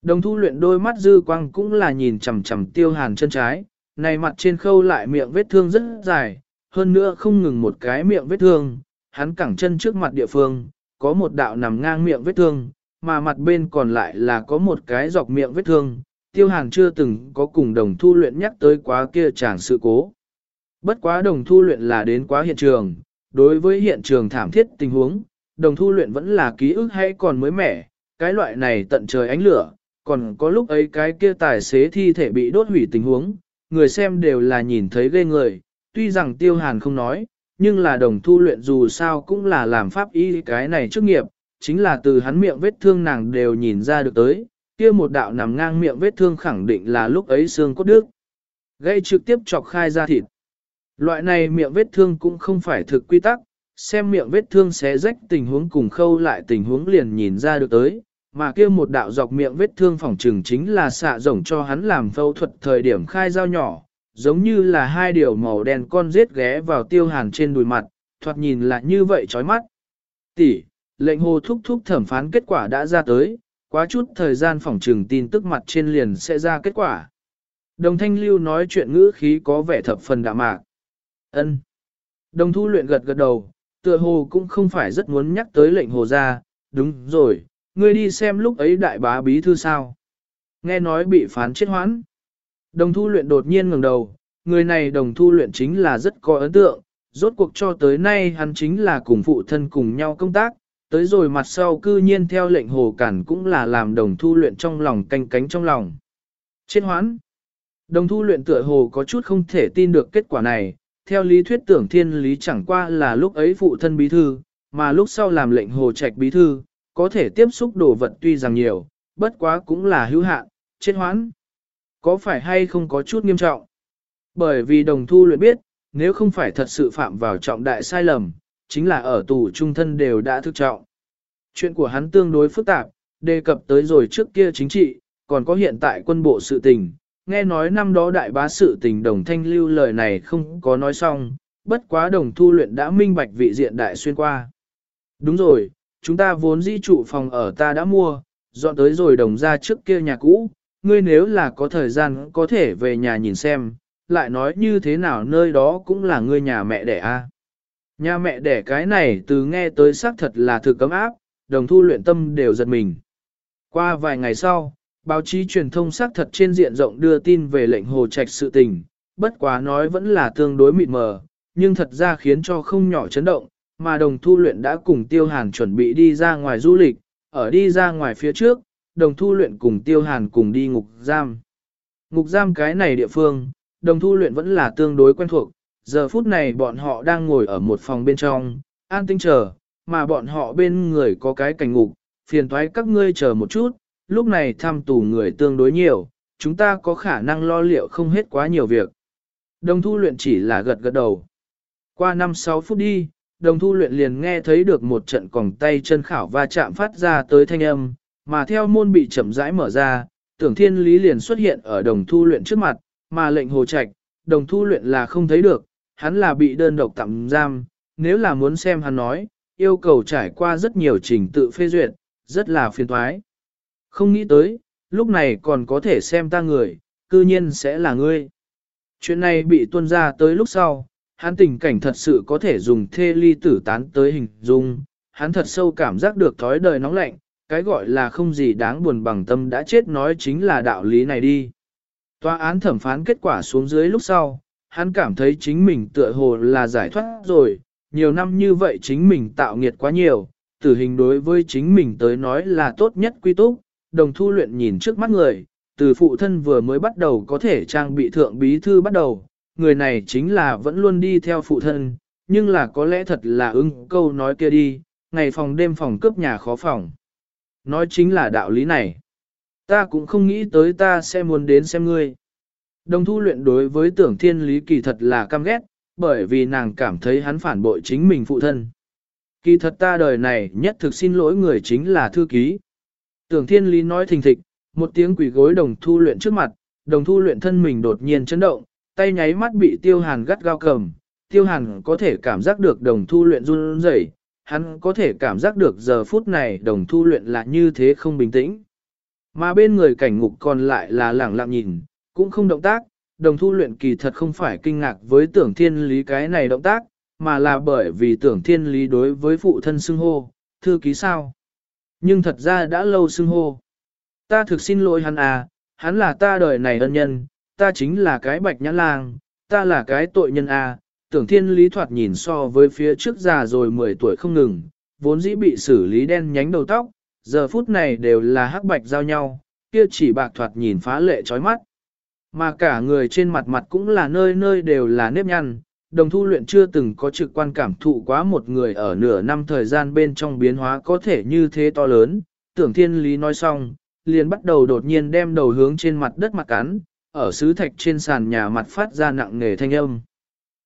Đồng thu luyện đôi mắt dư quang cũng là nhìn chằm chằm tiêu hàn chân trái, này mặt trên khâu lại miệng vết thương rất dài, hơn nữa không ngừng một cái miệng vết thương, hắn cẳng chân trước mặt địa phương, có một đạo nằm ngang miệng vết thương, mà mặt bên còn lại là có một cái dọc miệng vết thương, tiêu hàn chưa từng có cùng đồng thu luyện nhắc tới quá kia chẳng sự cố. Bất quá đồng thu luyện là đến quá hiện trường, đối với hiện trường thảm thiết tình huống, đồng thu luyện vẫn là ký ức hay còn mới mẻ, cái loại này tận trời ánh lửa, còn có lúc ấy cái kia tài xế thi thể bị đốt hủy tình huống, người xem đều là nhìn thấy ghê người, tuy rằng tiêu hàn không nói, nhưng là đồng thu luyện dù sao cũng là làm pháp y cái này trước nghiệp, chính là từ hắn miệng vết thương nàng đều nhìn ra được tới, kia một đạo nằm ngang miệng vết thương khẳng định là lúc ấy xương cốt đức. Gây trực tiếp chọc khai ra thịt. Loại này miệng vết thương cũng không phải thực quy tắc, xem miệng vết thương xé rách tình huống cùng khâu lại tình huống liền nhìn ra được tới, mà kia một đạo dọc miệng vết thương phòng trừng chính là xạ rồng cho hắn làm phẫu thuật thời điểm khai dao nhỏ, giống như là hai điều màu đen con rết ghé vào tiêu hàn trên đùi mặt, thoạt nhìn lại như vậy chói mắt. Tỷ, lệnh hồ thúc thúc thẩm phán kết quả đã ra tới, quá chút thời gian phòng trừng tin tức mặt trên liền sẽ ra kết quả. Đồng thanh lưu nói chuyện ngữ khí có vẻ thập phần đạm mạc. ân Đồng thu luyện gật gật đầu, tựa hồ cũng không phải rất muốn nhắc tới lệnh hồ ra, đúng rồi, ngươi đi xem lúc ấy đại bá bí thư sao. Nghe nói bị phán chết hoãn. Đồng thu luyện đột nhiên ngẩng đầu, người này đồng thu luyện chính là rất có ấn tượng, rốt cuộc cho tới nay hắn chính là cùng phụ thân cùng nhau công tác, tới rồi mặt sau cư nhiên theo lệnh hồ cản cũng là làm đồng thu luyện trong lòng canh cánh trong lòng. Chết hoãn. Đồng thu luyện tựa hồ có chút không thể tin được kết quả này, theo lý thuyết tưởng thiên lý chẳng qua là lúc ấy phụ thân bí thư, mà lúc sau làm lệnh hồ trạch bí thư, có thể tiếp xúc đồ vật tuy rằng nhiều, bất quá cũng là hữu hạn, chết hoãn. Có phải hay không có chút nghiêm trọng? Bởi vì đồng thu luyện biết, nếu không phải thật sự phạm vào trọng đại sai lầm, chính là ở tù trung thân đều đã thức trọng. Chuyện của hắn tương đối phức tạp, đề cập tới rồi trước kia chính trị, còn có hiện tại quân bộ sự tình. Nghe nói năm đó đại bá sự tình đồng thanh lưu lời này không có nói xong, bất quá đồng thu luyện đã minh bạch vị diện đại xuyên qua. Đúng rồi, chúng ta vốn di trụ phòng ở ta đã mua, dọn tới rồi đồng ra trước kia nhà cũ, ngươi nếu là có thời gian có thể về nhà nhìn xem, lại nói như thế nào nơi đó cũng là ngươi nhà mẹ đẻ a. Nhà mẹ đẻ cái này từ nghe tới xác thật là thực cấm áp, đồng thu luyện tâm đều giật mình. Qua vài ngày sau, báo chí truyền thông xác thật trên diện rộng đưa tin về lệnh hồ trạch sự tình, bất quá nói vẫn là tương đối mịt mờ, nhưng thật ra khiến cho không nhỏ chấn động, mà đồng thu luyện đã cùng tiêu hàn chuẩn bị đi ra ngoài du lịch, ở đi ra ngoài phía trước, đồng thu luyện cùng tiêu hàn cùng đi ngục giam. Ngục giam cái này địa phương, đồng thu luyện vẫn là tương đối quen thuộc, giờ phút này bọn họ đang ngồi ở một phòng bên trong, an tinh chờ, mà bọn họ bên người có cái cảnh ngục, phiền thoái các ngươi chờ một chút, lúc này thăm tù người tương đối nhiều, chúng ta có khả năng lo liệu không hết quá nhiều việc. Đồng thu luyện chỉ là gật gật đầu. Qua 5-6 phút đi, đồng thu luyện liền nghe thấy được một trận còng tay chân khảo va chạm phát ra tới thanh âm, mà theo môn bị chậm rãi mở ra, tưởng thiên lý liền xuất hiện ở đồng thu luyện trước mặt, mà lệnh hồ trạch, đồng thu luyện là không thấy được, hắn là bị đơn độc tạm giam, nếu là muốn xem hắn nói, yêu cầu trải qua rất nhiều trình tự phê duyệt, rất là phiền thoái. Không nghĩ tới, lúc này còn có thể xem ta người, cư nhiên sẽ là ngươi. Chuyện này bị tuân ra tới lúc sau, hắn tình cảnh thật sự có thể dùng thê ly tử tán tới hình dung, hắn thật sâu cảm giác được thói đời nóng lạnh, cái gọi là không gì đáng buồn bằng tâm đã chết nói chính là đạo lý này đi. Tòa án thẩm phán kết quả xuống dưới lúc sau, hắn cảm thấy chính mình tựa hồ là giải thoát rồi, nhiều năm như vậy chính mình tạo nghiệt quá nhiều, tử hình đối với chính mình tới nói là tốt nhất quy túc, đồng thu luyện nhìn trước mắt người, từ phụ thân vừa mới bắt đầu có thể trang bị thượng bí thư bắt đầu, người này chính là vẫn luôn đi theo phụ thân, nhưng là có lẽ thật là ưng câu nói kia đi, ngày phòng đêm phòng cướp nhà khó phòng. Nói chính là đạo lý này. Ta cũng không nghĩ tới ta sẽ muốn đến xem ngươi. Đồng thu luyện đối với tưởng thiên lý kỳ thật là căm ghét, bởi vì nàng cảm thấy hắn phản bội chính mình phụ thân. Kỳ thật ta đời này nhất thực xin lỗi người chính là thư ký. Tưởng thiên lý nói thình thịch, một tiếng quỷ gối đồng thu luyện trước mặt, đồng thu luyện thân mình đột nhiên chấn động, tay nháy mắt bị tiêu hàn gắt gao cầm. Tiêu hàn có thể cảm giác được đồng thu luyện run rẩy, hắn có thể cảm giác được giờ phút này đồng thu luyện là như thế không bình tĩnh. Mà bên người cảnh ngục còn lại là lẳng lặng nhìn, cũng không động tác, đồng thu luyện kỳ thật không phải kinh ngạc với tưởng thiên lý cái này động tác, mà là bởi vì tưởng thiên lý đối với phụ thân xưng hô, thư ký sao. Nhưng thật ra đã lâu xưng hô. Ta thực xin lỗi hắn à, hắn là ta đời này ân nhân, ta chính là cái bạch nhãn lang, ta là cái tội nhân à, tưởng thiên lý thoạt nhìn so với phía trước già rồi 10 tuổi không ngừng, vốn dĩ bị xử lý đen nhánh đầu tóc, giờ phút này đều là hắc bạch giao nhau, kia chỉ bạc thoạt nhìn phá lệ chói mắt. Mà cả người trên mặt mặt cũng là nơi nơi đều là nếp nhăn, đồng thu luyện chưa từng có trực quan cảm thụ quá một người ở nửa năm thời gian bên trong biến hóa có thể như thế to lớn, tưởng thiên lý nói xong, liền bắt đầu đột nhiên đem đầu hướng trên mặt đất mặt cắn, ở sứ thạch trên sàn nhà mặt phát ra nặng nề thanh âm.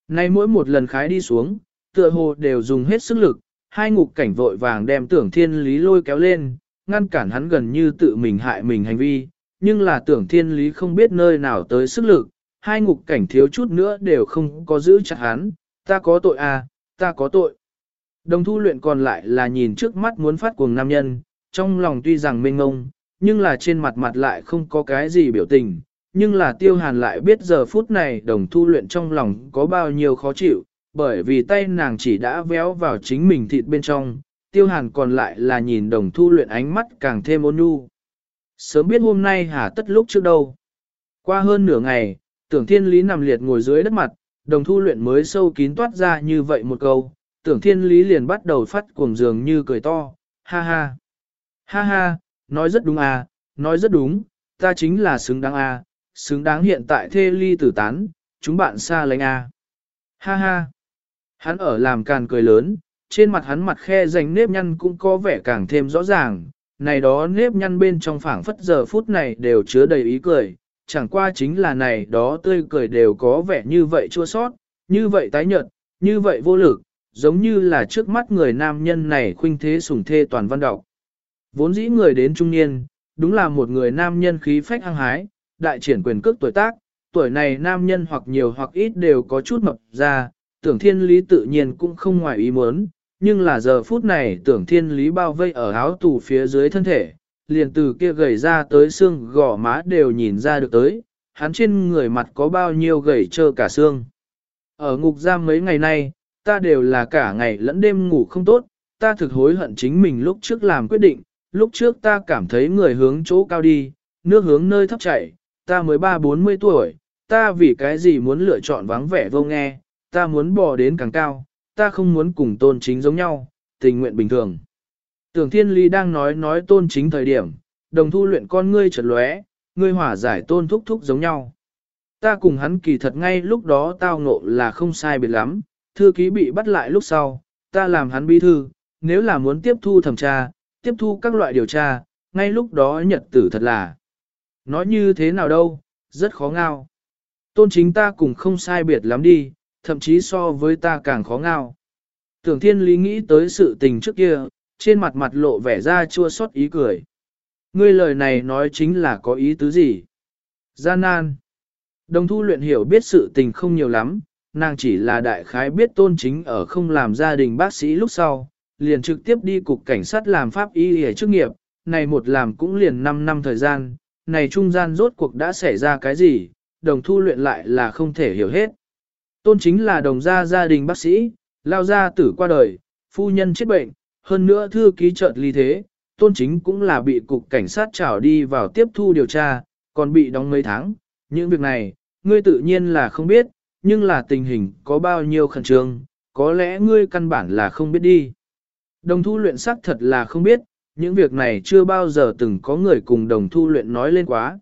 Nay mỗi một lần khái đi xuống, tựa hồ đều dùng hết sức lực, hai ngục cảnh vội vàng đem tưởng thiên lý lôi kéo lên, ngăn cản hắn gần như tự mình hại mình hành vi, nhưng là tưởng thiên lý không biết nơi nào tới sức lực, hai ngục cảnh thiếu chút nữa đều không có giữ chặt hắn, ta có tội à, ta có tội. Đồng thu luyện còn lại là nhìn trước mắt muốn phát cuồng nam nhân, trong lòng tuy rằng mênh ngông, nhưng là trên mặt mặt lại không có cái gì biểu tình, nhưng là tiêu hàn lại biết giờ phút này đồng thu luyện trong lòng có bao nhiêu khó chịu, bởi vì tay nàng chỉ đã véo vào chính mình thịt bên trong, tiêu hàn còn lại là nhìn đồng thu luyện ánh mắt càng thêm ôn nhu. Sớm biết hôm nay hà tất lúc trước đâu. Qua hơn nửa ngày, tưởng thiên lý nằm liệt ngồi dưới đất mặt, đồng thu luyện mới sâu kín toát ra như vậy một câu, tưởng thiên lý liền bắt đầu phát cuồng dường như cười to, ha ha. Ha ha, nói rất đúng à, nói rất đúng, ta chính là xứng đáng à, xứng đáng hiện tại thê ly tử tán, chúng bạn xa lánh à. Ha ha. Hắn ở làm càn cười lớn, trên mặt hắn mặt khe dành nếp nhăn cũng có vẻ càng thêm rõ ràng, này đó nếp nhăn bên trong phảng phất giờ phút này đều chứa đầy ý cười, chẳng qua chính là này đó tươi cười đều có vẻ như vậy chua sót, như vậy tái nhợt, như vậy vô lực, giống như là trước mắt người nam nhân này khuynh thế sủng thê toàn văn đọc. Vốn dĩ người đến trung niên, đúng là một người nam nhân khí phách hăng hái, đại triển quyền cước tuổi tác, tuổi này nam nhân hoặc nhiều hoặc ít đều có chút mập ra, tưởng thiên lý tự nhiên cũng không ngoài ý muốn, nhưng là giờ phút này tưởng thiên lý bao vây ở áo tù phía dưới thân thể, liền từ kia gầy ra tới xương gò má đều nhìn ra được tới, hắn trên người mặt có bao nhiêu gầy trơ cả xương. Ở ngục giam mấy ngày nay, ta đều là cả ngày lẫn đêm ngủ không tốt, ta thực hối hận chính mình lúc trước làm quyết định, lúc trước ta cảm thấy người hướng chỗ cao đi, nước hướng nơi thấp chảy, ta mới ba bốn mươi tuổi, ta vì cái gì muốn lựa chọn vắng vẻ vô nghe, ta muốn bò đến càng cao, ta không muốn cùng tôn chính giống nhau, tình nguyện bình thường. Tưởng thiên ly đang nói nói tôn chính thời điểm, đồng thu luyện con ngươi chợt lóe, ngươi hỏa giải tôn thúc thúc giống nhau. Ta cùng hắn kỳ thật ngay lúc đó tao ngộ là không sai biệt lắm, thư ký bị bắt lại lúc sau, ta làm hắn bí thư, nếu là muốn tiếp thu thẩm tra, tiếp thu các loại điều tra, ngay lúc đó nhật tử thật là. Nói như thế nào đâu, rất khó ngao. Tôn chính ta cũng không sai biệt lắm đi, thậm chí so với ta càng khó ngao. Tưởng thiên lý nghĩ tới sự tình trước kia, trên mặt mặt lộ vẻ ra chua xót ý cười. Ngươi lời này nói chính là có ý tứ gì? Gian nan. Đồng thu luyện hiểu biết sự tình không nhiều lắm, nàng chỉ là đại khái biết tôn chính ở không làm gia đình bác sĩ lúc sau, liền trực tiếp đi cục cảnh sát làm pháp y hề chức nghiệp, này một làm cũng liền 5 năm thời gian, này trung gian rốt cuộc đã xảy ra cái gì, đồng thu luyện lại là không thể hiểu hết. Tôn chính là đồng gia gia đình bác sĩ, lao gia tử qua đời, phu nhân chết bệnh, hơn nữa thư ký chợt ly thế, tôn chính cũng là bị cục cảnh sát trảo đi vào tiếp thu điều tra, còn bị đóng mấy tháng. Những việc này, ngươi tự nhiên là không biết, nhưng là tình hình có bao nhiêu khẩn trương, có lẽ ngươi căn bản là không biết đi. Đồng thu luyện sắc thật là không biết, những việc này chưa bao giờ từng có người cùng đồng thu luyện nói lên quá.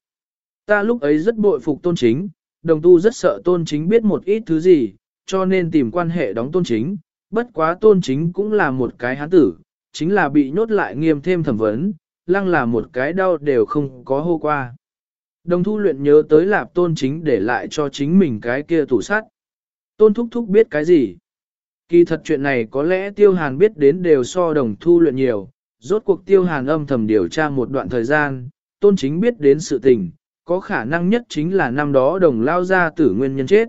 Ta lúc ấy rất bội phục tôn chính, đồng tu rất sợ tôn chính biết một ít thứ gì, cho nên tìm quan hệ đóng tôn chính, bất quá tôn chính cũng là một cái hán tử, chính là bị nhốt lại nghiêm thêm thẩm vấn, lăng là một cái đau đều không có hô qua. Đồng thu luyện nhớ tới lạp tôn chính để lại cho chính mình cái kia tủ sắt. Tôn thúc thúc biết cái gì? Kỳ thật chuyện này có lẽ tiêu hàn biết đến đều so đồng thu luyện nhiều, rốt cuộc tiêu hàn âm thầm điều tra một đoạn thời gian, tôn chính biết đến sự tình, có khả năng nhất chính là năm đó đồng lao gia tử nguyên nhân chết.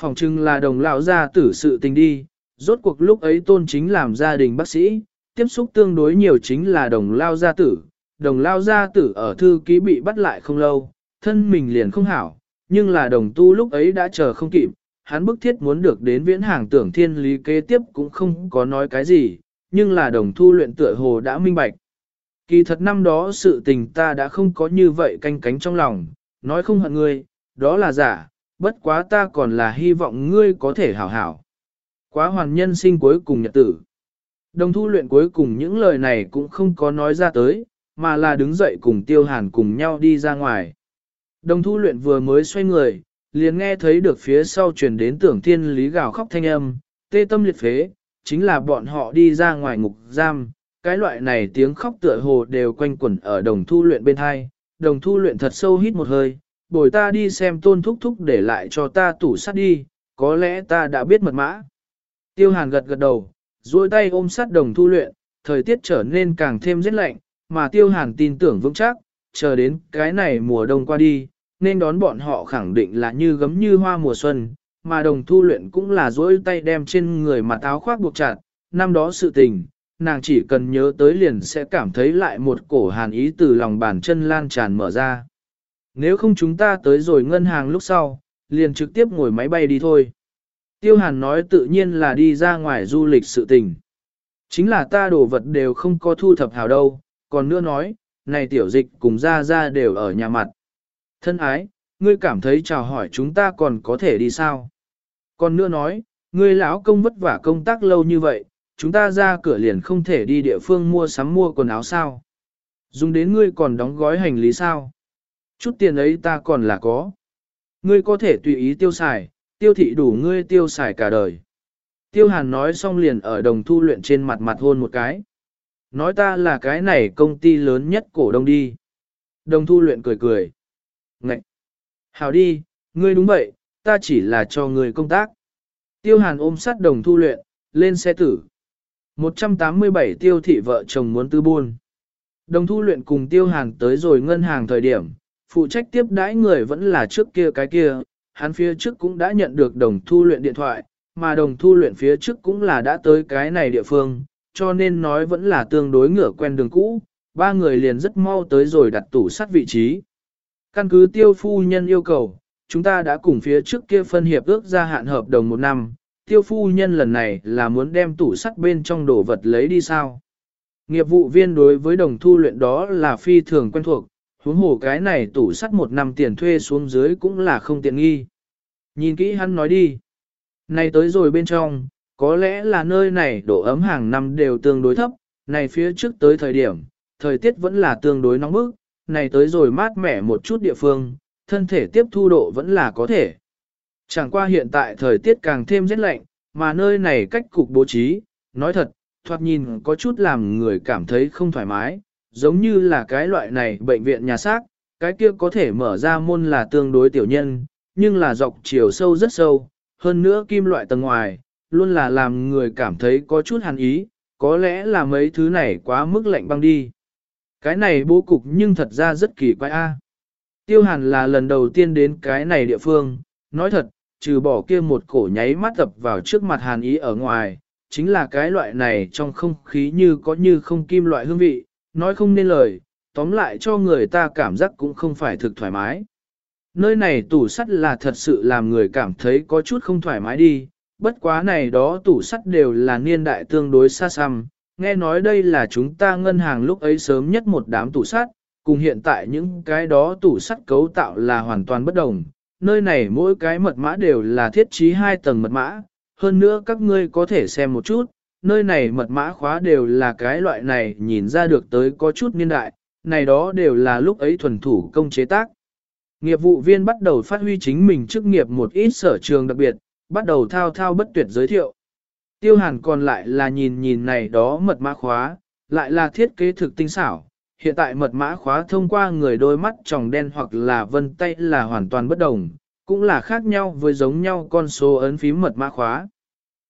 Phòng trưng là đồng lao gia tử sự tình đi, rốt cuộc lúc ấy tôn chính làm gia đình bác sĩ, tiếp xúc tương đối nhiều chính là đồng lao gia tử. Đồng lao gia tử ở thư ký bị bắt lại không lâu, thân mình liền không hảo, nhưng là đồng tu lúc ấy đã chờ không kịp, hắn bức thiết muốn được đến viễn hàng tưởng thiên lý kế tiếp cũng không có nói cái gì, nhưng là đồng thu luyện tựa hồ đã minh bạch. Kỳ thật năm đó sự tình ta đã không có như vậy canh cánh trong lòng, nói không hận ngươi, đó là giả, bất quá ta còn là hy vọng ngươi có thể hảo hảo. Quá hoàn nhân sinh cuối cùng nhật tử. Đồng thu luyện cuối cùng những lời này cũng không có nói ra tới, mà là đứng dậy cùng tiêu hàn cùng nhau đi ra ngoài. Đồng thu luyện vừa mới xoay người, liền nghe thấy được phía sau truyền đến tưởng thiên lý gào khóc thanh âm, tê tâm liệt phế, chính là bọn họ đi ra ngoài ngục giam, cái loại này tiếng khóc tựa hồ đều quanh quẩn ở đồng thu luyện bên hai, đồng thu luyện thật sâu hít một hơi, bồi ta đi xem tôn thúc thúc để lại cho ta tủ sắt đi, có lẽ ta đã biết mật mã. Tiêu hàn gật gật đầu, duỗi tay ôm sát đồng thu luyện, thời tiết trở nên càng thêm rét lạnh, mà tiêu hàn tin tưởng vững chắc, chờ đến cái này mùa đông qua đi, nên đón bọn họ khẳng định là như gấm như hoa mùa xuân, mà đồng thu luyện cũng là duỗi tay đem trên người mặt áo khoác buộc chặt, năm đó sự tình, nàng chỉ cần nhớ tới liền sẽ cảm thấy lại một cổ hàn ý từ lòng bàn chân lan tràn mở ra. Nếu không chúng ta tới rồi ngân hàng lúc sau, liền trực tiếp ngồi máy bay đi thôi. Tiêu hàn nói tự nhiên là đi ra ngoài du lịch sự tình. Chính là ta đồ vật đều không có thu thập hào đâu, còn nữa nói, này tiểu dịch cùng ra ra đều ở nhà mặt. Thân ái, ngươi cảm thấy chào hỏi chúng ta còn có thể đi sao? Còn nữa nói, ngươi lão công vất vả công tác lâu như vậy, chúng ta ra cửa liền không thể đi địa phương mua sắm mua quần áo sao? Dùng đến ngươi còn đóng gói hành lý sao? Chút tiền ấy ta còn là có. Ngươi có thể tùy ý tiêu xài, tiêu thị đủ ngươi tiêu xài cả đời. Tiêu hàn nói xong liền ở đồng thu luyện trên mặt mặt hôn một cái. Nói ta là cái này công ty lớn nhất cổ đông đi. Đồng thu luyện cười cười. Ngậy! Hảo đi, ngươi đúng vậy, ta chỉ là cho ngươi công tác. Tiêu hàn ôm sát đồng thu luyện, lên xe tử. 187 tiêu thị vợ chồng muốn tư buôn. Đồng thu luyện cùng tiêu hàn tới rồi ngân hàng thời điểm, phụ trách tiếp đãi người vẫn là trước kia cái kia, hắn phía trước cũng đã nhận được đồng thu luyện điện thoại, mà đồng thu luyện phía trước cũng là đã tới cái này địa phương, cho nên nói vẫn là tương đối ngửa quen đường cũ, ba người liền rất mau tới rồi đặt tủ sắt vị trí. Căn cứ tiêu phu nhân yêu cầu, chúng ta đã cùng phía trước kia phân hiệp ước gia hạn hợp đồng một năm, tiêu phu nhân lần này là muốn đem tủ sắt bên trong đồ vật lấy đi sao. Nghiệp vụ viên đối với đồng thu luyện đó là phi thường quen thuộc, huống hồ cái này tủ sắt một năm tiền thuê xuống dưới cũng là không tiện nghi. Nhìn kỹ hắn nói đi. Này tới rồi bên trong, có lẽ là nơi này độ ấm hàng năm đều tương đối thấp, này phía trước tới thời điểm, thời tiết vẫn là tương đối nóng bức, này tới rồi mát mẻ một chút địa phương, thân thể tiếp thu độ vẫn là có thể. Chẳng qua hiện tại thời tiết càng thêm rét lạnh, mà nơi này cách cục bố trí, nói thật, thoạt nhìn có chút làm người cảm thấy không thoải mái, giống như là cái loại này bệnh viện nhà xác, cái kia có thể mở ra môn là tương đối tiểu nhân, nhưng là dọc chiều sâu rất sâu, hơn nữa kim loại tầng ngoài, luôn là làm người cảm thấy có chút hàn ý, có lẽ là mấy thứ này quá mức lạnh băng đi. Cái này bố cục nhưng thật ra rất kỳ quái a. Tiêu hàn là lần đầu tiên đến cái này địa phương, nói thật, trừ bỏ kia một cổ nháy mắt tập vào trước mặt hàn ý ở ngoài, chính là cái loại này trong không khí như có như không kim loại hương vị, nói không nên lời, tóm lại cho người ta cảm giác cũng không phải thực thoải mái. Nơi này tủ sắt là thật sự làm người cảm thấy có chút không thoải mái đi, bất quá này đó tủ sắt đều là niên đại tương đối xa xăm, nghe nói đây là chúng ta ngân hàng lúc ấy sớm nhất một đám tủ sắt, cùng hiện tại những cái đó tủ sắt cấu tạo là hoàn toàn bất đồng. Nơi này mỗi cái mật mã đều là thiết trí hai tầng mật mã, hơn nữa các ngươi có thể xem một chút, nơi này mật mã khóa đều là cái loại này nhìn ra được tới có chút niên đại, này đó đều là lúc ấy thuần thủ công chế tác. Nghiệp vụ viên bắt đầu phát huy chính mình chức nghiệp một ít sở trường đặc biệt, bắt đầu thao thao bất tuyệt giới thiệu. Tiêu hàn còn lại là nhìn nhìn này đó mật mã khóa, lại là thiết kế thực tinh xảo. Hiện tại mật mã khóa thông qua người đôi mắt tròng đen hoặc là vân tay là hoàn toàn bất đồng, cũng là khác nhau với giống nhau con số ấn phím mật mã khóa.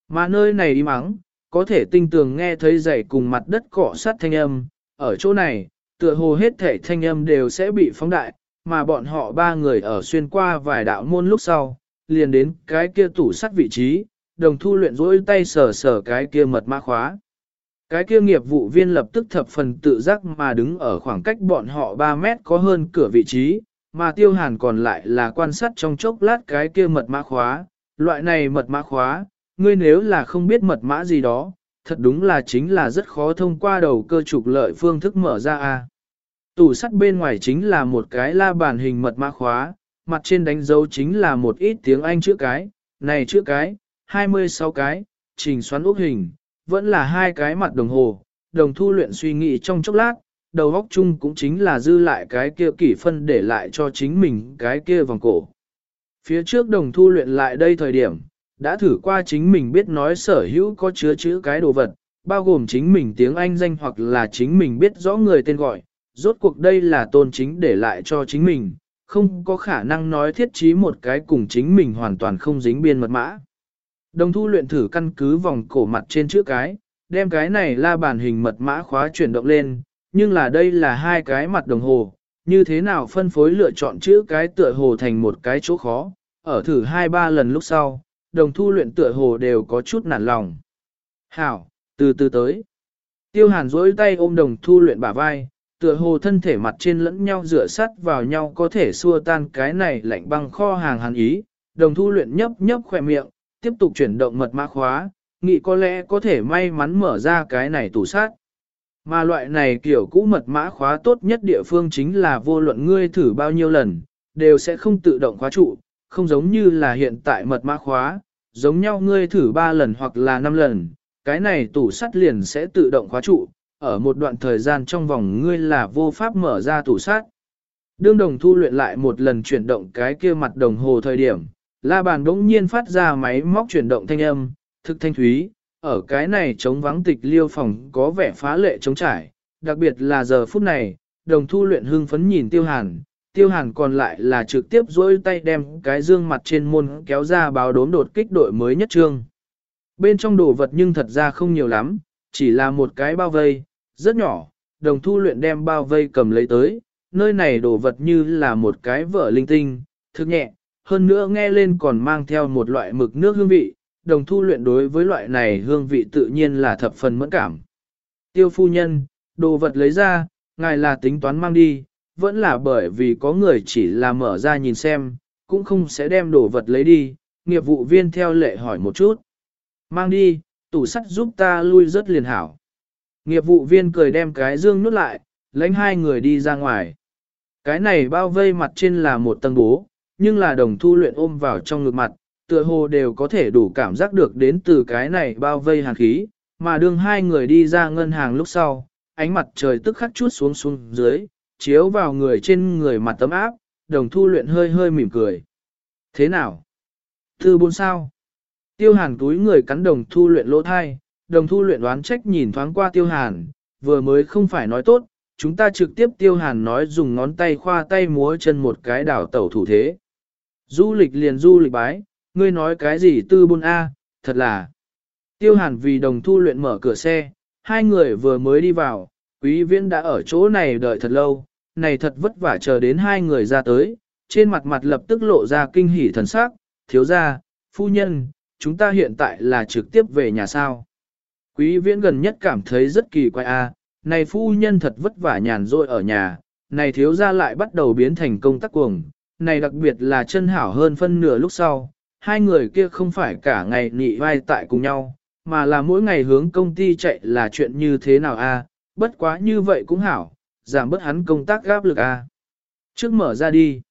Mà nơi này im ắng, có thể tinh tường nghe thấy giày cùng mặt đất cọ sát thanh âm, ở chỗ này, tựa hồ hết thể thanh âm đều sẽ bị phóng đại, mà bọn họ ba người ở xuyên qua vài đạo môn lúc sau, liền đến cái kia tủ sắt vị trí, đồng thu luyện rỗi tay sờ sờ cái kia mật mã khóa. Cái kia nghiệp vụ viên lập tức thập phần tự giác mà đứng ở khoảng cách bọn họ 3 mét có hơn cửa vị trí, mà tiêu hàn còn lại là quan sát trong chốc lát cái kia mật mã khóa. Loại này mật mã khóa, ngươi nếu là không biết mật mã gì đó, thật đúng là chính là rất khó thông qua đầu cơ trục lợi phương thức mở ra a. Tủ sắt bên ngoài chính là một cái la bàn hình mật mã khóa, mặt trên đánh dấu chính là một ít tiếng Anh chữ cái, này chữ cái, 26 cái, trình xoắn ốc hình, vẫn là hai cái mặt đồng hồ, đồng thu luyện suy nghĩ trong chốc lát, đầu góc chung cũng chính là dư lại cái kia kỷ phân để lại cho chính mình cái kia vòng cổ. Phía trước đồng thu luyện lại đây thời điểm, đã thử qua chính mình biết nói sở hữu có chứa chữ cái đồ vật, bao gồm chính mình tiếng Anh danh hoặc là chính mình biết rõ người tên gọi, rốt cuộc đây là tôn chính để lại cho chính mình, không có khả năng nói thiết trí một cái cùng chính mình hoàn toàn không dính biên mật mã. Đồng thu luyện thử căn cứ vòng cổ mặt trên chữ cái, đem cái này la bàn hình mật mã khóa chuyển động lên, nhưng là đây là hai cái mặt đồng hồ, như thế nào phân phối lựa chọn chữ cái tựa hồ thành một cái chỗ khó, ở thử hai ba lần lúc sau, đồng thu luyện tựa hồ đều có chút nản lòng. Hảo, từ từ tới. Tiêu hàn duỗi tay ôm đồng thu luyện bả vai, Tựa hồ thân thể mặt trên lẫn nhau rửa sắt vào nhau có thể xua tan cái này lạnh băng kho hàng hàn ý, đồng thu luyện nhấp nhấp khỏe miệng, tiếp tục chuyển động mật mã khóa, nghĩ có lẽ có thể may mắn mở ra cái này tủ sát. Mà loại này kiểu cũ mật mã khóa tốt nhất địa phương chính là vô luận ngươi thử bao nhiêu lần, đều sẽ không tự động khóa trụ, không giống như là hiện tại mật mã khóa, giống nhau ngươi thử 3 lần hoặc là 5 lần, cái này tủ sắt liền sẽ tự động khóa trụ, ở một đoạn thời gian trong vòng ngươi là vô pháp mở ra tủ sắt. Đương đồng thu luyện lại một lần chuyển động cái kia mặt đồng hồ thời điểm, la bàn đống nhiên phát ra máy móc chuyển động thanh âm, thực thanh thúy, ở cái này chống vắng tịch liêu phòng có vẻ phá lệ chống trải, đặc biệt là giờ phút này, đồng thu luyện hưng phấn nhìn tiêu hàn, tiêu hàn còn lại là trực tiếp dối tay đem cái dương mặt trên môn kéo ra báo đốm đột kích đội mới nhất trương. Bên trong đồ vật nhưng thật ra không nhiều lắm, chỉ là một cái bao vây, rất nhỏ, đồng thu luyện đem bao vây cầm lấy tới, nơi này đồ vật như là một cái vở linh tinh, thực nhẹ, hơn nữa nghe lên còn mang theo một loại mực nước hương vị, đồng thu luyện đối với loại này hương vị tự nhiên là thập phần mẫn cảm. Tiêu phu nhân, đồ vật lấy ra, ngài là tính toán mang đi, vẫn là bởi vì có người chỉ là mở ra nhìn xem, cũng không sẽ đem đồ vật lấy đi, nghiệp vụ viên theo lệ hỏi một chút. Mang đi, tủ sắt giúp ta lui rất liền hảo. Nghiệp vụ viên cười đem cái dương nút lại, lãnh hai người đi ra ngoài. Cái này bao vây mặt trên là một tầng bố, nhưng là đồng thu luyện ôm vào trong ngực mặt, tựa hồ đều có thể đủ cảm giác được đến từ cái này bao vây hàn khí, mà đương hai người đi ra ngân hàng lúc sau, ánh mặt trời tức khắc chút xuống xuống dưới, chiếu vào người trên người mặt tấm áp, đồng thu luyện hơi hơi mỉm cười. Thế nào? Thư bốn sao? Tiêu hàn túi người cắn đồng thu luyện lỗ thai, đồng thu luyện đoán trách nhìn thoáng qua tiêu hàn, vừa mới không phải nói tốt, chúng ta trực tiếp tiêu hàn nói dùng ngón tay khoa tay múa chân một cái đảo tẩu thủ thế. Du lịch liền du lịch bái, ngươi nói cái gì tư bôn A, thật là. Tiêu hàn vì đồng thu luyện mở cửa xe, hai người vừa mới đi vào, quý viễn đã ở chỗ này đợi thật lâu, này thật vất vả chờ đến hai người ra tới, trên mặt mặt lập tức lộ ra kinh hỉ thần sắc, thiếu gia, phu nhân, chúng ta hiện tại là trực tiếp về nhà sao. Quý viễn gần nhất cảm thấy rất kỳ quái a, này phu nhân thật vất vả nhàn rỗi ở nhà, này thiếu gia lại bắt đầu biến thành công tác cuồng, này đặc biệt là chân hảo hơn phân nửa lúc sau, hai người kia không phải cả ngày nị vai tại cùng nhau, mà là mỗi ngày hướng công ty chạy là chuyện như thế nào a, bất quá như vậy cũng hảo, giảm bớt hắn công tác gáp lực a. Trước mở ra đi.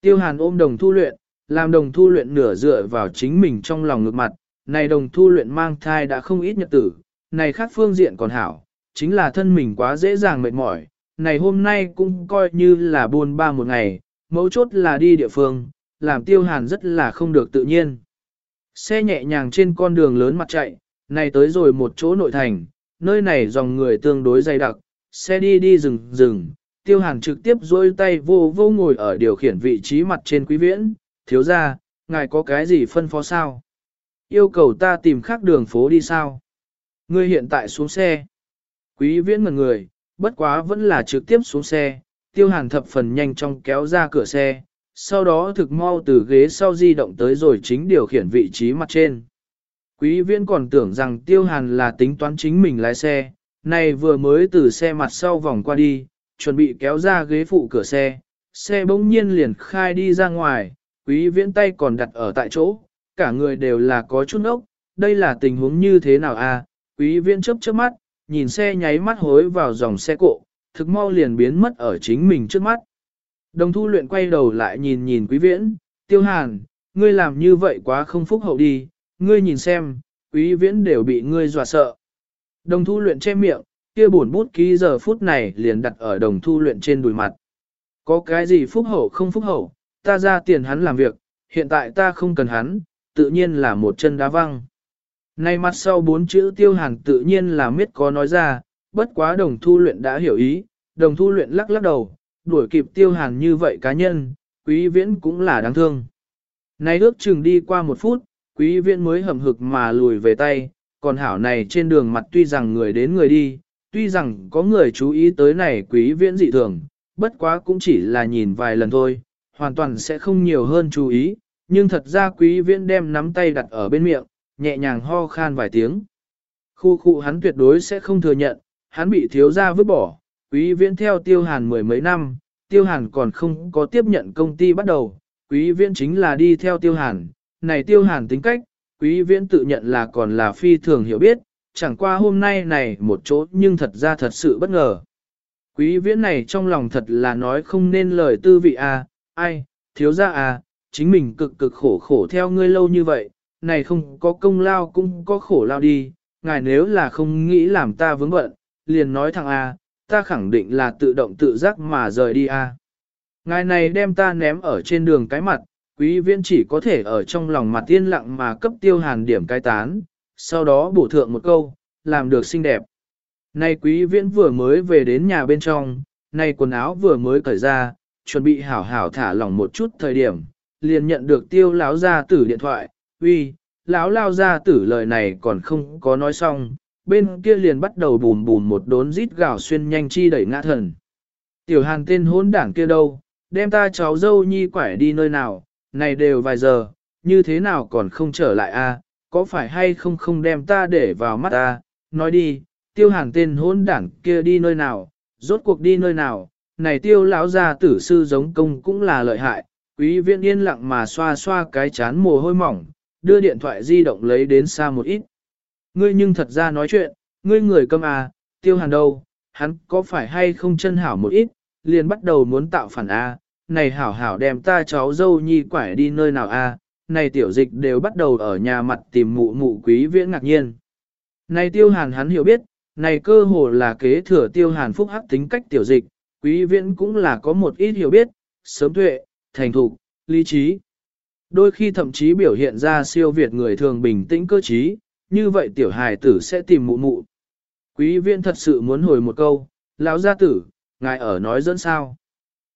Tiêu Hàn ôm đồng thu luyện, làm đồng thu luyện nửa dựa vào chính mình trong lòng ngược mặt, này đồng thu luyện mang thai đã không ít nhật tử, này khác phương diện còn hảo, chính là thân mình quá dễ dàng mệt mỏi, này hôm nay cũng coi như là buồn ba một ngày, mấu chốt là đi địa phương, làm tiêu hàn rất là không được tự nhiên. Xe nhẹ nhàng trên con đường lớn mặt chạy, này tới rồi một chỗ nội thành, nơi này dòng người tương đối dày đặc, xe đi đi rừng rừng, tiêu hàn trực tiếp dôi tay vô vô ngồi ở điều khiển vị trí mặt trên quý viễn, thiếu ra, ngài có cái gì phân phó sao? Yêu cầu ta tìm khác đường phố đi sao? Ngươi hiện tại xuống xe. Quý viễn ngần người, bất quá vẫn là trực tiếp xuống xe, tiêu hàn thập phần nhanh trong kéo ra cửa xe, sau đó thực mau từ ghế sau di động tới rồi chính điều khiển vị trí mặt trên. Quý viễn còn tưởng rằng tiêu hàn là tính toán chính mình lái xe, này vừa mới từ xe mặt sau vòng qua đi, chuẩn bị kéo ra ghế phụ cửa xe, xe bỗng nhiên liền khai đi ra ngoài, quý viễn tay còn đặt ở tại chỗ, cả người đều là có chút ốc, đây là tình huống như thế nào? À? quý viễn chớp chớp mắt, nhìn xe nháy mắt hối vào dòng xe cộ, thực mau liền biến mất ở chính mình trước mắt. Đồng thu luyện quay đầu lại nhìn nhìn quý viễn, tiêu hàn, ngươi làm như vậy quá không phúc hậu đi, ngươi nhìn xem, quý viễn đều bị ngươi dọa sợ. Đồng thu luyện che miệng, kia buồn bút ký giờ phút này liền đặt ở đồng thu luyện trên đùi mặt. Có cái gì phúc hậu không phúc hậu, ta ra tiền hắn làm việc, hiện tại ta không cần hắn, tự nhiên là một chân đá văng. Nay mặt sau bốn chữ tiêu hàn tự nhiên là miết có nói ra, bất quá đồng thu luyện đã hiểu ý, đồng thu luyện lắc lắc đầu, đuổi kịp tiêu hàn như vậy cá nhân, quý viễn cũng là đáng thương. Nay ước chừng đi qua một phút, quý viễn mới hầm hực mà lùi về tay, còn hảo này trên đường mặt tuy rằng người đến người đi, tuy rằng có người chú ý tới này quý viễn dị thường, bất quá cũng chỉ là nhìn vài lần thôi, hoàn toàn sẽ không nhiều hơn chú ý, nhưng thật ra quý viễn đem nắm tay đặt ở bên miệng, nhẹ nhàng ho khan vài tiếng. Khu khu hắn tuyệt đối sẽ không thừa nhận, hắn bị thiếu gia vứt bỏ, Quý viễn theo tiêu hàn mười mấy năm, tiêu hàn còn không có tiếp nhận công ty bắt đầu, quý viễn chính là đi theo tiêu hàn, này tiêu hàn tính cách, quý viễn tự nhận là còn là phi thường hiểu biết, chẳng qua hôm nay này một chỗ nhưng thật ra thật sự bất ngờ. Quý viễn này trong lòng thật là nói không nên lời tư vị à, ai, thiếu gia à, chính mình cực cực khổ khổ theo ngươi lâu như vậy, này không có công lao cũng có khổ lao đi, ngài nếu là không nghĩ làm ta vướng bận, liền nói thằng a, ta khẳng định là tự động tự giác mà rời đi a. Ngài này đem ta ném ở trên đường cái mặt, quý viễn chỉ có thể ở trong lòng mặt tiên lặng mà cấp tiêu hàn điểm cai tán, sau đó bổ thượng một câu, làm được xinh đẹp. Này quý viễn vừa mới về đến nhà bên trong, này quần áo vừa mới cởi ra, chuẩn bị hảo hảo thả lỏng một chút thời điểm, liền nhận được tiêu lão gia tử điện thoại, uy, lão lao gia tử lời này còn không có nói xong, bên kia liền bắt đầu bùn bùn một đốn rít gào xuyên nhanh chi đẩy ngã thần. Tiểu hàn tên hỗn đảng kia đâu, đem ta cháu dâu nhi quải đi nơi nào, này đều vài giờ, như thế nào còn không trở lại a? có phải hay không không đem ta để vào mắt ta, nói đi, tiêu hàn tên hỗn đảng kia đi nơi nào, rốt cuộc đi nơi nào, này tiêu lão gia tử sư giống công cũng là lợi hại, quý viện yên lặng mà xoa xoa cái chán mồ hôi mỏng, đưa điện thoại di động lấy đến xa một ít. Ngươi nhưng thật ra nói chuyện, ngươi người câm à, tiêu hàn đâu, hắn có phải hay không chân hảo một ít, liền bắt đầu muốn tạo phản à, này hảo hảo đem ta cháu dâu nhi quải đi nơi nào à, này tiểu dịch đều bắt đầu ở nhà mặt tìm mụ mụ quý viễn ngạc nhiên. Này tiêu hàn hắn hiểu biết, này cơ hồ là kế thừa tiêu hàn phúc hắc tính cách tiểu dịch, quý viễn cũng là có một ít hiểu biết, sớm tuệ, thành thục, lý trí. Đôi khi thậm chí biểu hiện ra siêu việt người thường bình tĩnh cơ trí, như vậy tiểu hài tử sẽ tìm mụ mụ. Quý viên thật sự muốn hồi một câu, lão gia tử, ngài ở nói dẫn sao.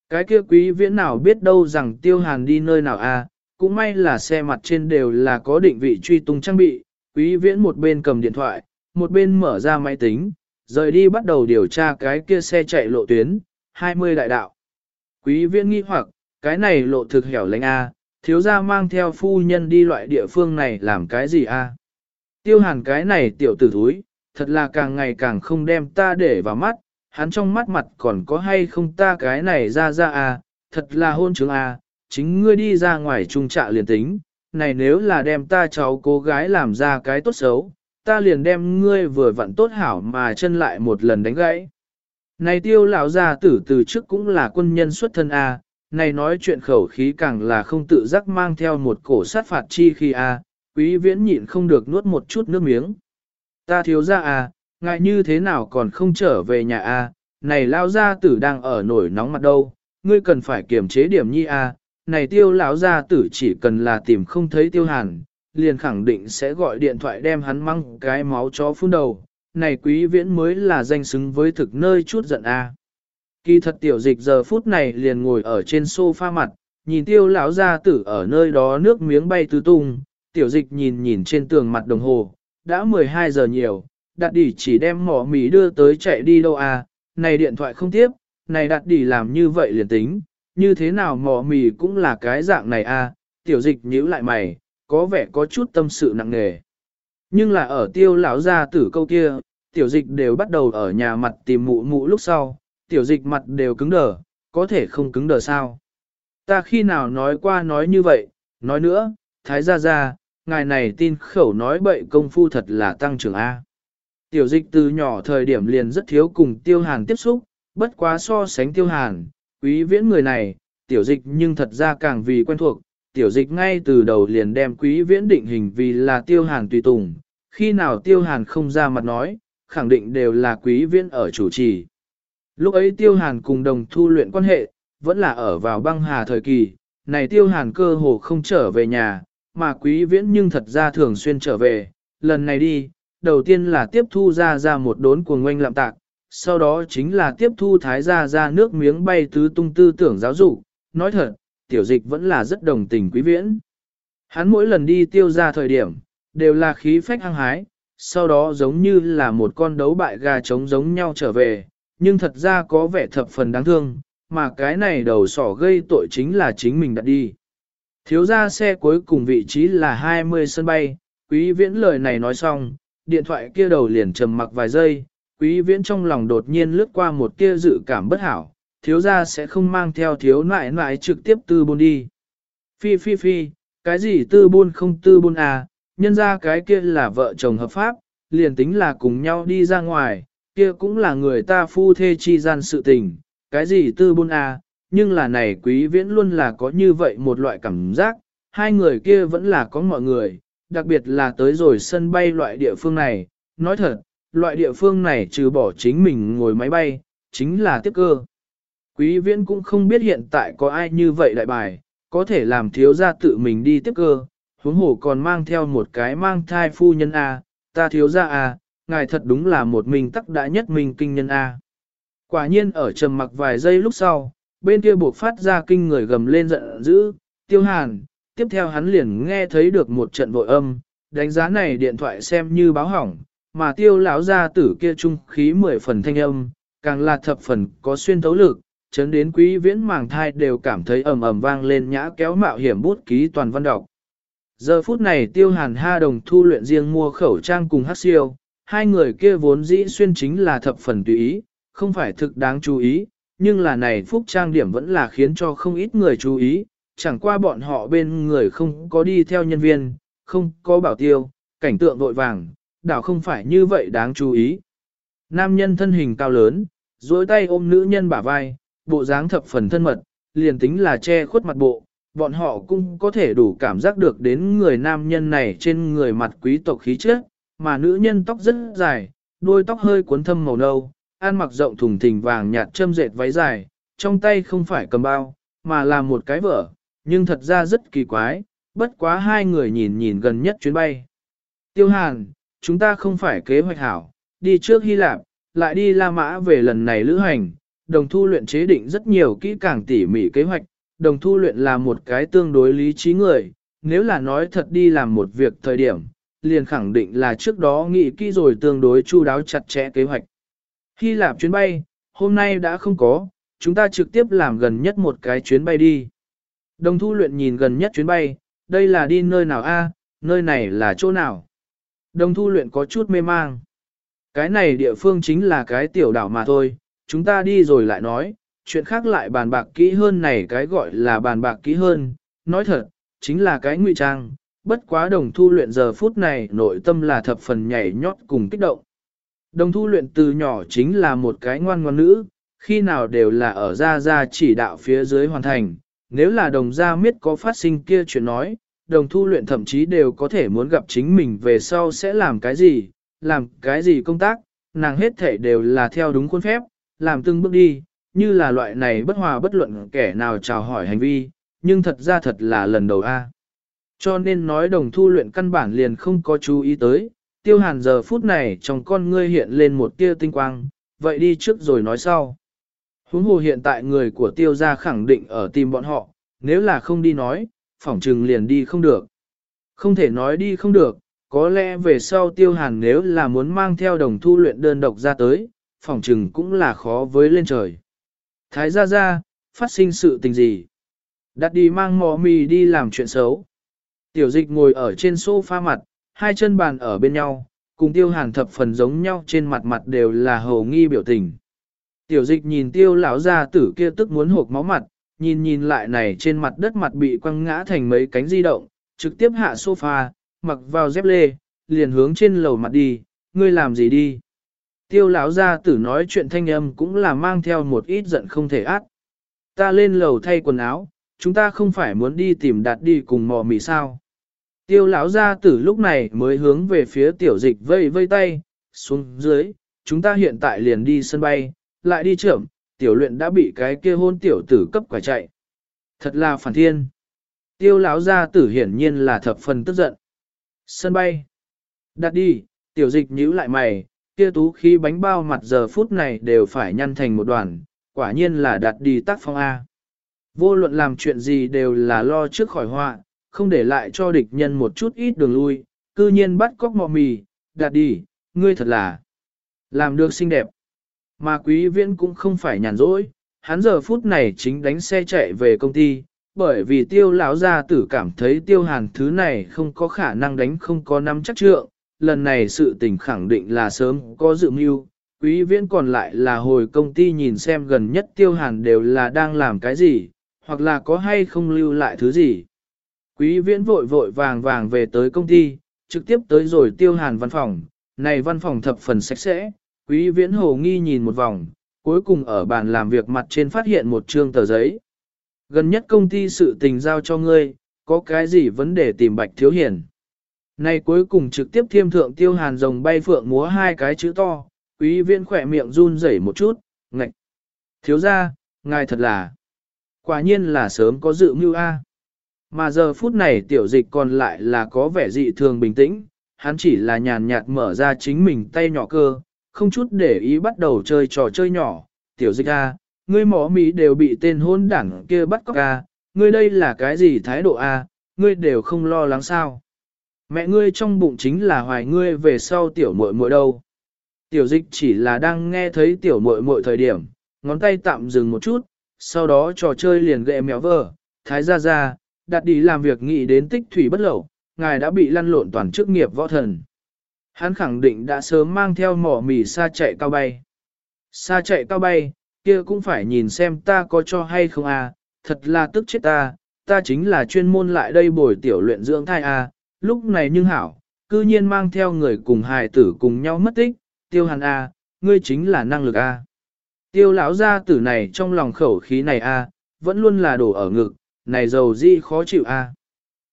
Cái kia quý viễn nào biết đâu rằng tiêu hàn đi nơi nào à, cũng may là xe mặt trên đều là có định vị truy tung trang bị, quý viễn một bên cầm điện thoại, một bên mở ra máy tính, rời đi bắt đầu điều tra cái kia xe chạy lộ tuyến, 20 đại đạo. Quý viễn nghi hoặc, cái này lộ thực hẻo lánh A, thiếu gia mang theo phu nhân đi loại địa phương này làm cái gì A. Tiêu hàn cái này tiểu tử thúi, thật là càng ngày càng không đem ta để vào mắt, hắn trong mắt mặt còn có hay không ta cái này ra ra à? thật là hôn chứng à. chính ngươi đi ra ngoài trung trạ liền tính, này nếu là đem ta cháu cô gái làm ra cái tốt xấu, ta liền đem ngươi vừa vặn tốt hảo mà chân lại một lần đánh gãy. Này tiêu lão gia tử từ trước cũng là quân nhân xuất thân A, này nói chuyện khẩu khí càng là không tự giác mang theo một cổ sát phạt chi khi A, quý viễn nhịn không được nuốt một chút nước miếng. Ta thiếu ra à, ngại như thế nào còn không trở về nhà à? này lao gia tử đang ở nổi nóng mặt đâu, ngươi cần phải kiềm chế điểm nhi à. này tiêu lão gia tử chỉ cần là tìm không thấy tiêu hàn, liền khẳng định sẽ gọi điện thoại đem hắn măng cái máu chó phun đầu, này quý viễn mới là danh xứng với thực nơi chút giận a. Kỳ thật tiểu dịch giờ phút này liền ngồi ở trên sofa mặt, nhìn tiêu lão gia tử ở nơi đó nước miếng bay tứ tung, tiểu dịch nhìn nhìn trên tường mặt đồng hồ, đã 12 giờ nhiều, đạt đỉ chỉ đem mỏ mì đưa tới chạy đi đâu à, này điện thoại không tiếp, này đạt đỉ làm như vậy liền tính, như thế nào mỏ mì cũng là cái dạng này à, tiểu dịch nhíu lại mày, có vẻ có chút tâm sự nặng nề. Nhưng là ở tiêu lão gia tử câu kia, tiểu dịch đều bắt đầu ở nhà mặt tìm mụ mụ lúc sau, tiểu dịch mặt đều cứng đờ, có thể không cứng đờ sao. Ta khi nào nói qua nói như vậy, nói nữa, thái gia gia, ngài này tin khẩu nói bậy công phu thật là tăng trưởng A. Tiểu dịch từ nhỏ thời điểm liền rất thiếu cùng tiêu hàn tiếp xúc, bất quá so sánh tiêu hàn, quý viễn người này, tiểu dịch nhưng thật ra càng vì quen thuộc, tiểu dịch ngay từ đầu liền đem quý viễn định hình vì là tiêu hàn tùy tùng, khi nào tiêu hàn không ra mặt nói, khẳng định đều là quý viễn ở chủ trì. Lúc ấy tiêu hàn cùng đồng thu luyện quan hệ, vẫn là ở vào băng hà thời kỳ, này tiêu hàn cơ hồ không trở về nhà, mà quý viễn nhưng thật ra thường xuyên trở về, lần này đi, đầu tiên là tiếp thu ra ra một đốn cuồng ngoanh lạm tạc, sau đó chính là tiếp thu thái ra ra nước miếng bay tứ tung tư tưởng giáo dục, nói thật, tiểu dịch vẫn là rất đồng tình quý viễn. Hắn mỗi lần đi tiêu ra thời điểm, đều là khí phách hăng hái, sau đó giống như là một con đấu bại gà trống giống nhau trở về, nhưng thật ra có vẻ thập phần đáng thương, mà cái này đầu sỏ gây tội chính là chính mình đã đi. Thiếu ra xe cuối cùng vị trí là 20 sân bay, quý viễn lời này nói xong, điện thoại kia đầu liền trầm mặc vài giây, quý viễn trong lòng đột nhiên lướt qua một tia dự cảm bất hảo, thiếu gia sẽ không mang theo thiếu nại nại trực tiếp tư buôn đi. Phi phi phi, cái gì tư buôn không tư buôn à, nhân ra cái kia là vợ chồng hợp pháp, liền tính là cùng nhau đi ra ngoài, kia cũng là người ta phu thê chi gian sự tình, cái gì tư buôn à, nhưng là này quý viễn luôn là có như vậy một loại cảm giác, hai người kia vẫn là có mọi người, đặc biệt là tới rồi sân bay loại địa phương này, nói thật, loại địa phương này trừ bỏ chính mình ngồi máy bay, chính là tiếp cơ. Quý viễn cũng không biết hiện tại có ai như vậy đại bài, có thể làm thiếu gia tự mình đi tiếp cơ, huống hồ còn mang theo một cái mang thai phu nhân A, ta thiếu gia A, ngài thật đúng là một mình tắc đã nhất mình kinh nhân A. Quả nhiên ở trầm mặc vài giây lúc sau, bên kia buộc phát ra kinh người gầm lên giận dữ, tiêu hàn, tiếp theo hắn liền nghe thấy được một trận vội âm, đánh giá này điện thoại xem như báo hỏng, mà tiêu lão gia tử kia trung khí mười phần thanh âm, càng là thập phần có xuyên thấu lực, chấn đến quý viễn màng thai đều cảm thấy ầm ầm vang lên nhã kéo mạo hiểm bút ký toàn văn đọc. Giờ phút này tiêu hàn ha đồng thu luyện riêng mua khẩu trang cùng hát siêu, hai người kia vốn dĩ xuyên chính là thập phần tùy ý, không phải thực đáng chú ý, nhưng là này phúc trang điểm vẫn là khiến cho không ít người chú ý, chẳng qua bọn họ bên người không có đi theo nhân viên, không có bảo tiêu, cảnh tượng vội vàng, đảo không phải như vậy đáng chú ý. Nam nhân thân hình cao lớn, duỗi tay ôm nữ nhân bả vai, bộ dáng thập phần thân mật, liền tính là che khuất mặt bộ, bọn họ cũng có thể đủ cảm giác được đến người nam nhân này trên người mặt quý tộc khí chất, mà nữ nhân tóc rất dài, đuôi tóc hơi cuốn thâm màu nâu, ăn mặc rộng thùng thình vàng nhạt châm dệt váy dài, trong tay không phải cầm bao, mà là một cái vở, nhưng thật ra rất kỳ quái, bất quá hai người nhìn nhìn gần nhất chuyến bay. Tiêu Hàn, chúng ta không phải kế hoạch hảo, đi trước Hy Lạp, lại đi La Mã về lần này lữ hành, đồng thu luyện chế định rất nhiều kỹ càng tỉ mỉ kế hoạch, đồng thu luyện là một cái tương đối lý trí người, nếu là nói thật đi làm một việc thời điểm, liền khẳng định là trước đó nghĩ kỹ rồi tương đối chu đáo chặt chẽ kế hoạch. Hy Lạp chuyến bay, hôm nay đã không có, chúng ta trực tiếp làm gần nhất một cái chuyến bay đi. Đồng thu luyện nhìn gần nhất chuyến bay, đây là đi nơi nào a? nơi này là chỗ nào? Đồng thu luyện có chút mê mang. Cái này địa phương chính là cái tiểu đảo mà thôi, chúng ta đi rồi lại nói, chuyện khác lại bàn bạc kỹ hơn này cái gọi là bàn bạc kỹ hơn, nói thật, chính là cái ngụy trang, bất quá đồng thu luyện giờ phút này nội tâm là thập phần nhảy nhót cùng kích động. Đồng thu luyện từ nhỏ chính là một cái ngoan ngoan nữ, khi nào đều là ở ra ra chỉ đạo phía dưới hoàn thành, nếu là đồng gia miết có phát sinh kia chuyện nói, đồng thu luyện thậm chí đều có thể muốn gặp chính mình về sau sẽ làm cái gì, làm cái gì công tác, nàng hết thể đều là theo đúng khuôn phép, làm từng bước đi, như là loại này bất hòa bất luận kẻ nào chào hỏi hành vi, nhưng thật ra thật là lần đầu a. Cho nên nói đồng thu luyện căn bản liền không có chú ý tới, tiêu hàn giờ phút này trong con ngươi hiện lên một tia tinh quang, vậy đi trước rồi nói sau. Huống hồ hiện tại người của tiêu gia khẳng định ở tìm bọn họ, nếu là không đi nói, phỏng trừng liền đi không được. Không thể nói đi không được, có lẽ về sau tiêu hàn nếu là muốn mang theo đồng thu luyện đơn độc ra tới, phỏng trừng cũng là khó với lên trời. Thái gia gia, phát sinh sự tình gì? Đặt đi mang mò mì đi làm chuyện xấu. Tiểu dịch ngồi ở trên sofa mặt, hai chân bàn ở bên nhau, cùng tiêu hàn thập phần giống nhau trên mặt mặt đều là hầu nghi biểu tình. Tiểu dịch nhìn tiêu lão gia tử kia tức muốn hộp máu mặt, nhìn nhìn lại này trên mặt đất mặt bị quăng ngã thành mấy cánh di động, trực tiếp hạ sofa, mặc vào dép lê, liền hướng trên lầu mặt đi, ngươi làm gì đi. Tiêu lão gia tử nói chuyện thanh âm cũng là mang theo một ít giận không thể át. Ta lên lầu thay quần áo, chúng ta không phải muốn đi tìm đạt đi cùng mò mì sao. Tiêu lão gia tử lúc này mới hướng về phía tiểu dịch vây vây tay, xuống dưới, chúng ta hiện tại liền đi sân bay, lại đi trưởng, tiểu luyện đã bị cái kia hôn tiểu tử cấp quả chạy. Thật là phản thiên. Tiêu lão gia tử hiển nhiên là thập phần tức giận. Sân bay. Đặt đi, tiểu dịch nhíu lại mày, kia tú khí bánh bao mặt giờ phút này đều phải nhăn thành một đoàn, quả nhiên là đặt đi tác phong A. Vô luận làm chuyện gì đều là lo trước khỏi họa, không để lại cho địch nhân một chút ít đường lui, cư nhiên bắt cóc mọ mì, đạt đi, ngươi thật là làm được xinh đẹp. Mà quý viễn cũng không phải nhàn rỗi, hắn giờ phút này chính đánh xe chạy về công ty, bởi vì tiêu lão gia tử cảm thấy tiêu hàn thứ này không có khả năng đánh không có nắm chắc trượng, lần này sự tình khẳng định là sớm có dự mưu, quý viễn còn lại là hồi công ty nhìn xem gần nhất tiêu hàn đều là đang làm cái gì, hoặc là có hay không lưu lại thứ gì. Quý viễn vội vội vàng vàng về tới công ty, trực tiếp tới rồi tiêu hàn văn phòng, này văn phòng thập phần sạch sẽ, quý viễn hồ nghi nhìn một vòng, cuối cùng ở bàn làm việc mặt trên phát hiện một trương tờ giấy. Gần nhất công ty sự tình giao cho ngươi, có cái gì vấn đề tìm bạch thiếu hiền. Này cuối cùng trực tiếp thiêm thượng tiêu hàn rồng bay phượng múa hai cái chữ to, quý viễn khỏe miệng run rẩy một chút, ngạch. Thiếu ra, ngài thật là, quả nhiên là sớm có dự mưu A. Mà giờ phút này tiểu dịch còn lại là có vẻ dị thường bình tĩnh, hắn chỉ là nhàn nhạt mở ra chính mình tay nhỏ cơ, không chút để ý bắt đầu chơi trò chơi nhỏ. Tiểu dịch A, ngươi mỏ mỹ đều bị tên hôn đảng kia bắt cóc A, ngươi đây là cái gì thái độ A, ngươi đều không lo lắng sao. Mẹ ngươi trong bụng chính là hoài ngươi về sau tiểu muội muội đâu. Tiểu dịch chỉ là đang nghe thấy tiểu muội muội thời điểm, ngón tay tạm dừng một chút, sau đó trò chơi liền gệ mèo vờ, thái ra ra, đặt đi làm việc nghĩ đến tích thủy bất lậu, ngài đã bị lăn lộn toàn chức nghiệp võ thần. Hắn khẳng định đã sớm mang theo mỏ mì xa chạy cao bay. Xa chạy cao bay, kia cũng phải nhìn xem ta có cho hay không à, thật là tức chết ta, ta chính là chuyên môn lại đây bồi tiểu luyện dưỡng thai à, lúc này nhưng hảo, cư nhiên mang theo người cùng hài tử cùng nhau mất tích, tiêu hàn a, ngươi chính là năng lực a. Tiêu lão gia tử này trong lòng khẩu khí này a, vẫn luôn là đổ ở ngực, này dầu di khó chịu a.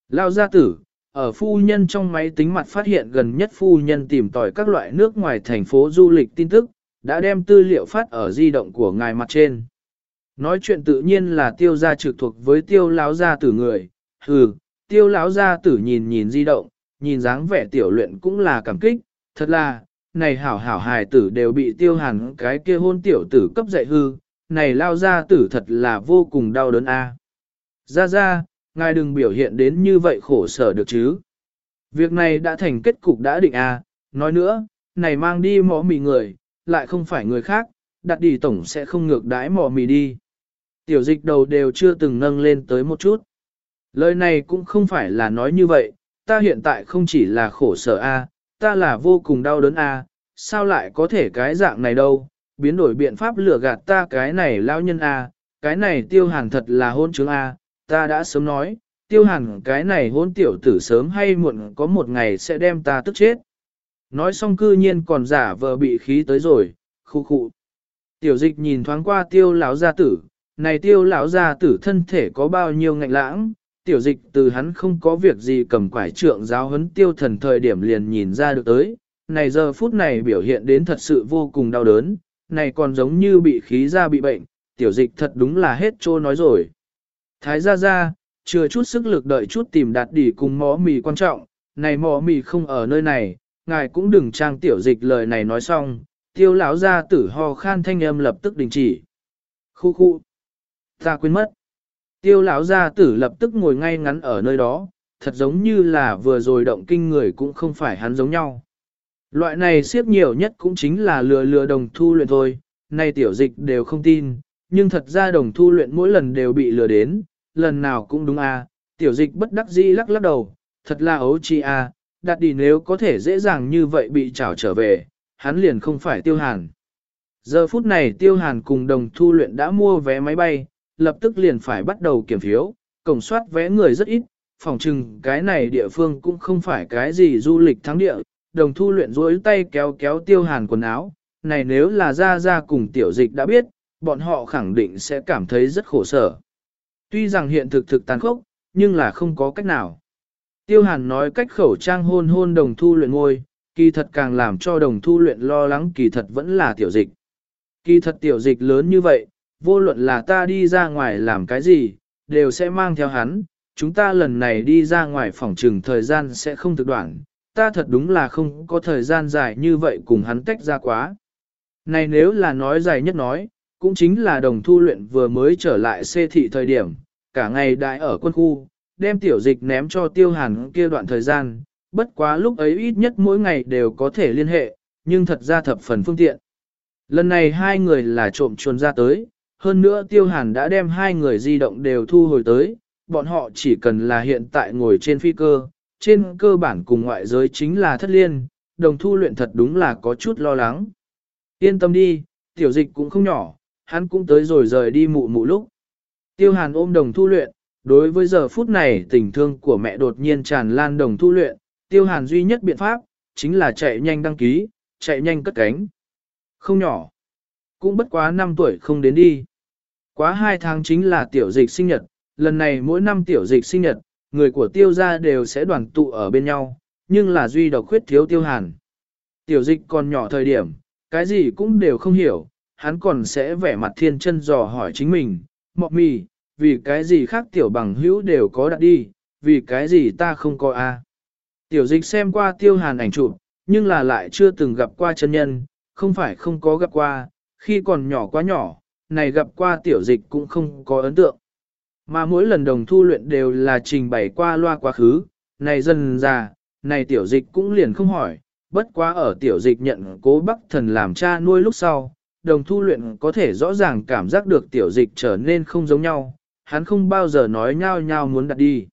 lao gia tử, ở phu nhân trong máy tính mặt phát hiện gần nhất phu nhân tìm tòi các loại nước ngoài thành phố du lịch tin tức, đã đem tư liệu phát ở di động của ngài mặt trên. Nói chuyện tự nhiên là tiêu gia trực thuộc với tiêu lão gia tử người, hừ, tiêu lão gia tử nhìn nhìn di động, nhìn dáng vẻ tiểu luyện cũng là cảm kích, thật là, này hảo hảo hài tử đều bị tiêu hẳn cái kia hôn tiểu tử cấp dạy hư, này lao gia tử thật là vô cùng đau đớn a. À. Ra ra, ngài đừng biểu hiện đến như vậy khổ sở được chứ. Việc này đã thành kết cục đã định à? nói nữa, này mang đi mỏ mì người, lại không phải người khác, đặt đi tổng sẽ không ngược đãi mỏ mì đi. Tiểu dịch đầu đều chưa từng nâng lên tới một chút. Lời này cũng không phải là nói như vậy, ta hiện tại không chỉ là khổ sở a, ta là vô cùng đau đớn a, sao lại có thể cái dạng này đâu, biến đổi biện pháp lừa gạt ta cái này lao nhân a, cái này tiêu hàn thật là hôn chứng a, ta đã sớm nói, tiêu hẳn cái này hôn tiểu tử sớm hay muộn có một ngày sẽ đem ta tức chết. Nói xong cư nhiên còn giả vờ bị khí tới rồi, khu khu. Tiểu dịch nhìn thoáng qua tiêu lão gia tử, này tiêu lão gia tử thân thể có bao nhiêu ngạnh lãng, tiểu dịch từ hắn không có việc gì cầm quải trượng giáo huấn tiêu thần thời điểm liền nhìn ra được tới, này giờ phút này biểu hiện đến thật sự vô cùng đau đớn, này còn giống như bị khí ra bị bệnh, tiểu dịch thật đúng là hết trô nói rồi. Thái gia gia, chưa chút sức lực đợi chút tìm đạt đỉ cùng mỏ mì quan trọng, này mỏ mì không ở nơi này, ngài cũng đừng trang tiểu dịch lời này nói xong, tiêu lão gia tử ho khan thanh âm lập tức đình chỉ. Khu khu, ta quên mất. Tiêu lão gia tử lập tức ngồi ngay ngắn ở nơi đó, thật giống như là vừa rồi động kinh người cũng không phải hắn giống nhau. Loại này siếp nhiều nhất cũng chính là lừa lừa đồng thu luyện thôi, nay tiểu dịch đều không tin, nhưng thật ra đồng thu luyện mỗi lần đều bị lừa đến, lần nào cũng đúng a. À. tiểu dịch bất đắc dĩ lắc lắc đầu, thật là ấu chi a, à. đặt đi nếu có thể dễ dàng như vậy bị trảo trở về, hắn liền không phải tiêu hàn. Giờ phút này tiêu hàn cùng đồng thu luyện đã mua vé máy bay, lập tức liền phải bắt đầu kiểm phiếu, cổng soát vé người rất ít, phòng trừng cái này địa phương cũng không phải cái gì du lịch thắng địa, đồng thu luyện rối tay kéo kéo tiêu hàn quần áo, này nếu là ra ra cùng tiểu dịch đã biết, bọn họ khẳng định sẽ cảm thấy rất khổ sở. Tuy rằng hiện thực thực tàn khốc, nhưng là không có cách nào. Tiêu hàn nói cách khẩu trang hôn hôn đồng thu luyện ngôi, kỳ thật càng làm cho đồng thu luyện lo lắng kỳ thật vẫn là tiểu dịch. Kỳ thật tiểu dịch lớn như vậy, vô luận là ta đi ra ngoài làm cái gì, đều sẽ mang theo hắn, chúng ta lần này đi ra ngoài phòng trừng thời gian sẽ không thực đoạn, ta thật đúng là không có thời gian dài như vậy cùng hắn tách ra quá. Này nếu là nói dài nhất nói, cũng chính là đồng thu luyện vừa mới trở lại xê thị thời điểm, cả ngày đại ở quân khu, đem tiểu dịch ném cho tiêu hàn kia đoạn thời gian, bất quá lúc ấy ít nhất mỗi ngày đều có thể liên hệ, nhưng thật ra thập phần phương tiện. Lần này hai người là trộm chuồn ra tới, hơn nữa tiêu hàn đã đem hai người di động đều thu hồi tới, bọn họ chỉ cần là hiện tại ngồi trên phi cơ, trên cơ bản cùng ngoại giới chính là thất liên, đồng thu luyện thật đúng là có chút lo lắng. Yên tâm đi, tiểu dịch cũng không nhỏ, hắn cũng tới rồi rời đi mụ mụ lúc. Tiêu hàn ôm đồng thu luyện, đối với giờ phút này tình thương của mẹ đột nhiên tràn lan đồng thu luyện, tiêu hàn duy nhất biện pháp, chính là chạy nhanh đăng ký, chạy nhanh cất cánh. Không nhỏ, cũng bất quá 5 tuổi không đến đi. Quá 2 tháng chính là tiểu dịch sinh nhật, lần này mỗi năm tiểu dịch sinh nhật, người của tiêu gia đều sẽ đoàn tụ ở bên nhau, nhưng là duy độc khuyết thiếu tiêu hàn. Tiểu dịch còn nhỏ thời điểm, cái gì cũng đều không hiểu, hắn còn sẽ vẻ mặt thiên chân dò hỏi chính mình, mọ mì, vì cái gì khác tiểu bằng hữu đều có đặt đi, vì cái gì ta không có a? Tiểu dịch xem qua tiêu hàn ảnh chụp, nhưng là lại chưa từng gặp qua chân nhân, không phải không có gặp qua, khi còn nhỏ quá nhỏ, này gặp qua tiểu dịch cũng không có ấn tượng. Mà mỗi lần đồng thu luyện đều là trình bày qua loa quá khứ, này dần già, này tiểu dịch cũng liền không hỏi, bất quá ở tiểu dịch nhận cố bắc thần làm cha nuôi lúc sau, đồng thu luyện có thể rõ ràng cảm giác được tiểu dịch trở nên không giống nhau, hắn không bao giờ nói nhau nhau muốn đặt đi.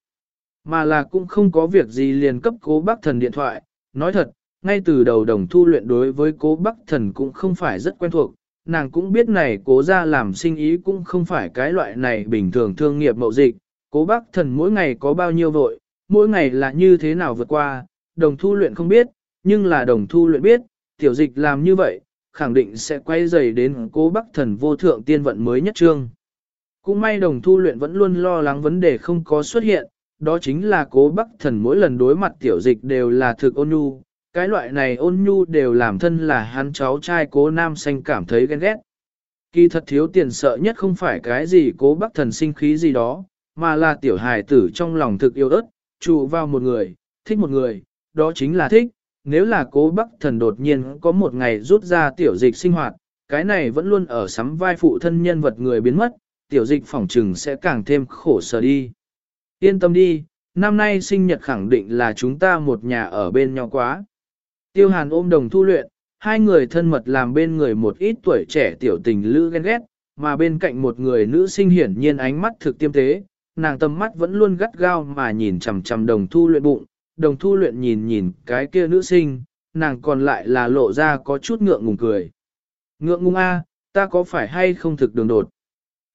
Mà là cũng không có việc gì liền cấp cố bắc thần điện thoại, nói thật, ngay từ đầu đồng thu luyện đối với cố bắc thần cũng không phải rất quen thuộc, nàng cũng biết này cố ra làm sinh ý cũng không phải cái loại này bình thường thương nghiệp mậu dịch, cố bắc thần mỗi ngày có bao nhiêu vội, mỗi ngày là như thế nào vượt qua, đồng thu luyện không biết, nhưng là đồng thu luyện biết, tiểu dịch làm như vậy, khẳng định sẽ quay dày đến cố bắc thần vô thượng tiên vận mới nhất trương. Cũng may đồng thu luyện vẫn luôn lo lắng vấn đề không có xuất hiện, đó chính là cố bắc thần mỗi lần đối mặt tiểu dịch đều là thực ôn nhu, cái loại này ôn nhu đều làm thân là hắn cháu trai cố nam xanh cảm thấy ghen ghét. Kỳ thật thiếu tiền sợ nhất không phải cái gì cố bắc thần sinh khí gì đó, mà là tiểu hài tử trong lòng thực yêu ớt, trụ vào một người, thích một người, đó chính là thích. Nếu là cố bắc thần đột nhiên có một ngày rút ra tiểu dịch sinh hoạt, cái này vẫn luôn ở sắm vai phụ thân nhân vật người biến mất, tiểu dịch phỏng trừng sẽ càng thêm khổ sở đi. Yên tâm đi, năm nay sinh nhật khẳng định là chúng ta một nhà ở bên nhau quá. Tiêu hàn ôm đồng thu luyện, hai người thân mật làm bên người một ít tuổi trẻ tiểu tình lữ ghen ghét, mà bên cạnh một người nữ sinh hiển nhiên ánh mắt thực tiêm tế, nàng tầm mắt vẫn luôn gắt gao mà nhìn chằm chằm đồng thu luyện bụng, đồng thu luyện nhìn nhìn cái kia nữ sinh, nàng còn lại là lộ ra có chút ngượng ngùng cười. Ngượng ngùng a, ta có phải hay không thực đường đột?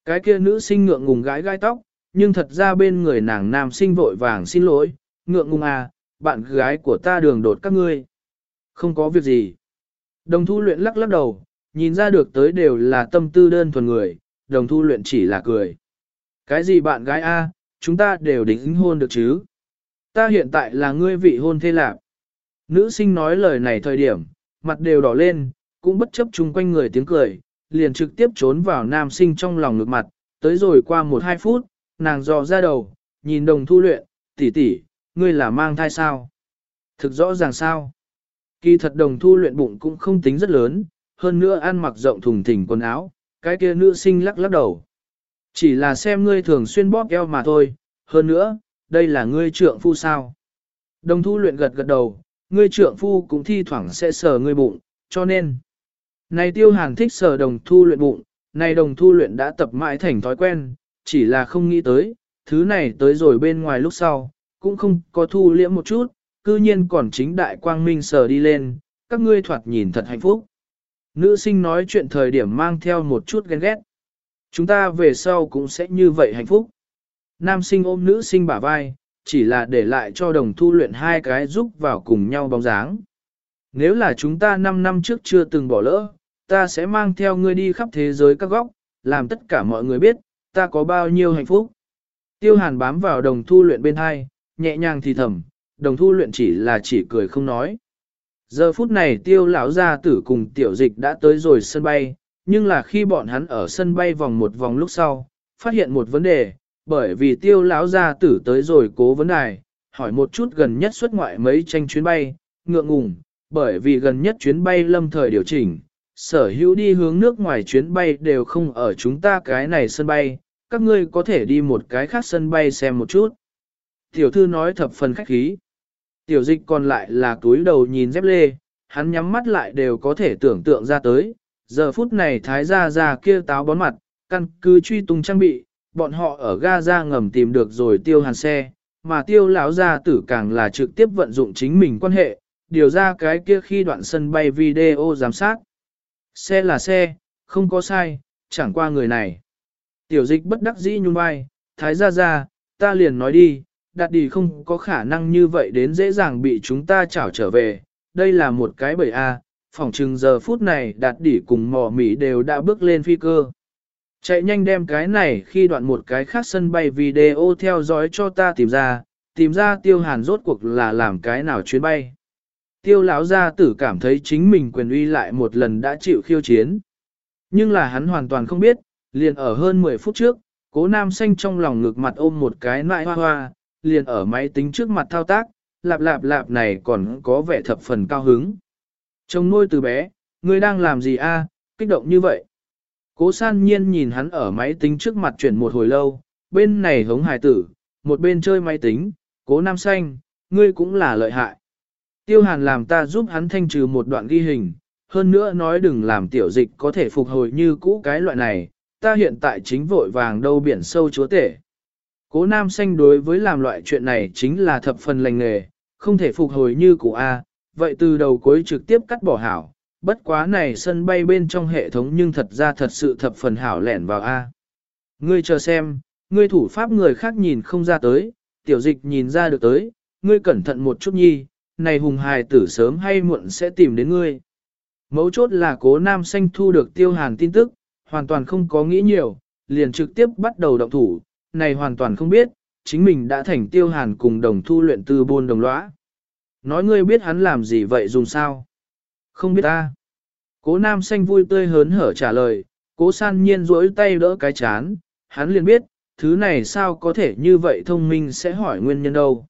Cái kia nữ sinh ngượng ngùng gái gai tóc, nhưng thật ra bên người nàng nam sinh vội vàng xin lỗi, ngượng ngùng a, bạn gái của ta đường đột các ngươi. Không có việc gì. Đồng thu luyện lắc lắc đầu, nhìn ra được tới đều là tâm tư đơn thuần người, đồng thu luyện chỉ là cười. Cái gì bạn gái A, chúng ta đều đính hôn được chứ? Ta hiện tại là ngươi vị hôn thê lạc. Nữ sinh nói lời này thời điểm, mặt đều đỏ lên, cũng bất chấp chung quanh người tiếng cười, liền trực tiếp trốn vào nam sinh trong lòng ngực mặt, tới rồi qua một hai phút, nàng dò ra đầu, nhìn đồng thu luyện, tỷ tỷ, ngươi là mang thai sao? Thực rõ ràng sao? Kỳ thật đồng thu luyện bụng cũng không tính rất lớn, hơn nữa ăn mặc rộng thùng thình quần áo, cái kia nữ sinh lắc lắc đầu. Chỉ là xem ngươi thường xuyên bóp eo mà thôi, hơn nữa, đây là ngươi trượng phu sao. Đồng thu luyện gật gật đầu, ngươi trượng phu cũng thi thoảng sẽ sờ ngươi bụng, cho nên. Này tiêu hàn thích sờ đồng thu luyện bụng, này đồng thu luyện đã tập mãi thành thói quen, chỉ là không nghĩ tới, thứ này tới rồi bên ngoài lúc sau, cũng không có thu liễm một chút, cư nhiên còn chính đại quang minh sờ đi lên, các ngươi thoạt nhìn thật hạnh phúc. Nữ sinh nói chuyện thời điểm mang theo một chút ghen ghét. Chúng ta về sau cũng sẽ như vậy hạnh phúc. Nam sinh ôm nữ sinh bả vai, chỉ là để lại cho đồng thu luyện hai cái giúp vào cùng nhau bóng dáng. Nếu là chúng ta 5 năm trước chưa từng bỏ lỡ, ta sẽ mang theo ngươi đi khắp thế giới các góc, làm tất cả mọi người biết, ta có bao nhiêu hạnh phúc. Tiêu hàn bám vào đồng thu luyện bên hai, nhẹ nhàng thì thầm, đồng thu luyện chỉ là chỉ cười không nói. Giờ phút này tiêu lão gia tử cùng tiểu dịch đã tới rồi sân bay, nhưng là khi bọn hắn ở sân bay vòng một vòng lúc sau, phát hiện một vấn đề, bởi vì tiêu lão gia tử tới rồi cố vấn đài, hỏi một chút gần nhất xuất ngoại mấy tranh chuyến bay, ngượng ngùng, bởi vì gần nhất chuyến bay lâm thời điều chỉnh, sở hữu đi hướng nước ngoài chuyến bay đều không ở chúng ta cái này sân bay, các ngươi có thể đi một cái khác sân bay xem một chút. Tiểu thư nói thập phần khách khí. Tiểu dịch còn lại là túi đầu nhìn dép lê, hắn nhắm mắt lại đều có thể tưởng tượng ra tới. Giờ phút này thái gia ra kia táo bón mặt, căn cứ truy tung trang bị, bọn họ ở ga ra ngầm tìm được rồi tiêu hàn xe, mà tiêu lão gia tử càng là trực tiếp vận dụng chính mình quan hệ, điều ra cái kia khi đoạn sân bay video giám sát. Xe là xe, không có sai, chẳng qua người này. Tiểu dịch bất đắc dĩ nhung vai, thái gia gia ta liền nói đi, đạt đi không có khả năng như vậy đến dễ dàng bị chúng ta chảo trở về, đây là một cái bầy A, phỏng chừng giờ phút này đạt đỉ cùng mò mỉ đều đã bước lên phi cơ. Chạy nhanh đem cái này khi đoạn một cái khác sân bay video theo dõi cho ta tìm ra, tìm ra tiêu hàn rốt cuộc là làm cái nào chuyến bay. Tiêu lão gia tử cảm thấy chính mình quyền uy lại một lần đã chịu khiêu chiến. Nhưng là hắn hoàn toàn không biết, liền ở hơn 10 phút trước, cố nam xanh trong lòng ngực mặt ôm một cái nại hoa hoa, liền ở máy tính trước mặt thao tác, lạp lạp lạp này còn có vẻ thập phần cao hứng. Trông nuôi từ bé, ngươi đang làm gì a? kích động như vậy. Cố san nhiên nhìn hắn ở máy tính trước mặt chuyển một hồi lâu, bên này hống hài tử, một bên chơi máy tính, cố nam xanh, ngươi cũng là lợi hại. Tiêu hàn làm ta giúp hắn thanh trừ một đoạn ghi hình, hơn nữa nói đừng làm tiểu dịch có thể phục hồi như cũ cái loại này, ta hiện tại chính vội vàng đâu biển sâu chúa tể. Cố nam xanh đối với làm loại chuyện này chính là thập phần lành nghề, không thể phục hồi như cũ A, vậy từ đầu cuối trực tiếp cắt bỏ hảo, bất quá này sân bay bên trong hệ thống nhưng thật ra thật sự thập phần hảo lẻn vào A. Ngươi chờ xem, ngươi thủ pháp người khác nhìn không ra tới, tiểu dịch nhìn ra được tới, ngươi cẩn thận một chút nhi, này hùng hài tử sớm hay muộn sẽ tìm đến ngươi. Mấu chốt là cố nam xanh thu được tiêu hàn tin tức, hoàn toàn không có nghĩ nhiều, liền trực tiếp bắt đầu động thủ, này hoàn toàn không biết, chính mình đã thành tiêu hàn cùng đồng thu luyện tư buôn đồng lõa. Nói ngươi biết hắn làm gì vậy dùng sao? Không biết ta. Cố nam xanh vui tươi hớn hở trả lời, cố san nhiên rỗi tay đỡ cái chán, hắn liền biết, thứ này sao có thể như vậy thông minh sẽ hỏi nguyên nhân đâu.